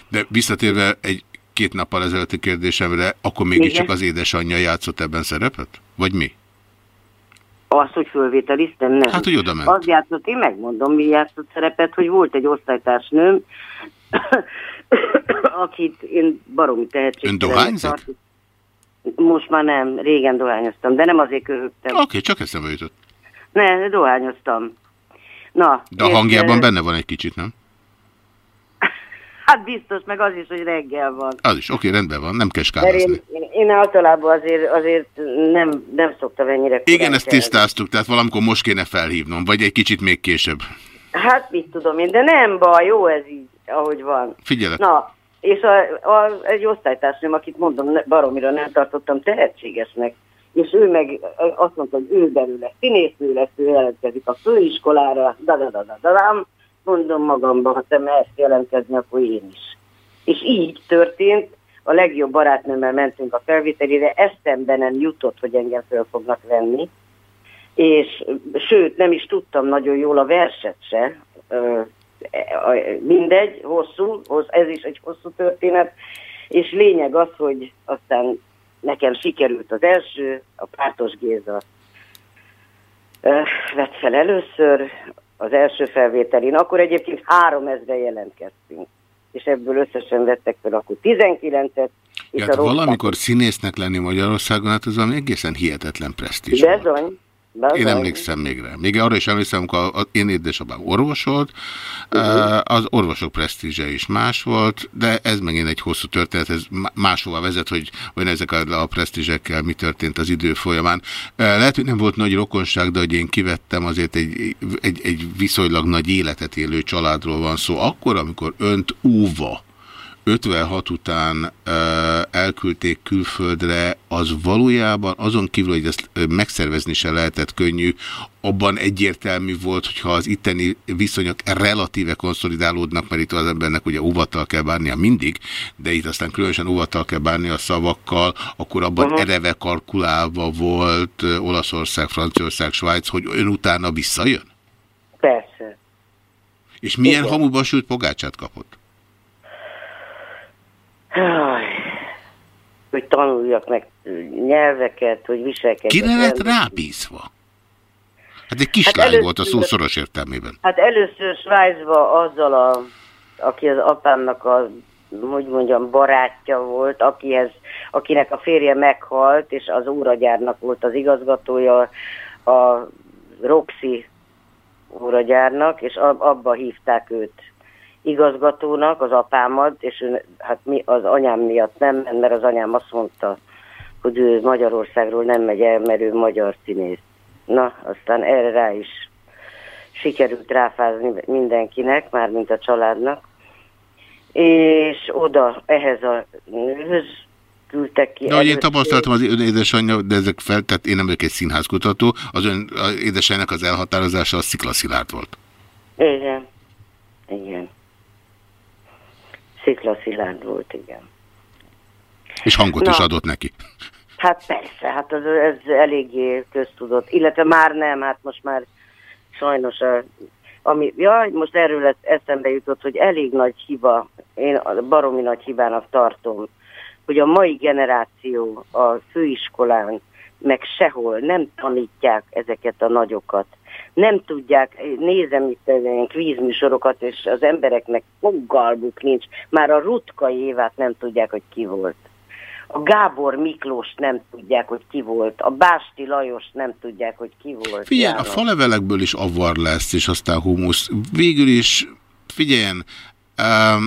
De visszatérve egy két nappal ezelőtti kérdésemre, akkor mégiscsak az édesanyja játszott ebben szerepet? Vagy mi? Azt, hogy fölvételiztem, nem. Hát, hogy oda ment. Az játszott, én megmondom, mi játszott szerepet, hogy volt egy osztálytársnőm, [coughs] akit én baromi tehetségtelennek dohányzik? tartok. Most már nem, régen dohányoztam, de nem azért köhögtem. Oké, okay, csak eszembe jutott. Ne, dohányoztam. Na, De a hangjában benne van egy kicsit, nem? Hát biztos, meg az is, hogy reggel van. Az is, oké, rendben van, nem kell Mert én, én, én általában azért, azért nem, nem szoktam ennyire Igen, ezt tisztáztuk, tehát valamikor most kéne felhívnom, vagy egy kicsit még később. Hát mit tudom én, de nem baj, jó ez így, ahogy van. Figyelek. Na, és a, a, egy osztálytársnőm, akit mondom, baromira nem tartottam tehetségesnek, és ő meg azt mondta, hogy ő belőle színésznő lesz, ő jelentkezik a főiskolára, da da da da da dam. Mondom magamba, ha te mersz jelentkezni, akkor én is. És így történt, a legjobb barátnőmmel mentünk a felvételére, eszembe nem jutott, hogy engem föl fognak venni, és sőt, nem is tudtam nagyon jól a verset se, mindegy, hosszú, hossz, ez is egy hosszú történet, és lényeg az, hogy aztán nekem sikerült az első, a Pártos Géza vett fel először az első felvételén, akkor egyébként három ezre jelentkeztünk, és ebből összesen vettek fel akkor 19-et, és Ja, hát valamikor színésznek lenni Magyarországon, hát ez valami egészen hihetetlen presztízs. volt. Bezony. Én emlékszem még rá. Még arra is emlékszem, amikor a- a- én édesapám orvos volt, uh, az orvosok presztízse is más volt, de ez megint egy hosszú történet, ez má- máshova vezet, hogy olyan ezek a, a presztízsekkel mi történt az idő folyamán. Lehet, hogy nem volt nagy rokonság, de hogy én kivettem, azért egy, egy, egy viszonylag nagy életet élő családról van szó. Akkor, amikor önt óva 56 után ö, elküldték külföldre, az valójában azon kívül, hogy ezt megszervezni se lehetett könnyű, abban egyértelmű volt, hogyha az itteni viszonyok relatíve konszolidálódnak, mert itt az embernek ugye óvattal kell bánnia mindig, de itt aztán különösen óvattal kell bánni a szavakkal, akkor abban Aha. ereve kalkulálva volt Olaszország, Franciaország, Svájc, hogy ön utána visszajön? Persze. És milyen Igen. hamuba sült pogácsát kapott? Hogy tanuljak meg nyelveket, hogy viselkedjek. Kire lett rábízva? Hát egy kislány először- volt a szó szoros értelmében. Hát először Svájcba azzal, a, aki az apámnak a, hogy mondjam, barátja volt, akihez, akinek a férje meghalt, és az óragyárnak volt az igazgatója, a Roxy óragyárnak, és ab, abba hívták őt igazgatónak, az apámat, és ő, hát mi, az anyám miatt nem mert az anyám azt mondta, hogy ő Magyarországról nem megy el, mert ő magyar színész. Na, aztán erre rá is sikerült ráfázni mindenkinek, mármint a családnak. És oda, ehhez a nőhöz küldtek ki. De én tapasztaltam az ön édesanyja, de ezek fel, tehát én nem vagyok egy színházkutató, az ön az édesanyjának az elhatározása a sziklaszilárd volt. Igen. Igen. Szikla Szilárd volt, igen. És hangot Na. is adott neki. [laughs] Hát persze, hát az, ez eléggé köztudott. Illetve már nem, hát most már sajnos a ami, jaj, most erről lesz eszembe jutott, hogy elég nagy hiba, én baromi nagy hibának tartom, hogy a mai generáció a főiskolán, meg sehol nem tanítják ezeket a nagyokat. Nem tudják, nézem itt ilyen kvízműsorokat, és az embereknek fogalmuk nincs. Már a Rutkai évát nem tudják, hogy ki volt. A Gábor Miklós nem tudják, hogy ki volt. A Básti Lajos nem tudják, hogy ki volt. Figyelj, a falevelekből is avar lesz, és aztán humusz. Végül is, figyeljen,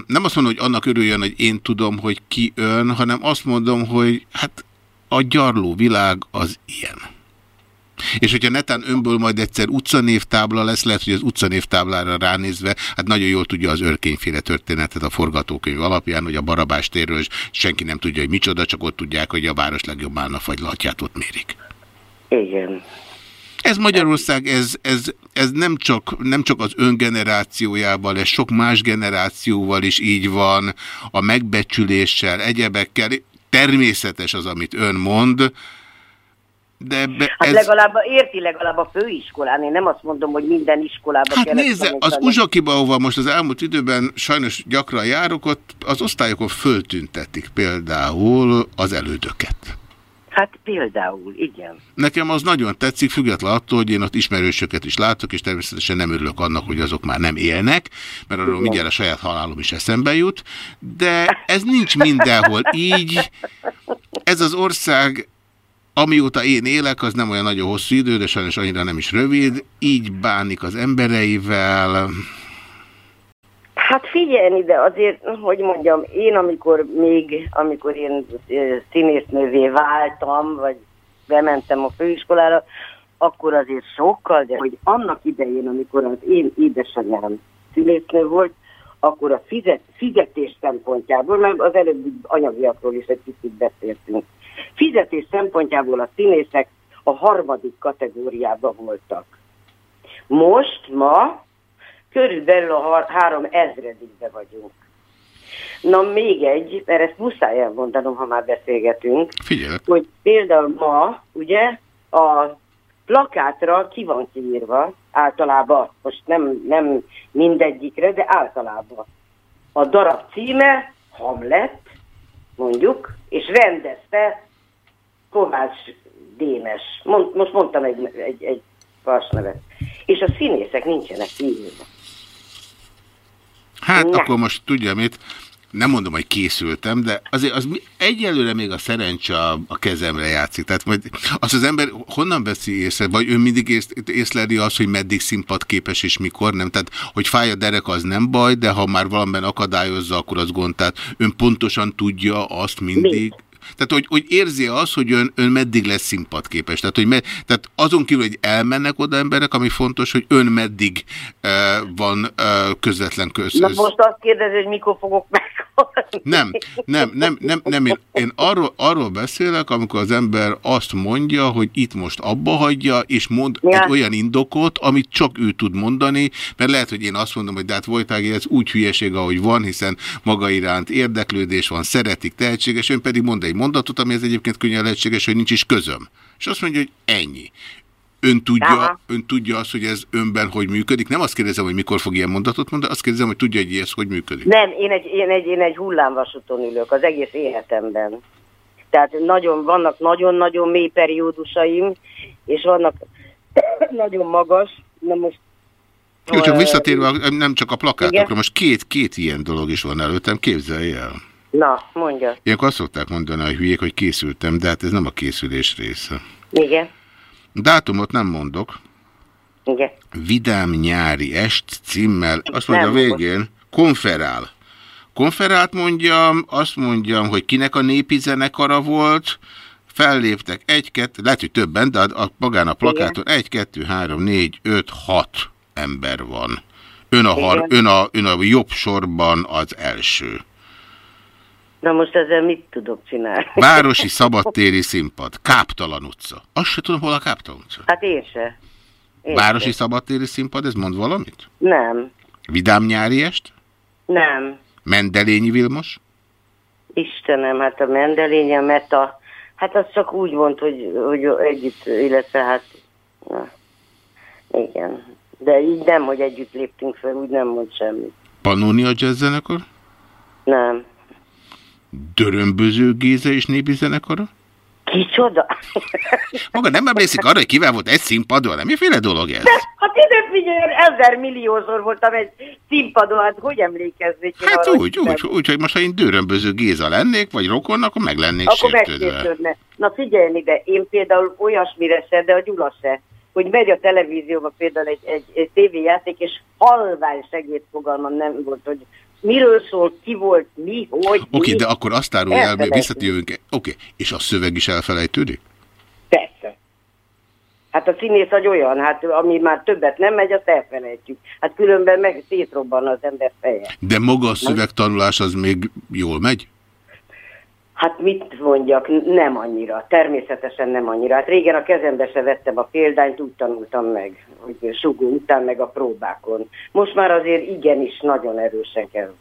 nem azt mondom, hogy annak örüljön, hogy én tudom, hogy ki ön, hanem azt mondom, hogy hát a gyarló világ az ilyen. És hogyha netán önből majd egyszer utcanévtábla lesz, lehet, hogy az utcanévtáblára ránézve, hát nagyon jól tudja az örkényféle történetet a forgatókönyv alapján, hogy a Barabás térről senki nem tudja, hogy micsoda, csak ott tudják, hogy a város legjobb állna fagylatját ott mérik. Igen. Ez Magyarország, ez, ez, ez nem, csak, nem csak az öngenerációjával, ez sok más generációval is így van, a megbecsüléssel, egyebekkel. Természetes az, amit ön mond, de be, hát ez... legalább érti legalább a főiskolán, én nem azt mondom, hogy minden iskolában Hát nézze, az Uzsakiba, ahova most az elmúlt időben sajnos gyakran járok, ott az osztályokon föltüntetik például az elődöket. Hát például, igen. Nekem az nagyon tetszik, független attól, hogy én ott ismerősöket is látok, és természetesen nem örülök annak, hogy azok már nem élnek, mert arról mindjárt a saját halálom is eszembe jut, de ez nincs mindenhol így. Ez az ország Amióta én élek, az nem olyan nagyon hosszú idő, de sajnos annyira nem is rövid. Így bánik az embereivel. Hát figyelni, de azért, hogy mondjam, én amikor még, amikor én színésznővé váltam, vagy bementem a főiskolára, akkor azért sokkal, de hogy annak idején, amikor az én édesanyám színésznő volt, akkor a fizet, fizetés szempontjából, mert az előbbi anyagiakról is egy kicsit beszéltünk, Fizetés szempontjából a színészek a harmadik kategóriában voltak. Most, ma körülbelül a három ezredikbe vagyunk. Na még egy, mert ezt muszáj elmondanom, ha már beszélgetünk, Figyelj. hogy például ma, ugye, a plakátra ki van kiírva, általában, most nem, nem mindegyikre, de általában. A darab címe Hamlet, mondjuk, és rendezte Kovács Dénes. Mond, most mondtam egy, egy, egy nevet. És a színészek nincsenek írva. Hát ne. akkor most tudja mit, nem mondom, hogy készültem, de azért az egyelőre még a szerencse a, kezemre játszik. Tehát majd az az ember honnan veszi észre, vagy ő mindig ész, észleli azt, hogy meddig színpadképes és mikor nem. Tehát, hogy fáj a derek, az nem baj, de ha már valamiben akadályozza, akkor az gond. Tehát ön pontosan tudja azt mindig... Még tehát, hogy, hogy érzi az, hogy ön, ön meddig lesz színpadképes. Tehát, hogy me, tehát azon kívül, hogy elmennek oda emberek, ami fontos, hogy ön meddig uh, van uh, közvetlen köz. Na most azt kérdezi, hogy mikor fogok meghalni. Nem, nem, nem, nem, nem én, én arról, arról beszélek, amikor az ember azt mondja, hogy itt most abba hagyja, és mond ja. egy olyan indokot, amit csak ő tud mondani, mert lehet, hogy én azt mondom, hogy de hát Vojtági, ez úgy hülyeség, ahogy van, hiszen maga iránt érdeklődés van, szeretik, tehetséges, ön pedig mond egy mondatot, ami ez egyébként könnyen lehetséges, hogy nincs is közöm. És azt mondja, hogy ennyi. Ön tudja, ön tudja azt, hogy ez önben hogy működik? Nem azt kérdezem, hogy mikor fog ilyen mondatot mondani, azt kérdezem, hogy tudja, hogy ez hogy működik. Nem, én egy, én egy, én egy hullámvasúton ülök az egész életemben. Tehát nagyon, vannak nagyon-nagyon mély periódusaim, és vannak [coughs] nagyon magas, na most jó, csak visszatérve nem csak a plakátokra, igen? most két, két ilyen dolog is van előttem, képzelj el. Na, mondja. Ilyenkor azt szokták mondani a hülyék, hogy készültem, de hát ez nem a készülés része. Igen. Dátumot nem mondok. Igen. Vidám nyári est címmel, azt mondja a végén, konferál. Konferált mondjam, azt mondjam, hogy kinek a népi zenekara volt, felléptek egy-kettő, lehet, hogy többen, de a, magán a plakáton egy, kettő, három, négy, öt, hat ember van. Ön a, har, ön, a, ön a jobb sorban az első. Na most ezzel mit tudok csinálni? Városi szabadtéri színpad, Káptalan utca. Azt se tudom, hol a Káptalan utca. Hát én se. Én Városi se. szabadtéri színpad, ez mond valamit? Nem. Vidám nyári est? Nem. Mendelényi Vilmos? Istenem, hát a Mendelényi, a Meta, hát az csak úgy mond, hogy, hogy együtt, illetve hát, na, igen. De így nem, hogy együtt léptünk fel, úgy nem mond semmit. Pannonia Jazz zenekar? Nem. Dörömböző Géza és népi zenekara? Kicsoda? [laughs] Maga nem emlékszik arra, hogy kivel volt egy színpadon? Nem miféle dolog ez? De, hát én figyelj, ezer milliószor voltam egy színpadon, hát hogy emlékeznék? Hát arra, úgy, úgy, úgy, hogy most ha én dörömböző Géza lennék, vagy rokon, akkor meg lennék Akkor sértődve. Na figyelj ide, én például olyasmire se, de a Gyula se, hogy megy a televízióban például egy, egy, egy tévéjáték, és halvány segédfogalmam nem volt, hogy miről szól, ki volt, mi, hogy, Oké, mi. de akkor azt árulj el, visszatérünk. Oké, és a szöveg is elfelejtődik? Persze. Hát a színész egy olyan, hát ami már többet nem megy, azt elfelejtjük. Hát különben meg szétrobban az ember feje. De maga a szövegtanulás az még jól megy? Hát mit mondjak, nem annyira, természetesen nem annyira. Hát régen a kezembe se vettem a példányt, úgy tanultam meg, hogy sugó után meg a próbákon. Most már azért igenis nagyon erősen kell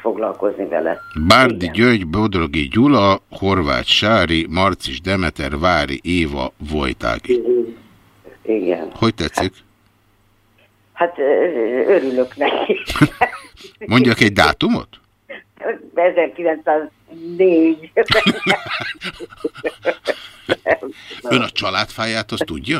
foglalkozni vele. Bárdi György, Bodrogi Gyula, Horváth Sári, Marcis Demeter, Vári Éva, Vojtági. Igen. Hogy tetszik? Hát ö, örülök neki. [laughs] Mondjak egy dátumot? 1904. Ön a családfáját azt tudja?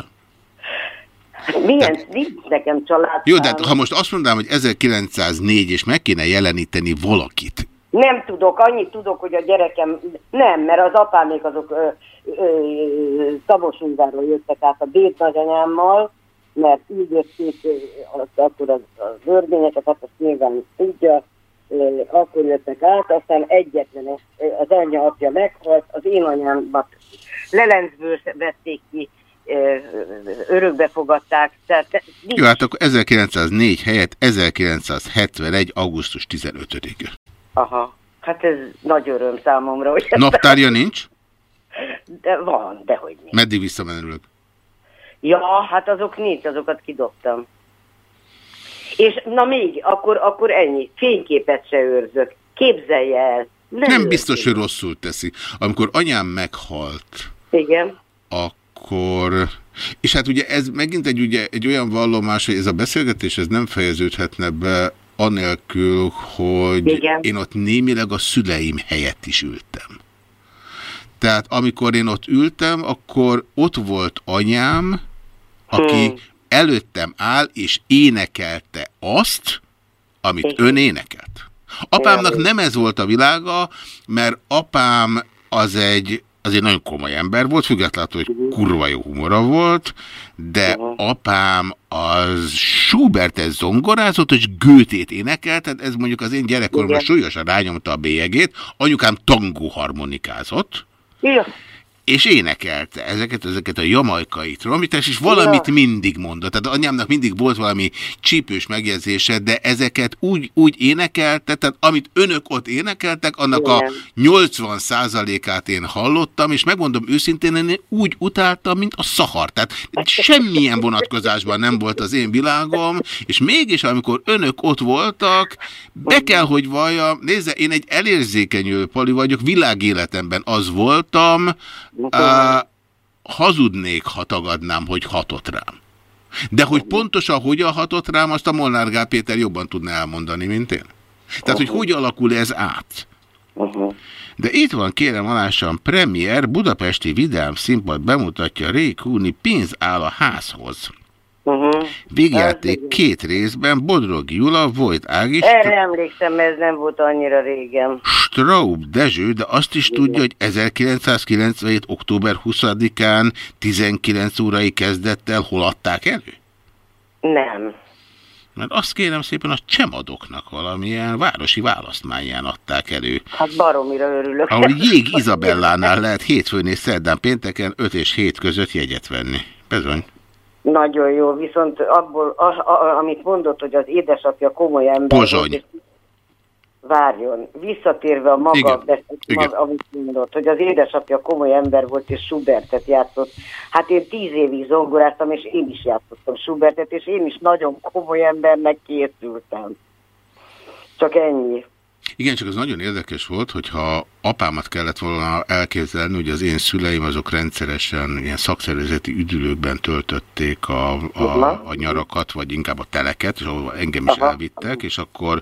Milyen, nincs nekem család. Jó, de ha most azt mondanám, hogy 1904, és meg kéne jeleníteni valakit, Nem tudok, annyit tudok, hogy a gyerekem, nem, mert az apámék azok ö, jöttek át a dédnagyanyámmal, mert így az, akkor az, az ördényeket, hát azt nyilván tudja, akkor jöttek át, aztán egyetlen az anyja apja meghalt, az én anyámat Lelencből vették ki, örökbe fogadták, tehát nincs Jó, hát akkor 1904 helyett 1971. augusztus 15-e. Aha. Hát ez nagy öröm számomra, hogy Naptárja nincs? De van, dehogy nincs. Meddig visszamenőleg? Ja, hát azok nincs, azokat kidobtam. És na még, akkor, akkor ennyi. Fényképet se őrzök. Képzelje el. Nem, Nem biztos, hogy rosszul teszi. Amikor anyám meghalt, Igen. akkor... És hát ugye ez megint egy, ugye, egy olyan vallomás, hogy ez a beszélgetés ez nem fejeződhetne be anélkül, hogy Igen. én ott némileg a szüleim helyett is ültem. Tehát amikor én ott ültem, akkor ott volt anyám, aki Hmm. Előttem áll és énekelte azt, amit Igen. ön énekelt. Apámnak Igen. nem ez volt a világa, mert apám az egy, az egy nagyon komoly ember volt, függetlenül, hogy kurva jó humora volt, de Mhm. apám az Schubertet zongorázott, és Götét énekelt, tehát ez mondjuk az én gyerekkoromra Igen. súlyosan rányomta a bélyegét, anyukám tangó harmonikázott, Ja. És énekelte ezeket, ezeket a jamaikai trombites, és valamit mindig mondott. Tehát anyámnak mindig volt valami csípős megjegyzése, de ezeket úgy, úgy énekelte, tehát amit önök ott énekeltek, annak a Igen. 80%-át én hallottam, és megmondom őszintén, én úgy utáltam, mint a szahar. Tehát semmilyen vonatkozásban nem volt az én világom, és mégis, amikor önök ott voltak, be kell, hogy valljam, nézze, én egy elérzékenyő pali vagyok, világéletemben az voltam, Uh, hazudnék, ha tagadnám, hogy hatott rám. De hogy pontosan hogyan hatott rám, azt a Molnár Gál Péter jobban tudna elmondani, mint én. Tehát, hogy hogy alakul ez át. De itt van, kérem alássam, premier, Budapesti Vidám Színpad bemutatja Cooney Pénz áll a házhoz. Uh-huh. Végjáték két részben, Bodrogi Jula, Vojt Ágis, Erre emlékszem, ez nem volt annyira régen. Straub Dezső, de azt is tudja, hogy 1997. október 20-án 19 órai kezdettel hol adták elő? Nem. Mert azt kérem szépen, a csemadoknak valamilyen városi választmányán adták elő. Hát baromira örülök. Ahol Jég [laughs] Izabellánál lehet hétfőn és szerdán pénteken 5 és 7 között jegyet venni. Bizony. Nagyon jó, viszont abból, a, a, amit mondott, hogy az édesapja komoly ember Pozsony. várjon, visszatérve a maga, Igen, de, igen. maga, amit mondott, hogy az édesapja komoly ember volt, és Schubertet játszott. Hát én tíz évig zongoráztam, és én is játszottam Schubertet, és én is nagyon komoly embernek készültem. Csak ennyi. Igen, csak az nagyon érdekes volt, hogyha apámat kellett volna elképzelni, hogy az én szüleim azok rendszeresen ilyen szakszervezeti üdülőkben töltötték a, a, a nyarakat, vagy inkább a teleket, és ahol engem is elvittek, és akkor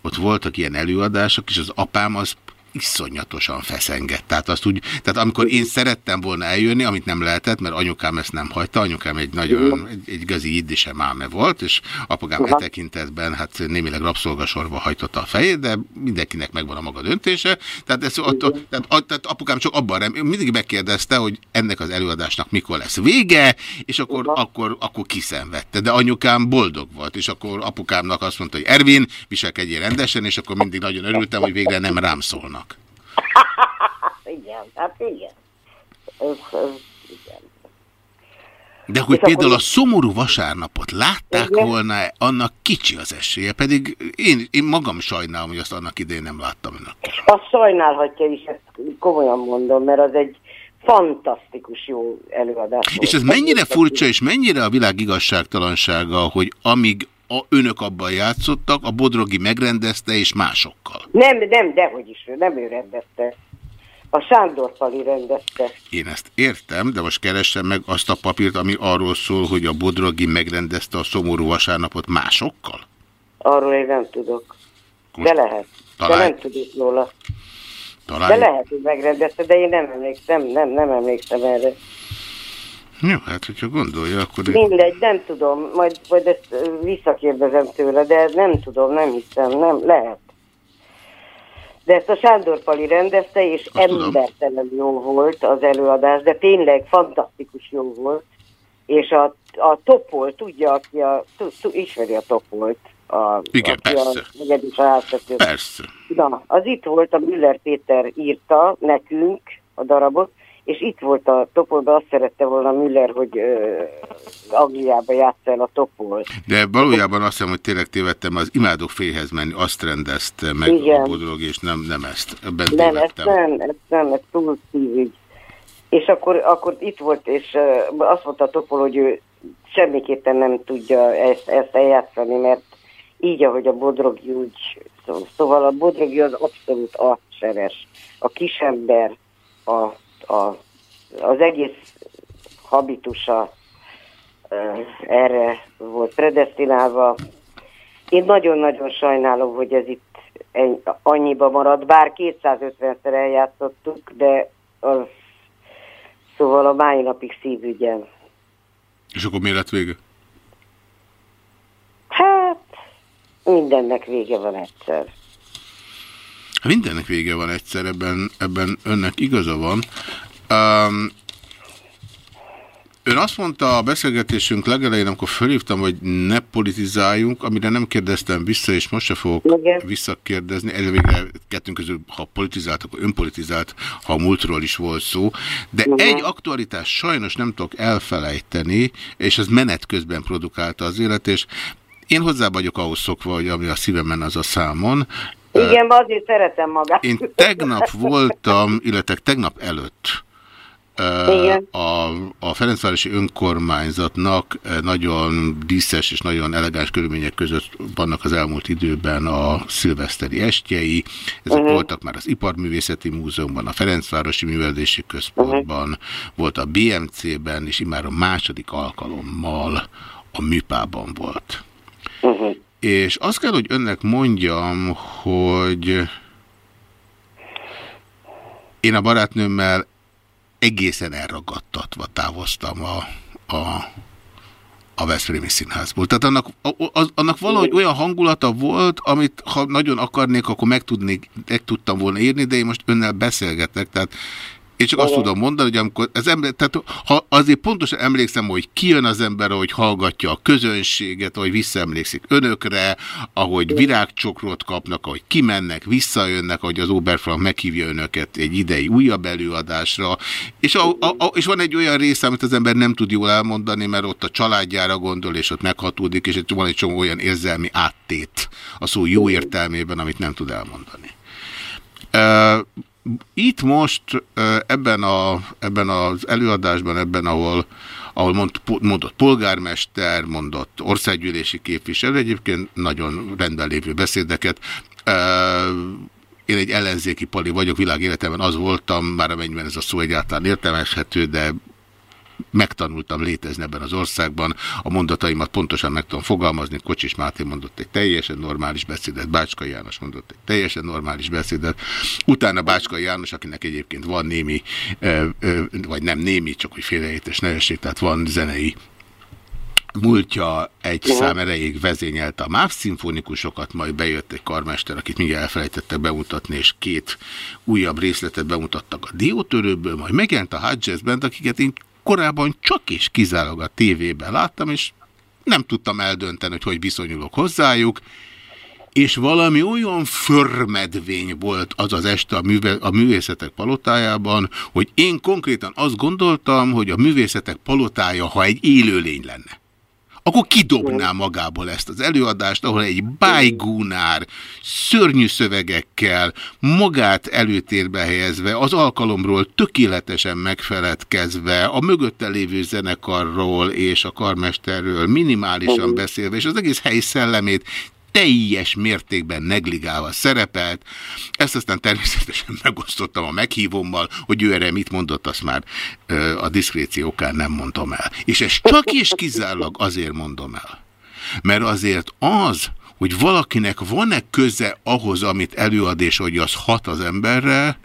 ott voltak ilyen előadások, és az apám az iszonyatosan feszengett. Tehát, azt úgy, tehát amikor én szerettem volna eljönni, amit nem lehetett, mert anyukám ezt nem hagyta, anyukám egy nagyon, egy, egy igazi iddise máme volt, és apukám e tekintetben hát némileg rabszolgasorba hajtotta a fejét, de mindenkinek megvan a maga döntése. Tehát, ez, attól, tehát, tehát apukám csak abban rem, mindig megkérdezte, hogy ennek az előadásnak mikor lesz vége, és akkor, akkor, akkor kiszenvedte. De anyukám boldog volt, és akkor apukámnak azt mondta, hogy Ervin, viselkedjél rendesen, és akkor mindig nagyon örültem, hogy végre nem rám szólnak. [laughs] igen, hát igen. Ez, ez, igen. De hogy És például akkor- a szomorú vasárnapot látták Igen. volna, annak kicsi az esélye, pedig én, én magam sajnálom, hogy azt annak idején nem láttam önökkel. Azt sajnálhatja is, ezt komolyan mondom, mert az egy fantasztikus jó előadás. És ez mennyire furcsa, és mennyire a világ igazságtalansága, hogy amíg a, önök abban játszottak, a Bodrogi megrendezte, és másokkal. Nem, nem, dehogy is, nem ő rendezte. A Sándor Pali rendezte. Én ezt értem, de most keresem meg azt a papírt, ami arról szól, hogy a Bodrogi megrendezte a szomorú vasárnapot másokkal? Arról én nem tudok. De Most lehet. talán- De nem tudok róla. Talán... De lehet, hogy megrendezte, de én nem emlékszem, nem, nem emlékszem erre. Jó, hát hogyha gondolja, akkor... Mindegy, nem tudom, majd, majd ezt visszakérdezem tőle, de nem tudom, nem hiszem, nem, lehet. De ezt a Sándor Pali rendezte, és Azt tudom. embertelen jó volt az előadás, de tényleg fantasztikus jó volt. És a, a Topol, tudja, aki a, tu, ismeri a Topolt. A, Igen, aki persze. A háztető. Persze. Na, az itt volt, a Müller Péter írta nekünk a darabot, és itt volt a Topolban, azt szerette volna Müller, hogy ö, Angliába játsza el a Topol. De valójában azt hiszem, hogy tényleg tévedtem, az imádok félhez menni, azt rendezte meg Igen. a Bodrog, és nem, nem ezt. Ebben Nem, tévedtem. nem, ez nem, ez túl szívügy. És akkor, akkor itt volt, és ö, azt mondta a Topol, hogy ő semmiképpen nem tudja ezt, ezt eljátszani, mert így, ahogy a Bodrogi úgy, szó- szóval a Bodrogi az abszolút arcseres. A kisember, a, a, az egész habitusa erre volt predestinálva. Én nagyon-nagyon sajnálom, hogy ez itt annyiba maradt, bár 250-szer eljátszottuk, de az szóval a mai napig szívügyem. És akkor mi lett vége? Hát, mindennek vége van egyszer. Mindennek vége van egyszer, ebben, ebben önnek igaza van. Um, ön azt mondta a beszélgetésünk legelején, amikor fölhívtam, hogy ne politizáljunk, amire nem kérdeztem vissza, és most se fogok Igen. visszakérdezni. Ez végre kettőnk közül, ha politizált, akkor önpolitizált, ha a múltról is volt szó. De Igen. egy aktualitás sajnos nem tudok elfelejteni, és az menet közben produkálta az élet, és én hozzá vagyok ahhoz szokva, hogy ami a szívemen, az a számon. Igen, azért szeretem magát. Én tegnap voltam, illetve tegnap előtt Igen. a, a Ferencvárosi önkormányzatnak nagyon díszes és nagyon elegáns körülmények között vannak az elmúlt időben a szilveszteri estjei. Ezek Mhm. voltak már az Iparművészeti Múzeumban, a Ferencvárosi Művelési Központban, volt a BMC-ben, és immár a második alkalommal a Műpában volt. Uh-huh. És azt kell, hogy önnek mondjam, hogy én a barátnőmmel egészen elragadtatva távoztam a, a, a Veszprémi Színházból. Tehát annak, az, annak valahogy olyan hangulata volt, amit ha nagyon akarnék, akkor meg, tudnék, meg tudtam volna írni, de én most önnel beszélgetek, tehát én csak azt tudom mondani, hogy amikor az ember, tehát ha azért pontosan emlékszem, hogy kijön az ember, ahogy hallgatja a közönséget, ahogy visszaemlékszik önökre, ahogy virágcsokrot kapnak, ahogy kimennek, visszajönnek, ahogy az Oberfrank meghívja önöket egy idei újabb előadásra, és, a, a, a, és van egy olyan része, amit az ember nem tud jól elmondani, mert ott a családjára gondol, és ott meghatódik, és van egy csomó olyan érzelmi áttét a szó jó értelmében, amit nem tud elmondani. Ö, Itt most ebben, a, ebben az előadásban, ebben, ahol, ahol mond, mondott polgármester, mondott országgyűlési képviselő, egyébként nagyon rendben lévő beszédeket, Én egy ellenzéki pali vagyok, világéletemben az voltam, már amennyiben ez a szó egyáltalán értelmeshető, de megtanultam létezni ebben az országban, a mondataimat pontosan meg tudom fogalmazni, Kocsis Máté mondott egy teljesen normális beszédet, Bácska János mondott egy teljesen normális beszédet, utána Bácska János, akinek egyébként van némi, vagy nem némi, csak hogy félreértés nevesség, tehát van zenei múltja egy uh -huh. szám erejéig vezényelte a MÁV szimfonikusokat, majd bejött egy karmester, akit mindjárt elfelejtettek bemutatni, és két újabb részletet bemutattak a diótörőből, majd megjelent a Jazz Band, akiket én korábban csak és kizárólag a tévében láttam, és nem tudtam eldönteni, hogy hogy viszonyulok hozzájuk, és valami olyan förmedvény volt az az este a, műve, a művészetek palotájában, hogy én konkrétan azt gondoltam, hogy a művészetek palotája, ha egy élőlény lenne akkor kidobná magából ezt az előadást, ahol egy bájgúnár, szörnyű szövegekkel, magát előtérbe helyezve, az alkalomról tökéletesen megfeledkezve, a mögötte lévő zenekarról és a karmesterről minimálisan beszélve, és az egész hely szellemét teljes mértékben negligálva szerepelt. Ezt aztán természetesen [laughs] megosztottam a meghívommal, hogy ő erre mit mondott, azt már a diszkréciókán nem mondom el. És ezt csak és kizárólag azért mondom el. Mert azért az, hogy valakinek van-e köze ahhoz, amit előad, és hogy az hat az emberre,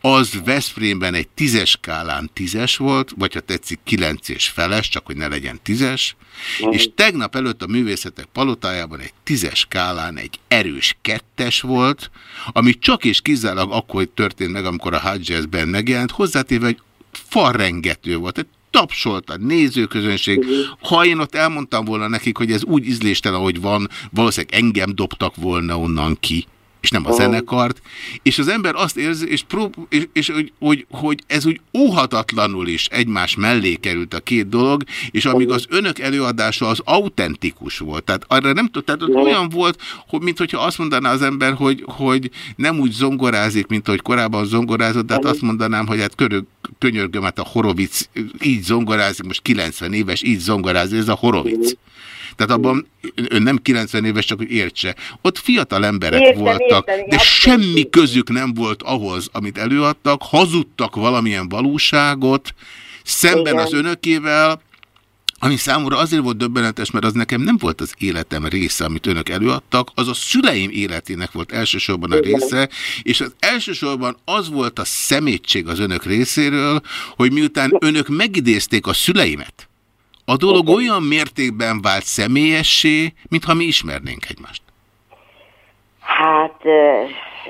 az Veszprémben egy tízes skálán tízes volt, vagy ha tetszik kilenc és feles, csak hogy ne legyen tízes, mm. és tegnap előtt a művészetek palotájában egy tízes skálán egy erős kettes volt, ami csak és kizárólag akkor történt meg, amikor a Hudgens-ben megjelent, hozzátéve, hogy farrengető volt, egy tapsolt a nézőközönség. Mhm. Ha én ott elmondtam volna nekik, hogy ez úgy ízléstelen, ahogy van, valószínűleg engem dobtak volna onnan ki és nem a zenekart, és az ember azt érzi, és, prób és, és hogy, hogy, hogy ez úgy óhatatlanul is egymás mellé került a két dolog, és amíg az önök előadása az autentikus volt, tehát arra nem tudta, tehát ott olyan volt, hogy, mint hogyha azt mondaná az ember, hogy, hogy nem úgy zongorázik, mint ahogy korábban zongorázott, de hát azt mondanám, hogy hát körül, könyörgöm, hát a Horovic így zongorázik, most 90 éves, így zongorázik, ez a Horovic. Tehát abban ön nem 90 éves, csak hogy értse. Ott fiatal emberek értem, voltak, értem, de semmi közük nem volt ahhoz, amit előadtak, hazudtak valamilyen valóságot, szemben Igen. az önökével, ami számomra azért volt döbbenetes, mert az nekem nem volt az életem része, amit önök előadtak, az a szüleim életének volt elsősorban a része, és az elsősorban az volt a szemétség az önök részéről, hogy miután önök megidézték a szüleimet, a dolog olyan mértékben vált személyessé, mintha mi ismernénk egymást. Hát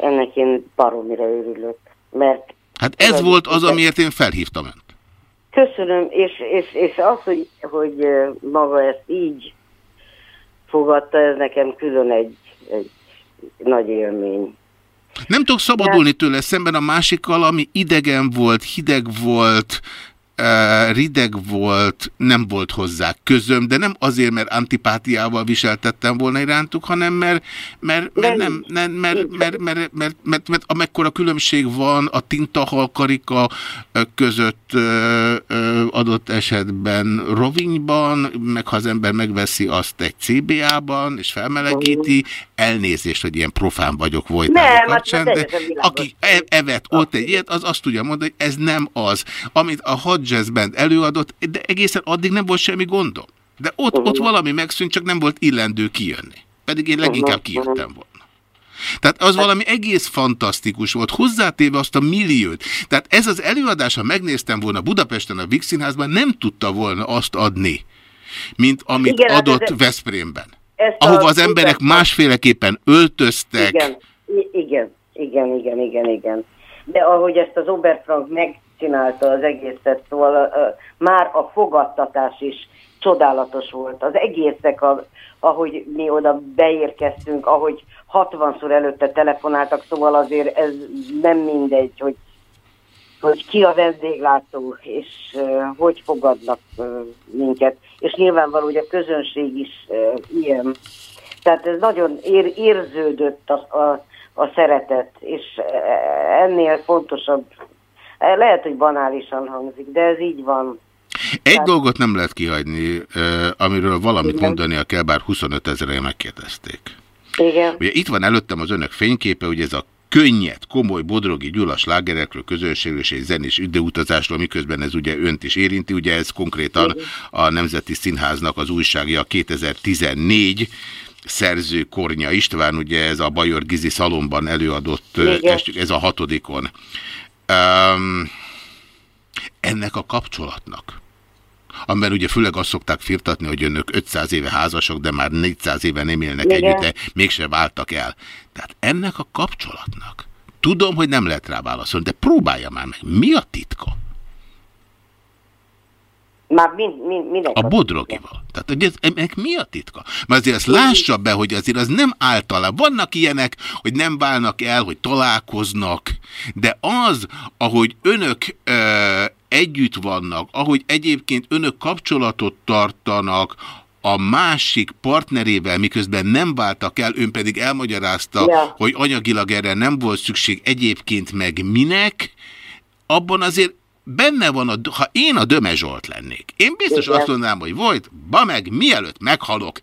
ennek én baromira örülök, mert... Hát ez volt az, amiért én felhívtam önt. Köszönöm, és, és, és az, hogy, hogy maga ezt így fogadta, ez nekem külön egy, egy nagy élmény. Nem tudok szabadulni tőle szemben a másikkal, ami idegen volt, hideg volt, rideg volt, nem volt hozzá közöm, de nem azért, mert antipátiával viseltettem volna irántuk, hanem mert, mert, mert, nem, nem, mert, mert, mert, mert, mert, mert amekkora különbség van a tintahalkarika között adott esetben rovinyban, meg ha az ember megveszi azt egy CBA-ban, és felmelegíti, elnézést, hogy ilyen profán vagyok volt. Nem, hát kapcsán, de aki e- evet ott egy ilyet, az azt tudja mondani, hogy ez nem az. Amit a Hot Jazz Band előadott, de egészen addig nem volt semmi gondom. De ott, ott valami megszűnt, csak nem volt illendő kijönni. Pedig én leginkább kijöttem volna. Tehát az valami egész fantasztikus volt, hozzátéve azt a milliót. Tehát ez az előadás, ha megnéztem volna Budapesten a Vix Színházban, nem tudta volna azt adni, mint amit Igen, hát adott ez, Veszprémben. Ahova az emberek másféleképpen öltöztek. Igen, igen, igen, igen, igen, igen. De ahogy ezt az Oberfrank megcsinálta az egészet, szóval uh, már a fogadtatás is csodálatos volt. Az egészek, a, ahogy mi oda beérkeztünk, ahogy 60-szor előtte telefonáltak, szóval azért ez nem mindegy, hogy, hogy ki a vendéglátó, és uh, hogy fogadnak uh, minket. És nyilvánvaló, hogy a közönség is ilyen. Tehát ez nagyon ér, érződött a, a, a szeretet, és ennél fontosabb, lehet, hogy banálisan hangzik, de ez így van. Egy Tehát... dolgot nem lehet kihagyni, amiről valamit Igen. mondania kell, bár 25 ezeren megkérdezték. Igen. Ugye itt van előttem az önök fényképe, ugye ez a könnyed, komoly Bodrogi Gyula slágerekről, közönségről és egy zenés időutazásról, miközben ez ugye önt is érinti, ugye ez konkrétan a Nemzeti Színháznak az újságja 2014 szerző Kornya István, ugye ez a Bajor Gizi Szalomban előadott estük, ez a hatodikon. Um, ennek a kapcsolatnak, amiben ugye főleg azt szokták firtatni, hogy önök 500 éve házasok, de már 400 éve nem élnek Igen. együtt, de mégse váltak el. Tehát ennek a kapcsolatnak, tudom, hogy nem lehet rá válaszolni, de próbálja már meg. Mi a titka? Már mind, mind, minden A bodrogival. Tehát, hogy ez, ennek mi a titka? Mert azért azt lássa be, hogy azért az nem általában. Vannak ilyenek, hogy nem válnak el, hogy találkoznak, de az, ahogy önök ö, együtt vannak, ahogy egyébként önök kapcsolatot tartanak, a másik partnerével, miközben nem váltak el, ön pedig elmagyarázta, ja. hogy anyagilag erre nem volt szükség egyébként meg minek, abban azért benne van, a, ha én a Döme Zsolt lennék, én biztos Igen. azt mondanám, hogy volt, ba meg, mielőtt meghalok,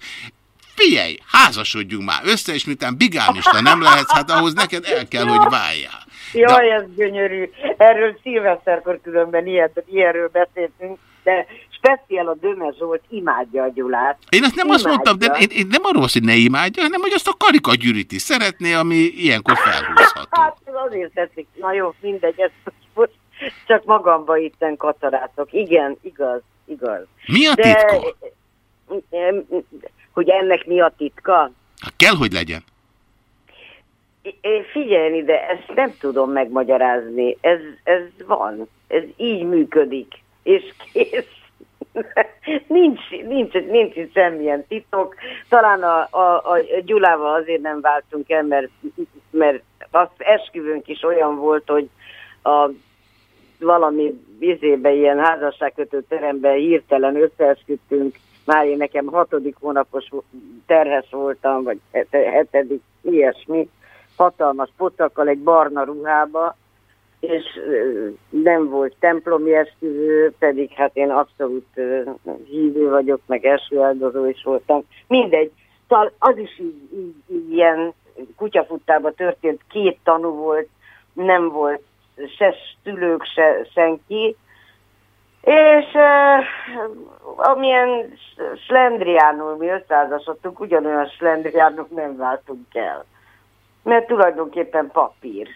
figyelj, házasodjunk már össze, és miután bigánista nem lehetsz, hát ahhoz neked el kell, hogy váljál. Jaj, ez gyönyörű. Erről szilveszterkor különben ilyet, ilyenről beszéltünk, de speciál a Döme Zsolt imádja a Gyulát. Én ezt nem imádja. azt mondtam, de én, én nem arról hogy ne imádja, hanem hogy azt a karikagyűrit is szeretné, ami ilyenkor felhúzható. Hát azért tetszik. Na jó, mindegy, ezt most csak magamba itten katarátok. Igen, igaz, igaz. Mi a titka? De, hogy ennek mi a titka? Hát kell, hogy legyen. Figyelj ide, ezt nem tudom megmagyarázni. Ez, ez van. Ez így működik. És kész. [laughs] nincs, nincs, nincs itt semmilyen titok. Talán a, a, a Gyulával azért nem váltunk el, mert, mert az esküvőnk is olyan volt, hogy a valami vizébe, ilyen házasságkötő teremben hirtelen összeesküdtünk, már én nekem hatodik hónapos terhes voltam, vagy hetedik, ilyesmi, hatalmas pocakkal egy barna ruhába, és nem volt templomi esküvő, pedig hát én abszolút hívő vagyok, meg esőáldozó is voltam. Mindegy, szóval az is így, így, így ilyen kutyafuttában történt, két tanú volt, nem volt se szülők, se senki, és uh, amilyen slendriánul mi összeházasodtunk, ugyanolyan slendriánul nem váltunk el. Mert tulajdonképpen papír.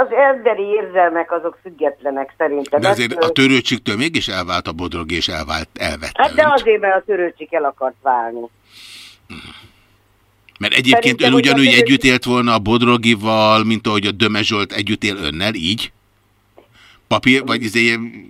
Az emberi érzelmek azok függetlenek szerintem. De azért a törőcsiktől mégis elvált a bodrog, és elvált, elvette Hát de azért, mert a törőcsik el akart válni. Mert egyébként Szerintem ön ugyanúgy törőcsik... együtt élt volna a bodrogival, mint ahogy a Döme Zsolt együtt él önnel, így? Papír, vagy izé ilyen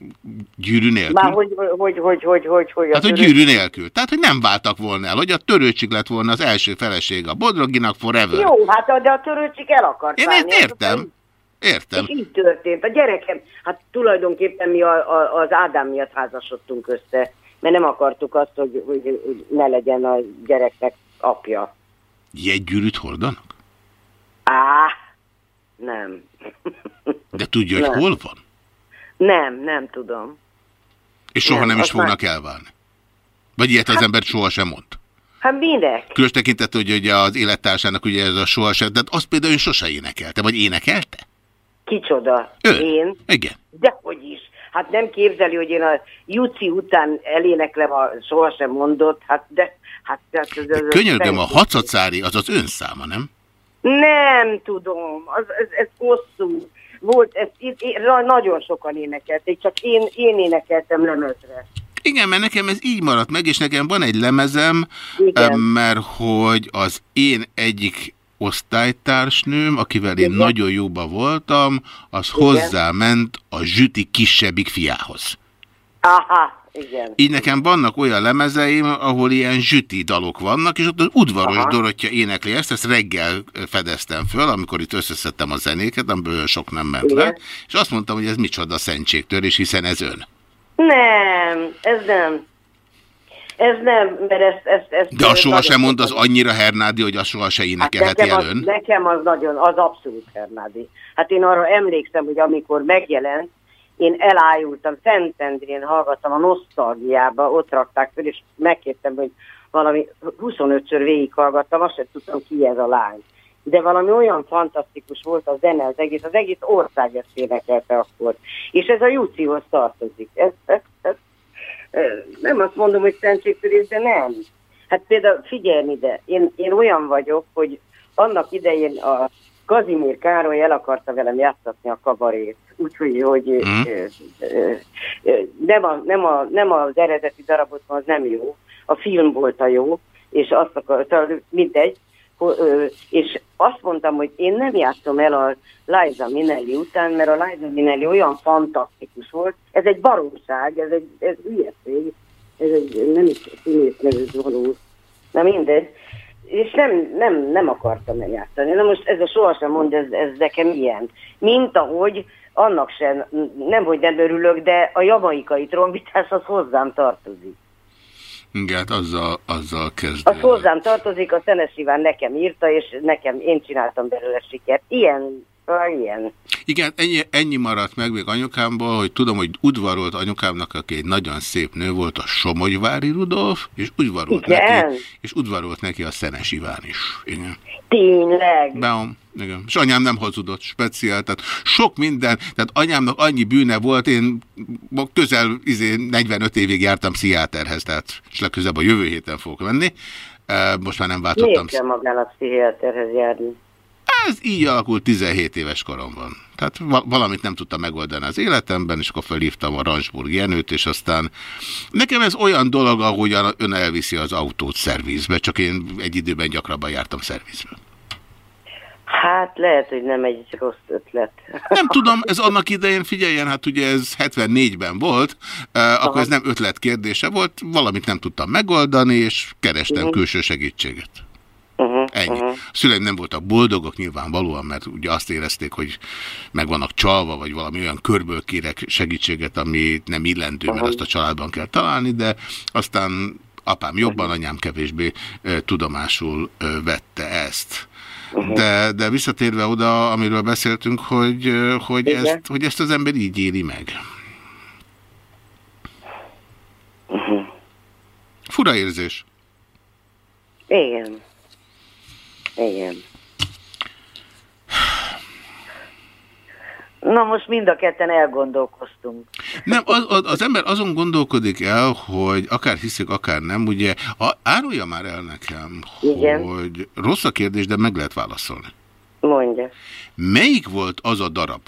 gyűrű nélkül? Már hogy, hogy, hogy, hogy, hogy, hogy Hát, hogy gyűrű nélkül. Tehát, hogy nem váltak volna el, hogy a törőcsik lett volna az első feleség a Bodroginak forever. Jó, hát de a törőcsik el akart Én ezt értem. Értem. És így történt. A gyerekem, hát tulajdonképpen mi a, a, az Ádám miatt házasodtunk össze, mert nem akartuk azt, hogy, hogy, hogy ne legyen a gyereknek apja. Jegygyűrűt hordanak? Á, nem. De tudja, hogy nem. hol van? Nem, nem tudom. És soha nem, nem is fognak már... elválni? Vagy ilyet az hát, ember soha sem mond? Hát minek? Különös tekintet, hogy ugye az élettársának ugye ez a soha sem, de azt például ön sose énekelte, vagy énekelte? Kicsoda? Ő? Én? Igen. Dehogy is. Hát nem képzeli, hogy én a Juci után eléneklem a sohasem mondott, hát de... Hát, hát ez, ez, könyörgöm, a hacacári az az önszáma, nem? Nem tudom, az, ez, ez hosszú volt, ezt, itt, nagyon sokan énekelték, csak én, én énekeltem lemezre. Igen, mert nekem ez így maradt meg, és nekem van egy lemezem, Igen. mert hogy az én egyik osztálytársnőm, akivel én Igen. nagyon jóba voltam, az Igen. hozzáment a Zsüti kisebbik fiához. Aha, igen. Így nekem vannak olyan lemezeim, ahol ilyen zsüti dalok vannak, és ott az udvaros Aha. Dorottya énekli ezt, ezt reggel fedeztem föl, amikor itt összeszedtem a zenéket, amiből sok nem ment Igen. le, és azt mondtam, hogy ez micsoda szentségtörés, hiszen ez ön. Nem, ez nem. Ez nem, mert ezt... ezt, ezt De a soha sem mond az annyira Hernádi, hogy a soha se énekelheti hát nekem az, Nekem az nagyon, az abszolút Hernádi. Hát én arra emlékszem, hogy amikor megjelent, én elájultam, Szentendrén hallgattam a nosztalgiába, ott rakták fel, és megkértem, hogy valami 25-ször végighallgattam, azt sem tudtam ki ez a lány. De valami olyan fantasztikus volt a zene, az egész, az egész ország ezt énekelte akkor. És ez a Júcihoz tartozik. Ez, ez, ez, ez, nem azt mondom, hogy szentségtörés, de nem. Hát például figyelj ide, én, én olyan vagyok, hogy annak idején a Kazimír Károly el akarta velem játszatni a kabarét. Úgyhogy hogy, mm. ö, ö, ö, nem, a, nem, a, nem az eredeti darabot, az nem jó. A film volt a jó, és azt akarta, mindegy. És azt mondtam, hogy én nem játszom el a Liza Minelli után, mert a Liza Minelli olyan fantasztikus volt. Ez egy baromság, ez egy ez ügyesség. Ez egy nem is színész nevű való. Na mindegy és nem, nem, nem akartam eljátszani. Na most ez a sohasem mond, ez, ez nekem ilyen. Mint ahogy annak sem, nem hogy nem örülök, de a jamaikai trombitás az hozzám tartozik. Igen, hát azzal, azzal kezdve. Az hozzám tartozik, a Szenes Iván nekem írta, és nekem én csináltam belőle sikert. Ilyen ilyen. Igen, ennyi, ennyi maradt meg még anyukámból, hogy tudom, hogy udvarolt anyukámnak, aki egy nagyon szép nő volt, a Somogyvári Rudolf, és udvarolt, Igen? neki, és udvarolt neki a Szenes Iván is. Igen. Tényleg? Beom, igen. És anyám nem hazudott speciál, tehát sok minden, tehát anyámnak annyi bűne volt, én közel izé, 45 évig jártam pszichiáterhez, tehát és legközelebb a jövő héten fogok menni. Most már nem váltottam. Miért kell magának pszichiáterhez járni? Ez így alakult 17 éves koromban. Tehát valamit nem tudtam megoldani az életemben, és akkor felhívtam a Ransburg Jenőt, és aztán nekem ez olyan dolog, ahogy ön elviszi az autót szervizbe, csak én egy időben gyakrabban jártam szervizbe. Hát lehet, hogy nem egy rossz ötlet. Nem tudom, ez annak idején, figyeljen, hát ugye ez 74-ben volt, eh, akkor ez nem ötlet kérdése volt, valamit nem tudtam megoldani, és kerestem uh -huh. külső segítséget. Uh -huh, Ennyi. Uh -huh. A szüleim nem voltak boldogok nyilvánvalóan, mert ugye azt érezték, hogy meg vannak csalva, vagy valami olyan körből kérek segítséget, ami nem illendő, uh -huh. mert azt a családban kell találni, de aztán apám jobban, anyám kevésbé e, tudomásul e, vette ezt. Uh -huh. De, de visszatérve oda, amiről beszéltünk, hogy, hogy, ezt, hogy ezt az ember így éli meg. Uh -huh. Fura érzés. Igen. Igen. Na most mind a ketten elgondolkoztunk. Nem, az, az, az ember azon gondolkodik el, hogy akár hiszik, akár nem, ugye, a, árulja már el nekem, Igen. hogy rossz a kérdés, de meg lehet válaszolni. Mondja. Melyik volt az a darab,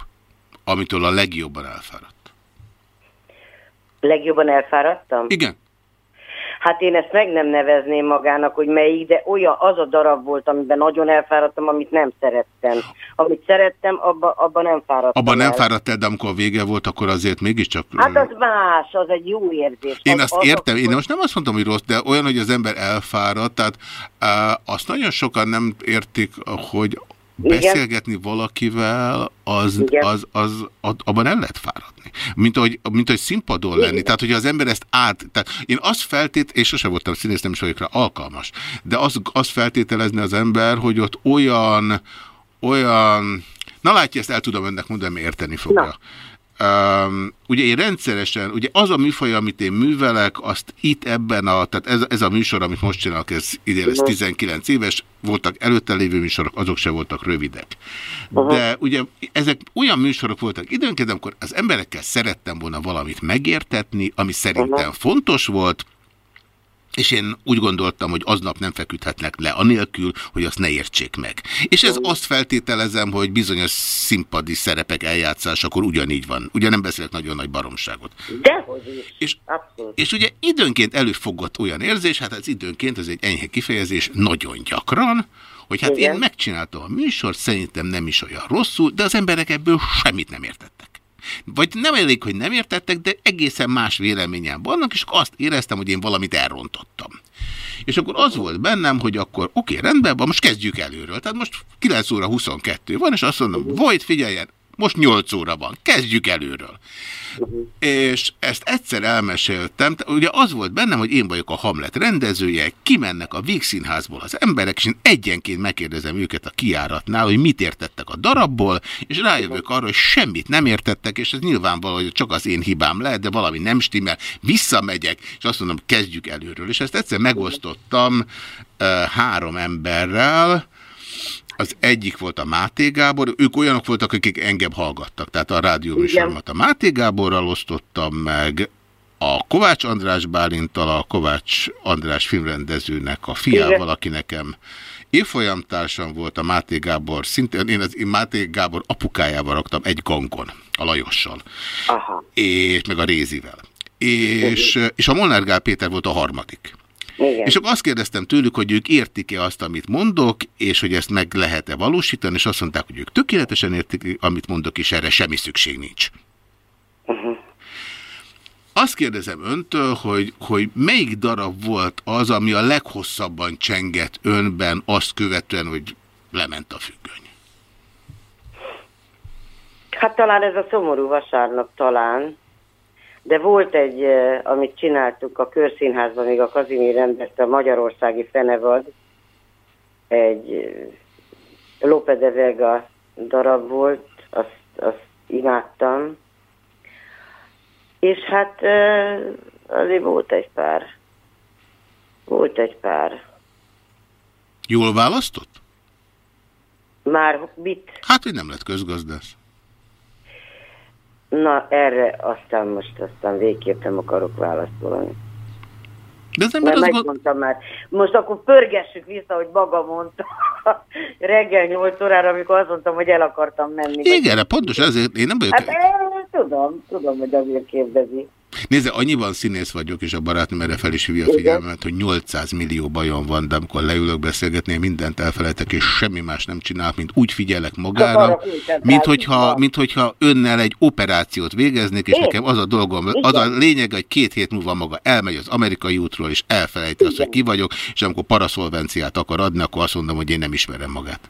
amitől a legjobban elfáradt? Legjobban elfáradtam? Igen. Hát én ezt meg nem nevezném magának, hogy melyik, de olyan az a darab volt, amiben nagyon elfáradtam, amit nem szerettem. Amit szerettem, abban abba nem fáradtam Abban nem fáradt de amikor a vége volt, akkor azért mégiscsak... Hát az más, az egy jó érzés. Én az, azt az értem, én most nem azt mondtam, hogy rossz, de olyan, hogy az ember elfáradt, tehát azt nagyon sokan nem értik, hogy beszélgetni Igen. valakivel, az, az, az, az, abban el lehet fáradni. Mint hogy, mint hogy színpadon lenni. Igen. Tehát, hogy az ember ezt át... Tehát én azt feltét, és sose voltam színész, nem is vagyok rá alkalmas, de azt, azt feltételezni az ember, hogy ott olyan, olyan... Na látja, ezt el tudom önnek mondani, érteni fogja. Na. Um, ugye én rendszeresen, ugye az a műfaj, amit én művelek, azt itt ebben a, tehát ez, ez a műsor, amit most csinálok, ez idén lesz 19 éves, voltak előtte lévő műsorok, azok se voltak rövidek. De ugye ezek olyan műsorok voltak időnként, amikor az emberekkel szerettem volna valamit megértetni, ami szerintem fontos volt, és én úgy gondoltam, hogy aznap nem feküdhetnek le anélkül, hogy azt ne értsék meg. És ez azt feltételezem, hogy bizonyos színpadi szerepek eljátszásakor ugyanígy van. Ugye nem beszélek nagyon nagy baromságot. Dehogy is. És, és ugye időnként előfogott olyan érzés, hát ez időnként, ez egy enyhe kifejezés, nagyon gyakran, hogy hát Igen. én megcsináltam a műsort, szerintem nem is olyan rosszul, de az emberek ebből semmit nem értettek. Vagy nem elég, hogy nem értettek, de egészen más véleményem vannak, és azt éreztem, hogy én valamit elrontottam. És akkor az volt bennem, hogy akkor oké, okay, rendben van, most kezdjük előről. Tehát most 9 óra 22 van, és azt mondom, Vojt, figyeljen, Most 8 óra van, kezdjük előről. És ezt egyszer elmeséltem, ugye az volt bennem, hogy én vagyok a Hamlet rendezője, kimennek a Vígszínházból az emberek, és én egyenként megkérdezem őket a kiáratnál, hogy mit értettek a darabból, és rájövök arra, hogy semmit nem értettek, és ez nyilvánvaló, hogy csak az én hibám lehet, de valami nem stimmel. Visszamegyek, és azt mondom, kezdjük előről. És ezt egyszer megosztottam uh, három emberrel, az egyik volt a Máté Gábor, ők olyanok voltak, akik engem hallgattak, tehát a rádióműsoromat a Máté Gáborral osztottam meg, a Kovács András Bálintal, a Kovács András filmrendezőnek a fiával, Igen. aki nekem évfolyamtársam volt, a Máté Gábor, szintén én az én Máté Gábor apukájával raktam egy gangon, a Lajossal, Aha. és meg a Rézivel. És, és a Molnár Gál Péter volt a harmadik. Igen. És akkor azt kérdeztem tőlük, hogy ők értik-e azt, amit mondok, és hogy ezt meg lehet-e valósítani, és azt mondták, hogy ők tökéletesen értik, amit mondok, és erre semmi szükség nincs. Uh -huh. Azt kérdezem öntől, hogy, hogy melyik darab volt az, ami a leghosszabban csengett önben azt követően, hogy lement a függöny? Hát talán ez a szomorú vasárnap talán. De volt egy, amit csináltuk a Körszínházban, még a Kazimi rendezte, a Magyarországi Fenevad, egy Lope de Vega darab volt, azt, azt imádtam. És hát azért volt egy pár. Volt egy pár. Jól választott? Már mit? Hát, hogy nem lett közgazdász. Na, erre aztán most aztán végképp nem akarok válaszolni. De az ember Mert megmondtam már. Most akkor pörgessük vissza, hogy maga mondta [laughs] reggel 8 órára, amikor azt mondtam, hogy el akartam menni. Igen, vagy... pontos ezért én nem vagyok... Hát én tudom, tudom, hogy azért kérdezi. Nézze, annyiban színész vagyok, és a barátnőm erre fel is hívja a figyelmet, hogy 800 millió bajom van, de amikor leülök beszélgetni, mindent elfelejtek, és semmi más nem csinálok, mint úgy figyelek magára, mint hogyha, mint hogyha önnel egy operációt végeznék, és nekem az a dolgom, az a lényeg, hogy két hét múlva maga elmegy az amerikai útról, és elfelejti azt, hogy ki vagyok, és amikor paraszolvenciát akar adni, akkor azt mondom, hogy én nem ismerem magát.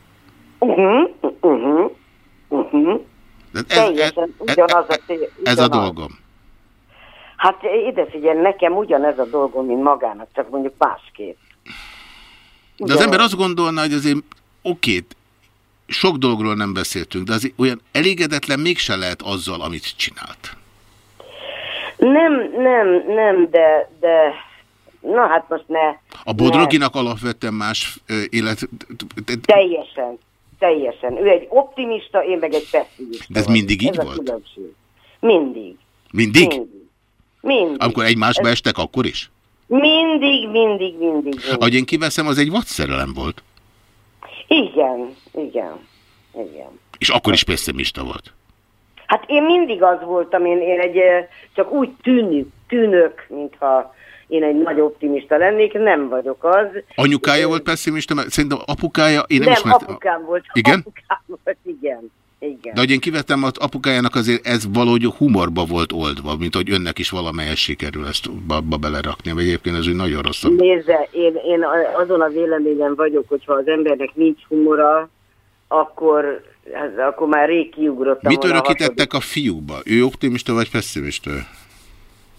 Uh -huh, uh -huh, uh -huh. Ez, ez, ez, ez, ez a dolgom. Hát ide figyelj, nekem ugyanez a dolgom, mint magának, csak mondjuk másképp. De az ember azt gondolna, hogy azért oké, sok dologról nem beszéltünk, de azért olyan elégedetlen mégse lehet azzal, amit csinált. Nem, nem, nem, de, de na hát most ne. A Bodroginak ne. alapvetően más élet... Teljesen, teljesen. Ő egy optimista, én meg egy pessimista. De ez mindig így ez volt? Mindig. Mindig? Mindig. Mindig. Amikor egymásba Ez... estek, akkor is? Mindig, mindig, mindig. mindig. Ahogy én kiveszem, az egy vadszerelem volt. Igen, igen, igen. És akkor is pessimista volt? Hát én mindig az voltam, én, én egy, csak úgy tűnök, tűnök, mintha én egy nagy optimista lennék, nem vagyok az. Anyukája volt pessimista, mert szerintem apukája... Én nem, nem ismert... apukám volt. Igen? Apukám volt, igen. Igen. De hogy én kivettem az apukájának azért ez valahogy humorba volt oldva, mint hogy önnek is valamelyes sikerül ezt abba belerakni, vagy egyébként ez úgy nagyon rossz. Nézze, én, én azon a véleményen vagyok, hogyha az embernek nincs humora, akkor, hát, akkor már rég kiugrottam. Mit örökítettek a fiúba? Ő optimista vagy pessimista?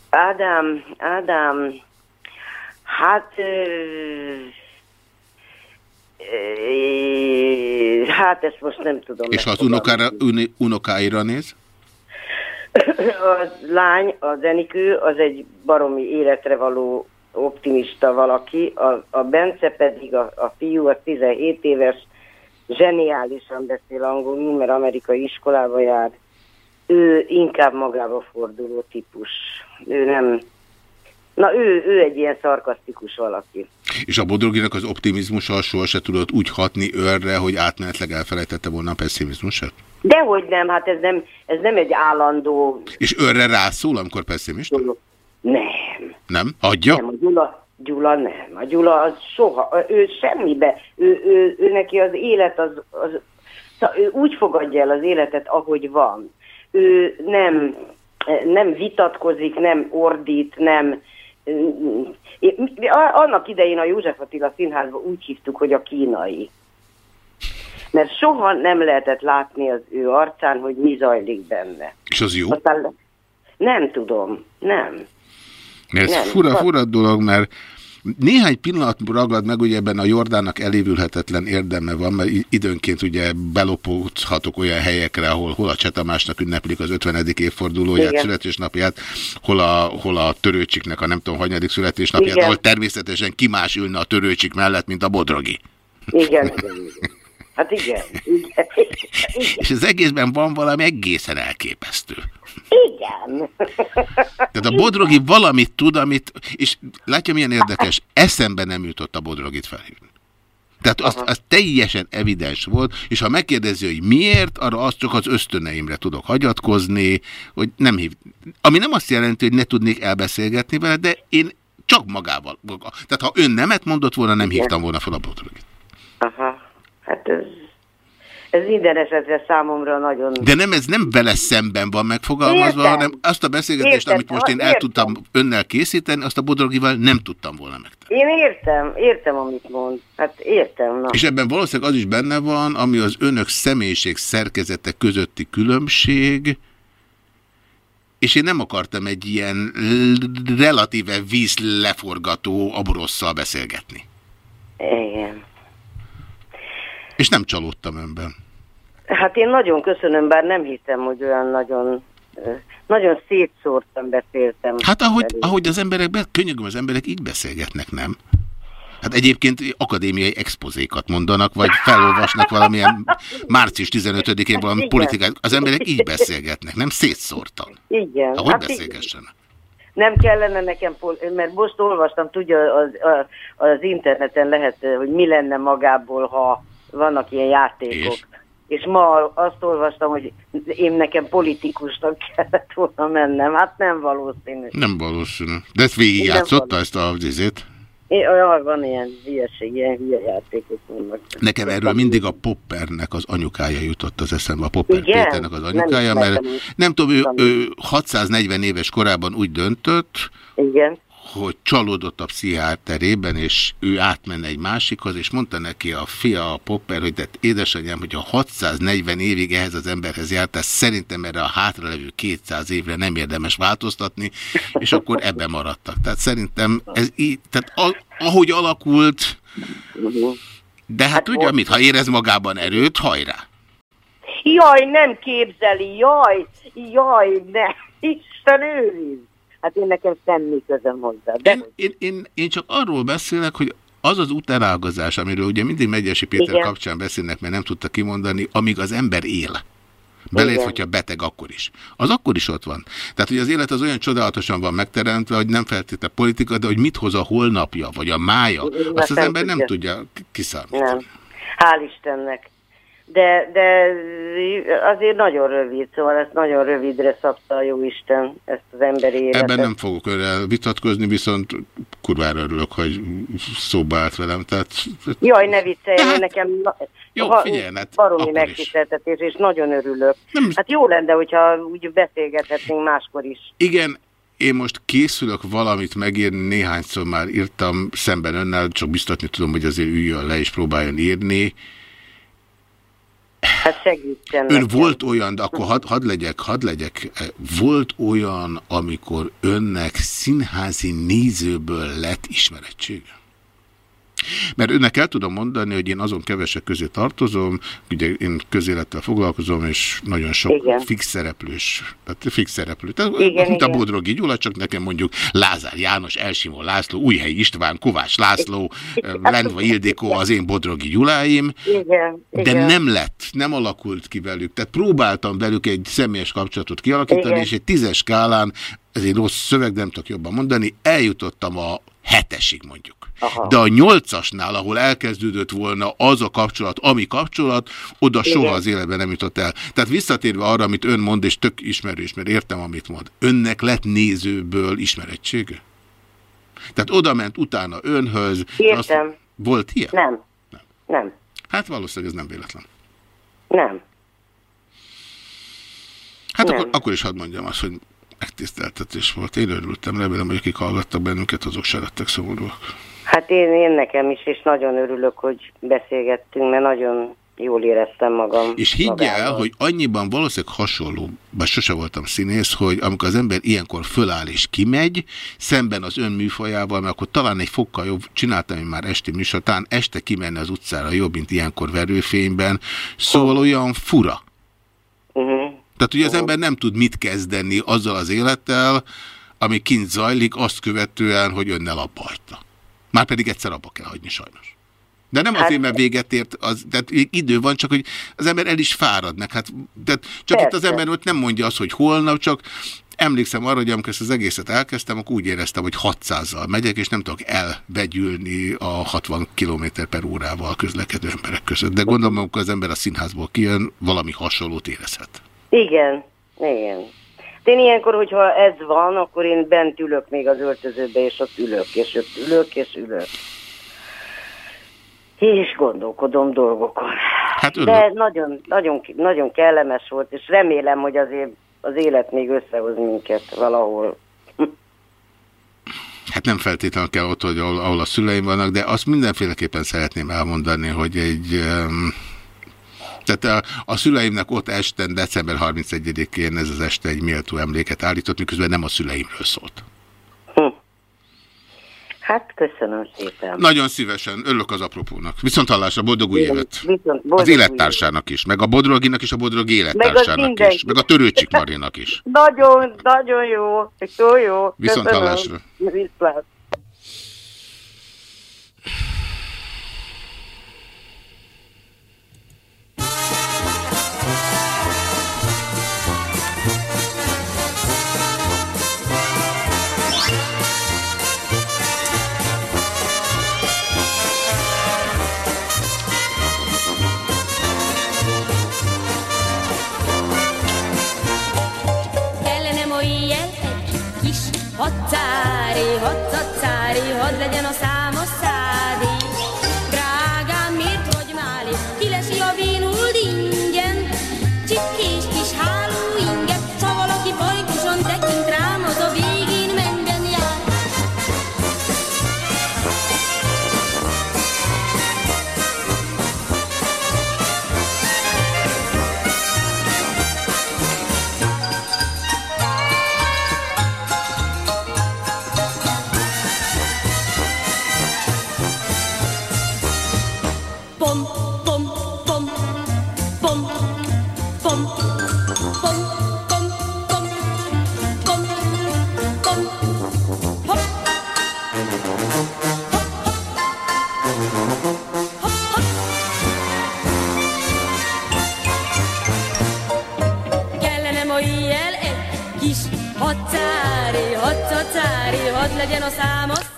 Ádám, Ádám, hát... Hát ezt most nem tudom. És az unokára, unokáira néz? A lány, a Zenikő, az egy baromi életre való optimista valaki, a, a Bence pedig, a, a fiú, a 17 éves, zseniálisan beszél angolul, mert amerikai iskolába jár. Ő inkább magába forduló típus. Ő nem, Na ő, ő egy ilyen szarkasztikus valaki. És a Bodroginak az optimizmussal soha se tudott úgy hatni őrre, hogy átmenetleg elfelejtette volna a pessimizmusát? Dehogy nem, hát ez nem, ez nem egy állandó... És őrre rászól, amikor pessimista? Nem. Nem? Adja? Nem, a Gyula, Gyula nem. A Gyula az soha, ő semmibe, ő, ő, ő neki az élet az, az ő úgy fogadja el az életet, ahogy van. Ő nem, nem vitatkozik, nem ordít, nem, annak idején a József Attila színházban úgy hívtuk, hogy a kínai. mert soha nem lehetett látni az ő arcán, hogy mi zajlik benne. És az jó? Aztán nem tudom, nem. Ez Nem, fura, van- fura dolog, mert néhány pillanat ragad meg, hogy ebben a Jordánnak elévülhetetlen érdeme van, mert időnként ugye belopódhatok olyan helyekre, ahol hol a Csetamásnak ünneplik az 50. évfordulóját, Igen. születésnapját, hol a, hol a törőcsiknek a nem tudom, hanyadik születésnapját, Igen. ahol természetesen ki más ülne a törőcsik mellett, mint a bodrogi. Igen, igen, igen. Hát igen, igen, [laughs] igen. És az egészben van valami egészen elképesztő. igen. Tehát a Bodrogi valamit tud, amit, és látja milyen érdekes, eszembe nem jutott a Bodrogit felhívni. Tehát az, az teljesen evidens volt, és ha megkérdezi, hogy miért, arra azt csak az ösztöneimre tudok hagyatkozni, hogy nem hív. Ami nem azt jelenti, hogy ne tudnék elbeszélgetni vele, de én csak magával. Tehát ha ön nemet mondott volna, nem hívtam volna fel a Bodrogit. Aha, hát ez, ez minden esetre számomra nagyon... De nem, ez nem vele szemben van megfogalmazva, Értem. hanem azt a beszélgetést, Értem, amit most én el értem. tudtam önnel készíteni, azt a Bodrogival nem tudtam volna megtenni. Én értem, értem, amit mond. Hát értem, na. És ebben valószínűleg az is benne van, ami az önök személyiség szerkezete közötti különbség, és én nem akartam egy ilyen relatíve vízleforgató aborosszal beszélgetni. Igen. És nem csalódtam önben. Hát én nagyon köszönöm, bár nem hittem, hogy olyan nagyon, nagyon szétszórtan beszéltem. Hát ahogy, ahogy az emberek, be- könyörgöm, az emberek így beszélgetnek, nem? Hát egyébként akadémiai expozékat mondanak, vagy [laughs] felolvasnak valamilyen március 15-én valami Igen. politikát. Az emberek így beszélgetnek, nem szétszórtan. Igen. Ahogy hát beszélgessenek. Nem kellene nekem, mert most olvastam, tudja, az, az, az interneten lehet, hogy mi lenne magából, ha vannak ilyen játékok. És? És ma azt olvastam, hogy én nekem politikusnak [laughs] kellett volna mennem. Hát nem valószínű. Nem valószínű. De ezt végigjátszotta Nem ezt a vizét? Olyan, van ilyen hülyeség, ilyen hülye játékok vannak. Nekem erről mindig a Poppernek az anyukája jutott az eszembe, a Popper Igen? Péternek az Nem anyukája, mert ismertem őt. nem tudom, ő, Nem. ő 640 éves korában úgy döntött, Igen. Hogy csalódott a pszichiáterében, és ő átmenne egy másikhoz, és mondta neki a fia, a Popper, hogy de édesanyám, hogy a 640 évig ehhez az emberhez jártál, szerintem erre a hátralevő 200 évre nem érdemes változtatni, és akkor ebben maradtak. Tehát szerintem ez így, tehát ahogy alakult, de hát, Hát volt- amit, ha érez magában erőt, hajrá! Jaj, nem képzeli, jaj, jaj, ne, Isten őriz. Hát én nekem semmi közöm hozzá. De Én, én, én, én csak arról beszélek, hogy az az utárágazás, amiről ugye mindig Megyesi Péter Igen. kapcsán beszélnek, mert nem tudta kimondani, amíg az ember él. Belét, hogyha beteg, akkor is. Az akkor is ott van. Tehát, hogy az élet az olyan csodálatosan van megteremtve, hogy nem feltétlenül politika, de hogy mit hoz a holnapja, vagy a mája, Igen, azt az ember nem tudja. tudja kiszámítani. nem. Hál' Istennek. De, de azért nagyon rövid, szóval ezt nagyon rövidre szabta a jó Isten, ezt az emberi életet. Ebben nem fogok önrel vitatkozni, viszont kurvára örülök, hogy szóba állt velem. Tehát, Jaj, ne viccelj, hát, nekem Jó, ha- figyelj, hát baromi megtiszteltetés, és nagyon örülök. Nem- Hát jó lenne, hogyha úgy beszélgethetnénk máskor is. Igen, én most készülök valamit megírni, néhányszor már írtam szemben önnel, csak biztatni tudom, hogy azért üljön le és próbáljon írni. Hát segítsen Ön nekem. volt olyan, de akkor hadd had legyek, hadd legyek, eh, volt olyan, amikor önnek színházi nézőből lett ismerettsége? Mert önnek el tudom mondani, hogy én azon kevesek közé tartozom, ugye én közélettel foglalkozom, és nagyon sok Igen. fix szereplős, tehát fix szereplő. Tehát, Igen, mint a igen. Bodrogi Gyula, csak nekem mondjuk Lázár János, Elsimon László, Újhelyi István, Kovács László, eh, Lendva Ildikó az én Bodrogi Gyuláim, Igen, de igen. nem lett, nem alakult ki velük. Tehát próbáltam velük egy személyes kapcsolatot kialakítani, Igen. és egy tízes skálán, ez egy rossz szöveg, nem tudok jobban mondani, eljutottam a hetesig mondjuk. Aha. De a nyolcasnál, ahol elkezdődött volna az a kapcsolat, ami kapcsolat, oda Igen. soha az életben nem jutott el. Tehát visszatérve arra, amit ön mond, és tök ismerős, mert értem, amit mond. Önnek lett nézőből ismerettsége? Tehát oda ment utána önhöz. és azt- Értem. Volt ilyen? Nem. Nem. Hát valószínűleg ez nem véletlen. Nem. Hát Nem. akkor, akkor is hadd mondjam azt, hogy megtiszteltetés volt. Én örültem, remélem, hogy akik hallgattak bennünket, azok se lettek szomorúak. Hát én, én nekem is, és nagyon örülök, hogy beszélgettünk, mert nagyon, jól éreztem magam. És higgy el, hogy annyiban valószínűleg hasonló, bár sose voltam színész, hogy amikor az ember ilyenkor föláll és kimegy, szemben az ön műfajával, mert akkor talán egy fokkal jobb, csináltam én már esti műsor, talán este kimenni az utcára jobb, mint ilyenkor verőfényben, szóval olyan fura. Uh-huh. Tehát ugye az ember nem tud mit kezdeni azzal az élettel, ami kint zajlik, azt követően, hogy önnel hagyta. Már pedig egyszer abba kell hagyni sajnos. De nem azért, mert véget ért, az, tehát idő van, csak hogy az ember el is fárad meg. Hát, tehát csak itt az Persze. ember ott nem mondja azt, hogy holnap, csak emlékszem arra, hogy amikor ezt az egészet elkezdtem, akkor úgy éreztem, hogy 600-zal megyek, és nem tudok elvegyülni a 60 km per órával közlekedő emberek között. De gondolom, amikor az ember a színházból kijön, valami hasonlót érezhet. Igen, igen. Én ilyenkor, hogyha ez van, akkor én bent ülök még az öltözőbe, és ott ülök, és ott ülök, és ülök. És gondolkodom dolgokon. Hát. De nagyon, nagyon, nagyon kellemes volt, és remélem, hogy azért az élet még összehoz minket valahol. Hát nem feltétlenül kell ott, hogy ahol, ahol a szüleim vannak, de azt mindenféleképpen szeretném elmondani, hogy egy... Um, tehát a, a szüleimnek ott este, december 31-én ez az este egy méltó emléket állított, miközben nem a szüleimről szólt. Hát köszönöm szépen. Nagyon szívesen, örülök az apropónak. Viszont hallásra, boldog új évet! viszont boldog Az élettársának is, meg a Bodroginak is, a Bodrogi élettársának is, mindenki. meg a Törőcsik Marinak is. [laughs] Nagyon, nagyon jó. Jó, jó. Viszont Köszönöm. hallásra. Viszlát.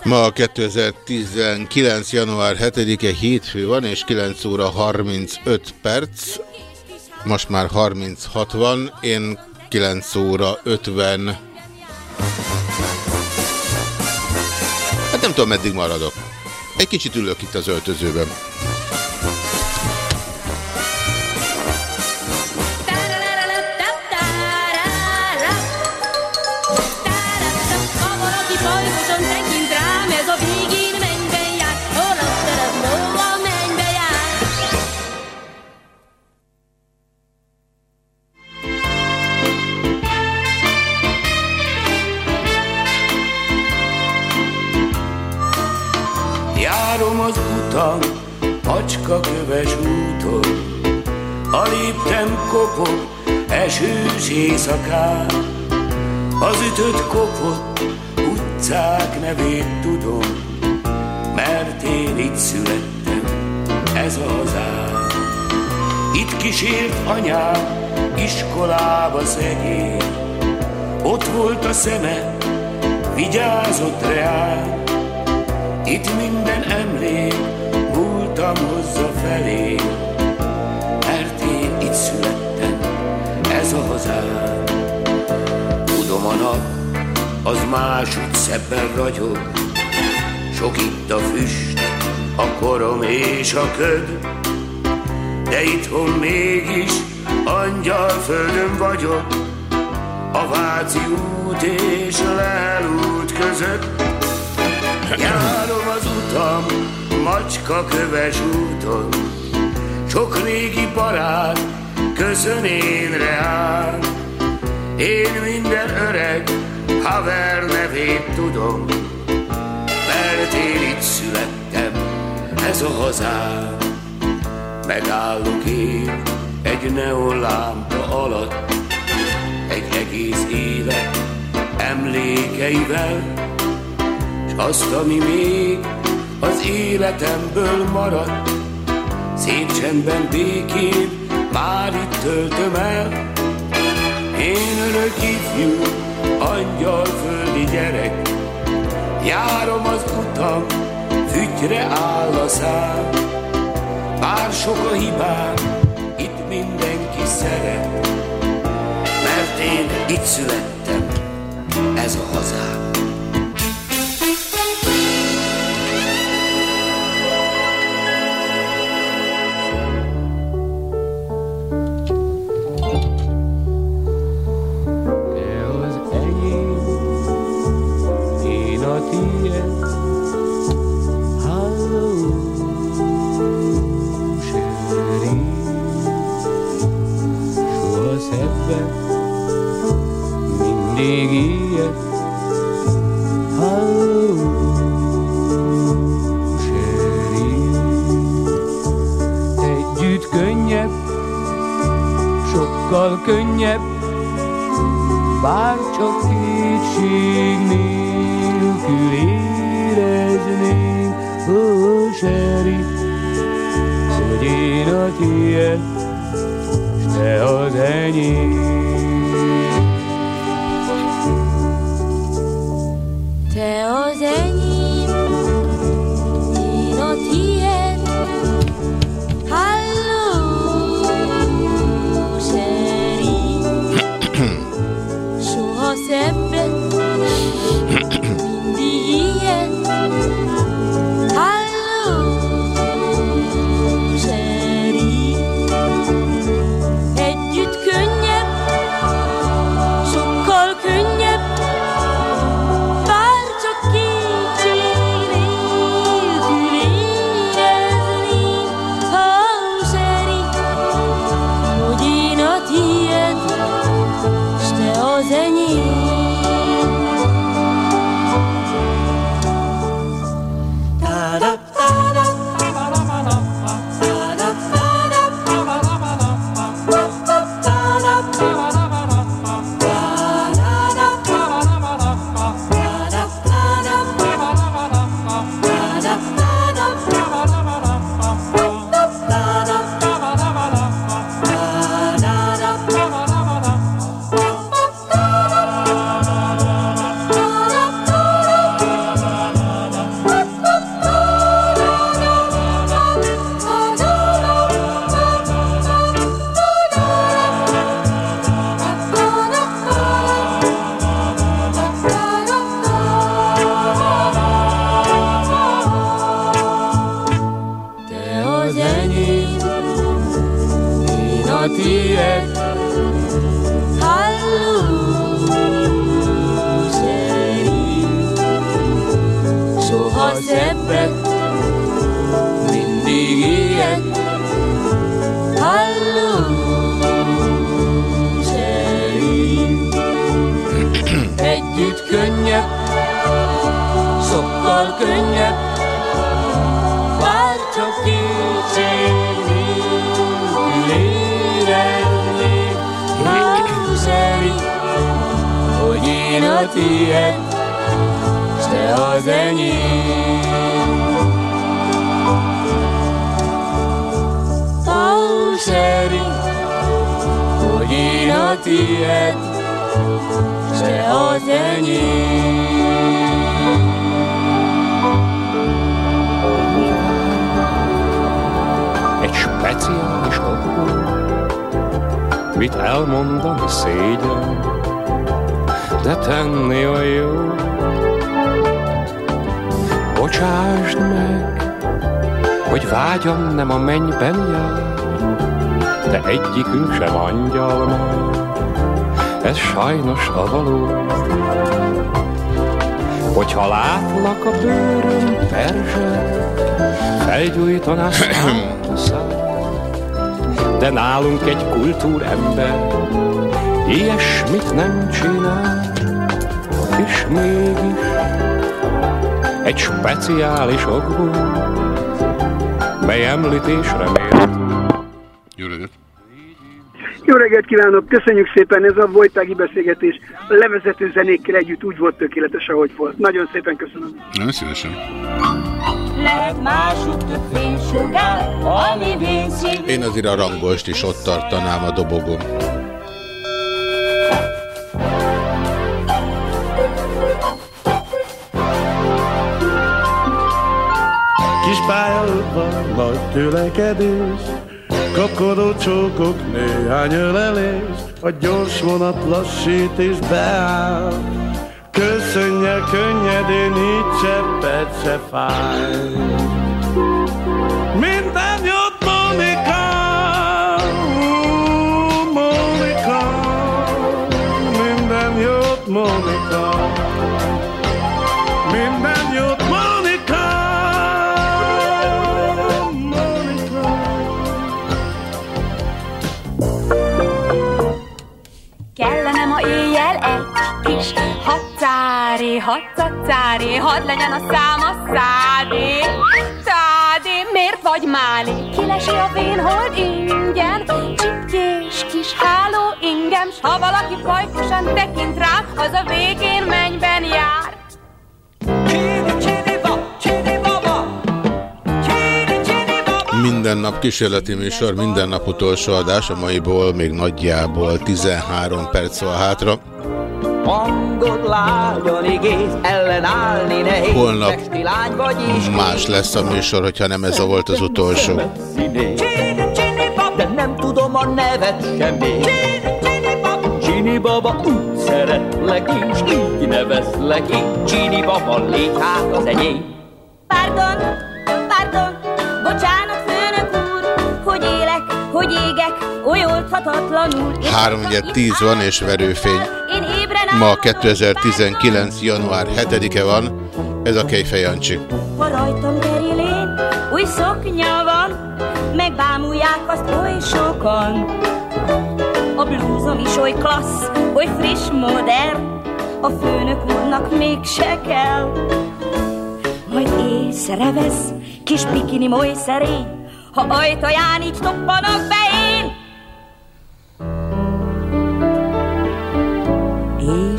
Ma 2019. január 7-e hétfő van, és 9 óra 35 perc. Most már 36 van, én 9 óra 50. Hát nem tudom, meddig maradok. Egy kicsit ülök itt az öltözőben. Éjszakán, az ütött kopott utcák nevét tudom, mert én itt születtem, ez a hazám. Itt kísért anyám, iskolába szegény, ott volt a szeme, vigyázott reám, itt minden emlék múltam hozza felé, az máshogy szebben ragyog, sok itt a füst, a korom és a köd, de itthon mégis angyal földön vagyok, a Váci út és Lehel út között. Járom az utam, macska köves úton, Sok régi barát köszön én reál. Én minden öreg haver nevét tudom, mert én itt születtem, ez a hazám. Megállok én egy neonlámpa alatt, egy egész élet emlékeivel, s azt, ami még az életemből maradt, szép csendben békén már itt töltöm el. Én örök ifjú, angyalföldi gyerek, járom az utam, fügyre áll a szám. Bár sok a hibám, itt mindenki szeret, mert én itt születtem, ez a hazám. Együtt könnyebb, sokkal könnyebb, bár csak nélkül érezni, Seri, hogy én a tiéd, s te az enyém. Ó, Seri, hogy én a tiéd, az enyém. egy speciális okból, mit elmondani szégyen, de tenni olyan jó. Bocsásd meg, hogy vágyam nem a mennyben jár, de egyikünk sem angyal már, ez sajnos a való. Hogyha látlak a bőröm perzsel, felgyújtanás de nálunk egy kultúrember ilyesmit nem csinál, és mégis egy speciális okból, mely említésre mért. Reggelt! Kívánok, köszönjük szépen, ez a Vojtági beszélgetés a levezető zenékkel együtt úgy volt tökéletes, ahogy volt. Nagyon szépen köszönöm. Nem szívesen. Lehet másút több fénysugár, ami vénszín. Én azért a rangost is ott tartanám a dobogón. Kis pályaudvar, nagy tőlekedés, kapkodó csókok, néhány ölelés, a gyors vonat lassít és beáll. Köszönje könnyedén, így cseppet se fáj. Minden jót, Monika, Monika, minden jót, Monika, egy kis hatcári, hatcacári, hadd legyen a szám a szádé. Szádé, miért vagy máli? Kilesi a vénhold ingyen, csipkés kis háló ingem, s ha valaki pajkosan tekint rám, az a végén mennyben jár. Minden nap kísérleti műsor, minden nap utolsó adás, a maiból még nagyjából 13 perc van hátra. Hangod lágyan igész, ellenállni nehéz. Holnap Pesti lány vagy is Más lesz a műsor, hogyha nem ez a volt az utolsó. De nem tudom a nevet semmi. Csini baba, úgy szeretlek, és így nevezlek én. Csini baba, légy hát az enyém. Pardon, pardon, bocsánat, főnök úr, hogy élek, hogy égek, oly oldhatatlanul. és 3 10 van és verőfény. Én Ma 2019. január 7-e van, ez a Kejfej Jancsi. Ha rajtam terülén új szoknya van, megbámulják azt oly sokan. A blúzom is oly klassz, oly friss, modern, a főnök úrnak mégse kell. Majd észrevesz, kis bikini moly szerény, ha ajtaján így toppanak be én.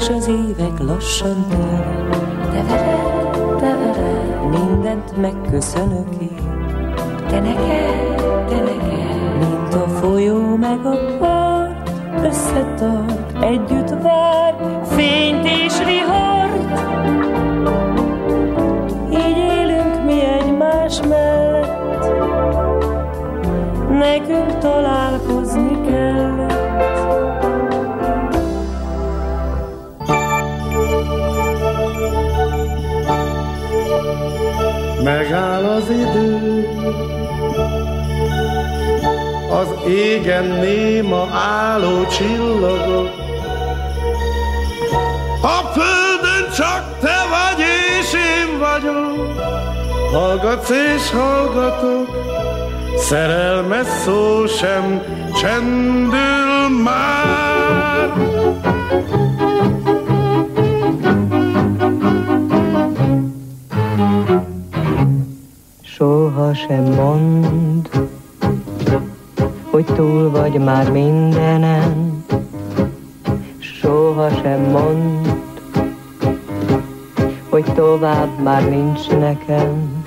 És az évek lassan telnek, te veled, te veled, mindent megköszönök én. Te neked, te neked, mint a folyó meg a part, összetart, együtt vár, fényt és vihart. Így élünk mi egymás mellett, nekünk találkozni Megáll az idő, az égen néma álló csillagok. A földön csak te vagy és én vagyok, hallgatsz és hallgatok, szerelmes szó sem csendül már. Soha sem mond, hogy túl vagy már mindenen. Soha sem mond, hogy tovább már nincs nekem.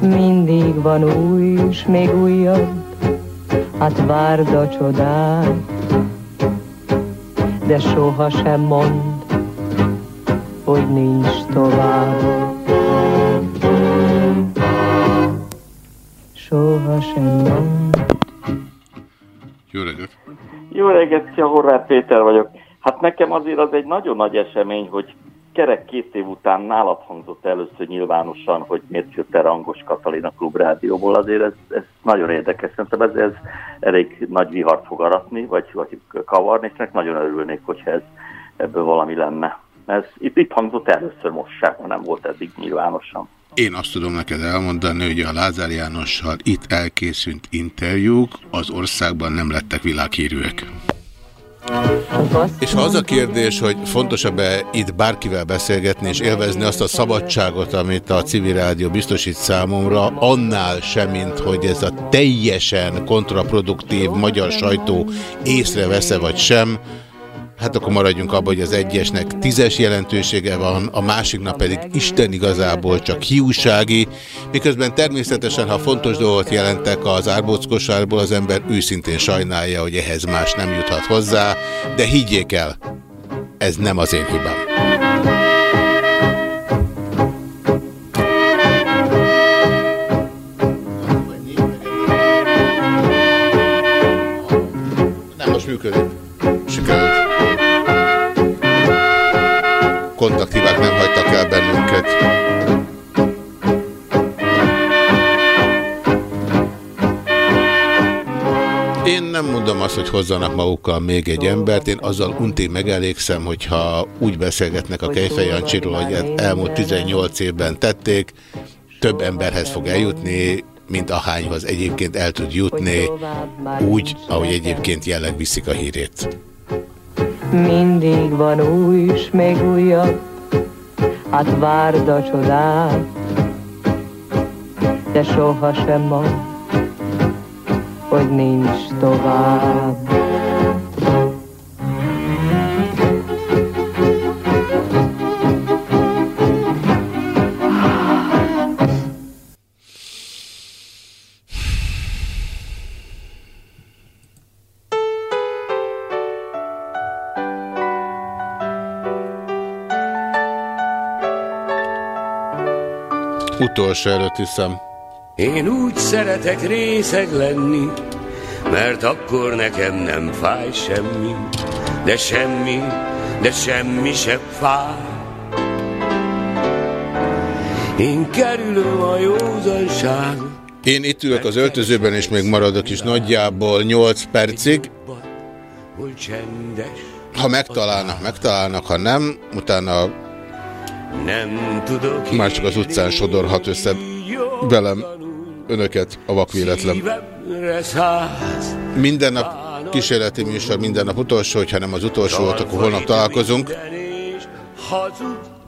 Mindig van új, és még újabb, hát várd a csodát, de soha sem mond, hogy nincs tovább. Soha sem mond. Jó reggelt! Jó reggelt, szia, Horváth Péter vagyok. Hát nekem azért az egy nagyon nagy esemény, hogy kerek két év után nálad hangzott először nyilvánosan, hogy miért jött el Rangos Katalin a klubrádióból. Azért ez, ez nagyon érdekes. Szerintem ez, ez elég nagy vihart fog aratni, vagy, vagy kavarni, és ennek nagyon örülnék, hogyha ez, ebből valami lenne. Ez itt, itt hangzott először most sem, nem volt eddig nyilvánosan. Én azt tudom neked elmondani, hogy a Lázár Jánossal itt elkészült interjúk az országban nem lettek világhírűek. És ha az a kérdés, hogy fontosabb-e itt bárkivel beszélgetni és élvezni azt a szabadságot, amit a civil rádió biztosít számomra, annál sem, mint hogy ez a teljesen kontraproduktív magyar sajtó észrevesz-e vagy sem, Hát akkor maradjunk abban, hogy az egyesnek tízes jelentősége van, a másiknak pedig Isten igazából csak hiúsági, miközben természetesen, ha fontos dolgot jelentek az árbóckosárból, az ember őszintén sajnálja, hogy ehhez más nem juthat hozzá, de higgyék el, ez nem az én hibám. Nem most működik. Kontaktívák nem hagytak el bennünket. Én nem mondom azt, hogy hozzanak magukkal még egy embert, én azzal unti megelégszem, hogyha úgy beszélgetnek a Kejfej Jancsiról, hogy elmúlt 18 évben tették, több emberhez fog eljutni, mint ahányhoz egyébként el tud jutni, úgy, ahogy egyébként jelleg viszik a hírét. Mindig van új és még újabb, hát várd a csodát, de soha sem mond, hogy nincs tovább. Utolsó előtt hiszem. Én úgy szeretek részeg lenni, mert akkor nekem nem fáj semmi, de semmi, de semmi se fáj. Én kerülöm a józanság. Én itt ülök az öltözőben, és még maradok is nagyjából 8 percig. Ha megtalálnak, megtalálnak, ha nem, utána nem tudok már csak az utcán sodorhat össze velem önöket a vakvéletlen. Minden nap kísérleti műsor, minden nap utolsó, hogyha nem az utolsó volt, akkor holnap találkozunk.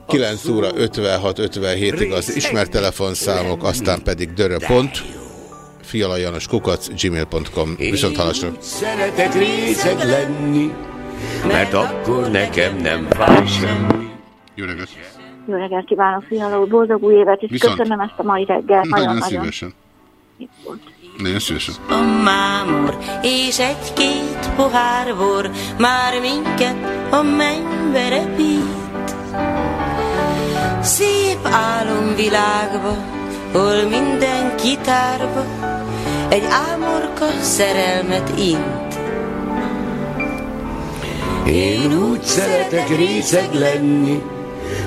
9 óra 56-57-ig az ismert telefonszámok, aztán pedig dörö.pont, fialajanos kukac, gmail.com. Viszont halasra. Szeretek részeg lenni, mert akkor nekem nem fáj semmi. Jó reggelt! Jó reggelt kívánok, Fiala úr, boldog új évet, és Viszont. köszönöm ezt a mai reggelt. Nagyon Nagyon-nagyon. szívesen. Nagyon szívesen. A mámor és egy-két pohár vor már minket a mennybe repít. Szép álomvilágba, hol minden kitárba egy ámorka szerelmet int. Én úgy szeretek részeg lenni,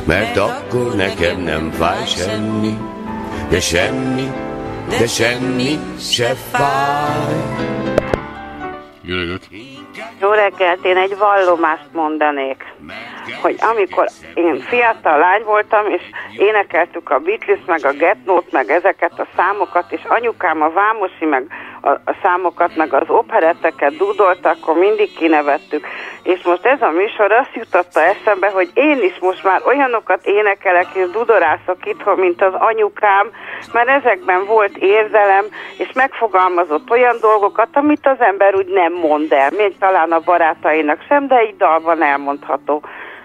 mert akkor nekem nem fáj semmi, de semmi, de semmi se fáj. Jó reggelt! Jó reggelt, én egy vallomást mondanék, hogy amikor én fiatal lány voltam, és énekeltük a Beatles, meg a Get Note, meg ezeket a számokat, és anyukám a Vámosi, meg a, a számokat, meg az operetteket dúdolt, akkor mindig kinevettük. És most ez a műsor azt jutotta eszembe, hogy én is most már olyanokat énekelek és dudorászok itthon, mint az anyukám, mert ezekben volt érzelem, és megfogalmazott olyan dolgokat, amit az ember úgy nem mond el, még talán a barátainak sem, de egy dalban elmondható.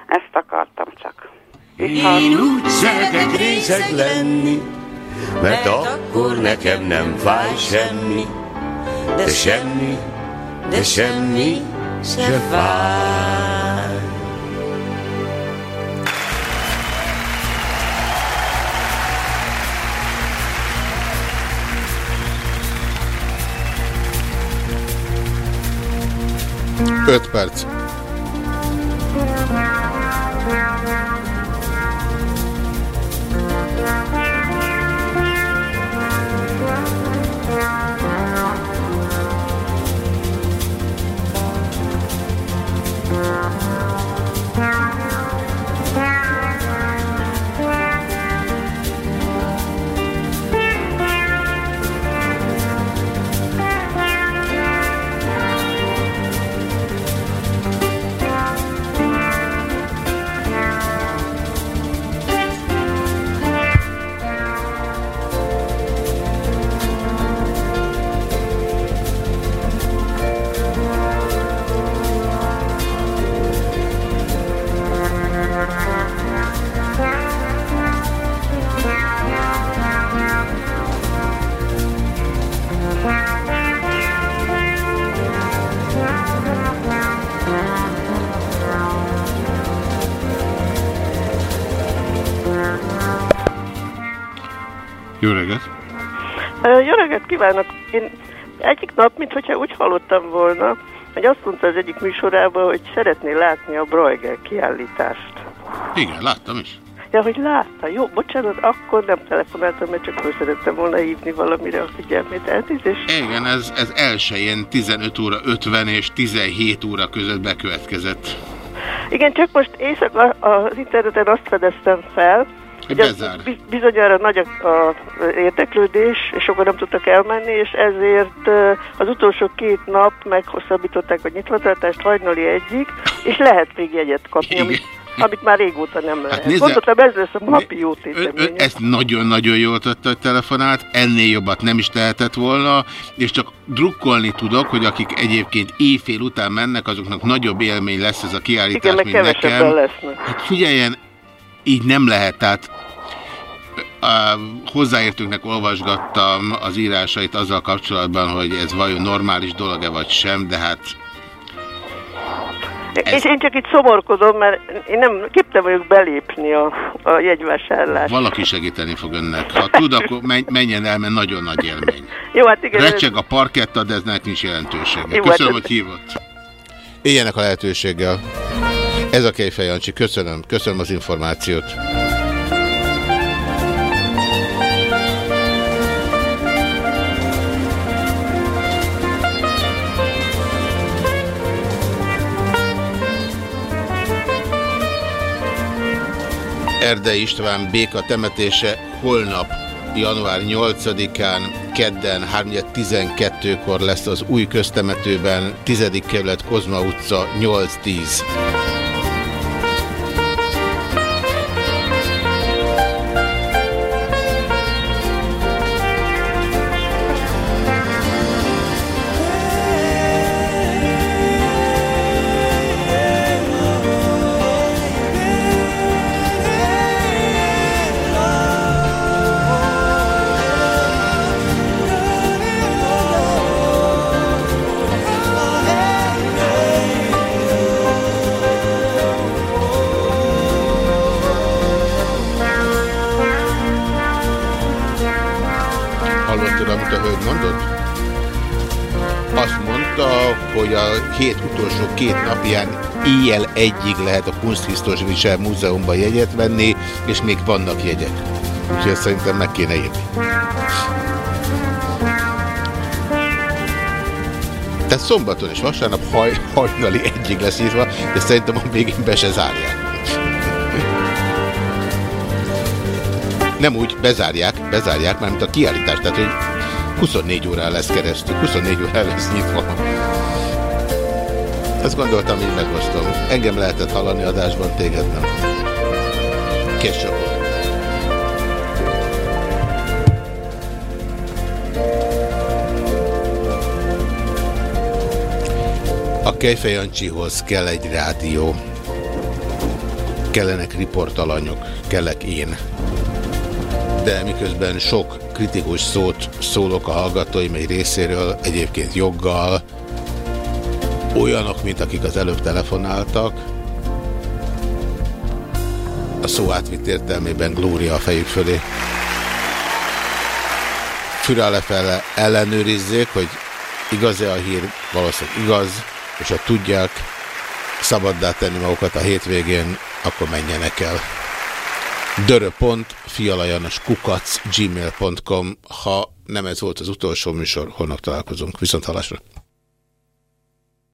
Ezt akartam csak. Én úgy szeretek részeg lenni, mert akkor nekem nem fáj semmi, de semmi, de semmi se fáj. Öt perc. Jó reggelt! Jó reggelt kívánok! Én egyik nap, mintha úgy hallottam volna, hogy azt mondta az egyik műsorában, hogy szeretné látni a Bruegel kiállítást. Igen, láttam is. Ja, hogy látta. Jó, bocsánat, akkor nem telefonáltam, mert csak föl szerettem volna hívni valamire a figyelmét. Elnézést. Igen, ez, ez elsőjén 15 óra 50 és 17 óra között bekövetkezett. Igen, csak most éjszaka az interneten azt fedeztem fel, bi- bizonyára nagy a, a érdeklődés, és sokan nem tudtak elmenni, és ezért az utolsó két nap meghosszabbították a nyitvatartást hajnali egyik, és lehet még jegyet kapni, amit, amit már régóta nem lehet. nézze- Gondoltam, ez lesz a napi jó tétemény. ezt nagyon-nagyon jól tette, hogy telefonált, ennél jobbat nem is tehetett volna, és csak drukkolni tudok, hogy akik egyébként éjfél után mennek, azoknak nagyobb élmény lesz ez a kiállítás, Igen, mint nekem. lesznek. Hát figyeljen, így nem lehet, tehát a hozzáértőknek olvasgattam az írásait azzal kapcsolatban, hogy ez vajon normális dolog-e vagy sem, de hát És én csak itt szomorkodom, mert én nem képtelen vagyok belépni a, a jegyvásárlásra. valaki segíteni fog önnek. Ha tud, akkor menj- menjen el, mert nagyon nagy élmény. Jó, hát igen. Recseg a parketta, de eznek nincs jelentősége. Jó, Köszönöm, hát- hogy hívott. Éljenek a lehetőséggel. Ez a Kejfej Jancsi. Köszönöm. Köszönöm az információt. Erde István béka temetése holnap, január 8-án, kedden 3.12-kor lesz az új köztemetőben, 10. kerület Kozma utca 8-10. Hét utolsó két napján éjjel egyig lehet a Kunsthistorische Múzeumban jegyet venni, és még vannak jegyek. Úgyhogy ezt szerintem meg kéne írni. Tehát szombaton és vasárnap haj, hajnali egyig lesz írva, de szerintem a végén be se zárják. Nem úgy, bezárják, bezárják, már mint a kiállítás, tehát hogy 24 órán lesz keresztül, 24 órán lesz nyitva. Ezt gondoltam, így megosztom. Engem lehetett hallani adásban, téged nem. Később. A Kejfej Jancsihoz kell egy rádió. Kellenek riportalanyok, kellek én. De miközben sok kritikus szót szólok a hallgatóim egy részéről, egyébként joggal, olyanok, mint akik az előbb telefonáltak, a szó átvitt értelmében glória a fejük fölé. Fürel lefele ellenőrizzék, hogy igaz-e a hír, valószínűleg igaz, és ha tudják szabaddá tenni magukat a hétvégén, akkor menjenek el. kukac gmail.com Ha nem ez volt az utolsó műsor, holnap találkozunk. Viszont halásra!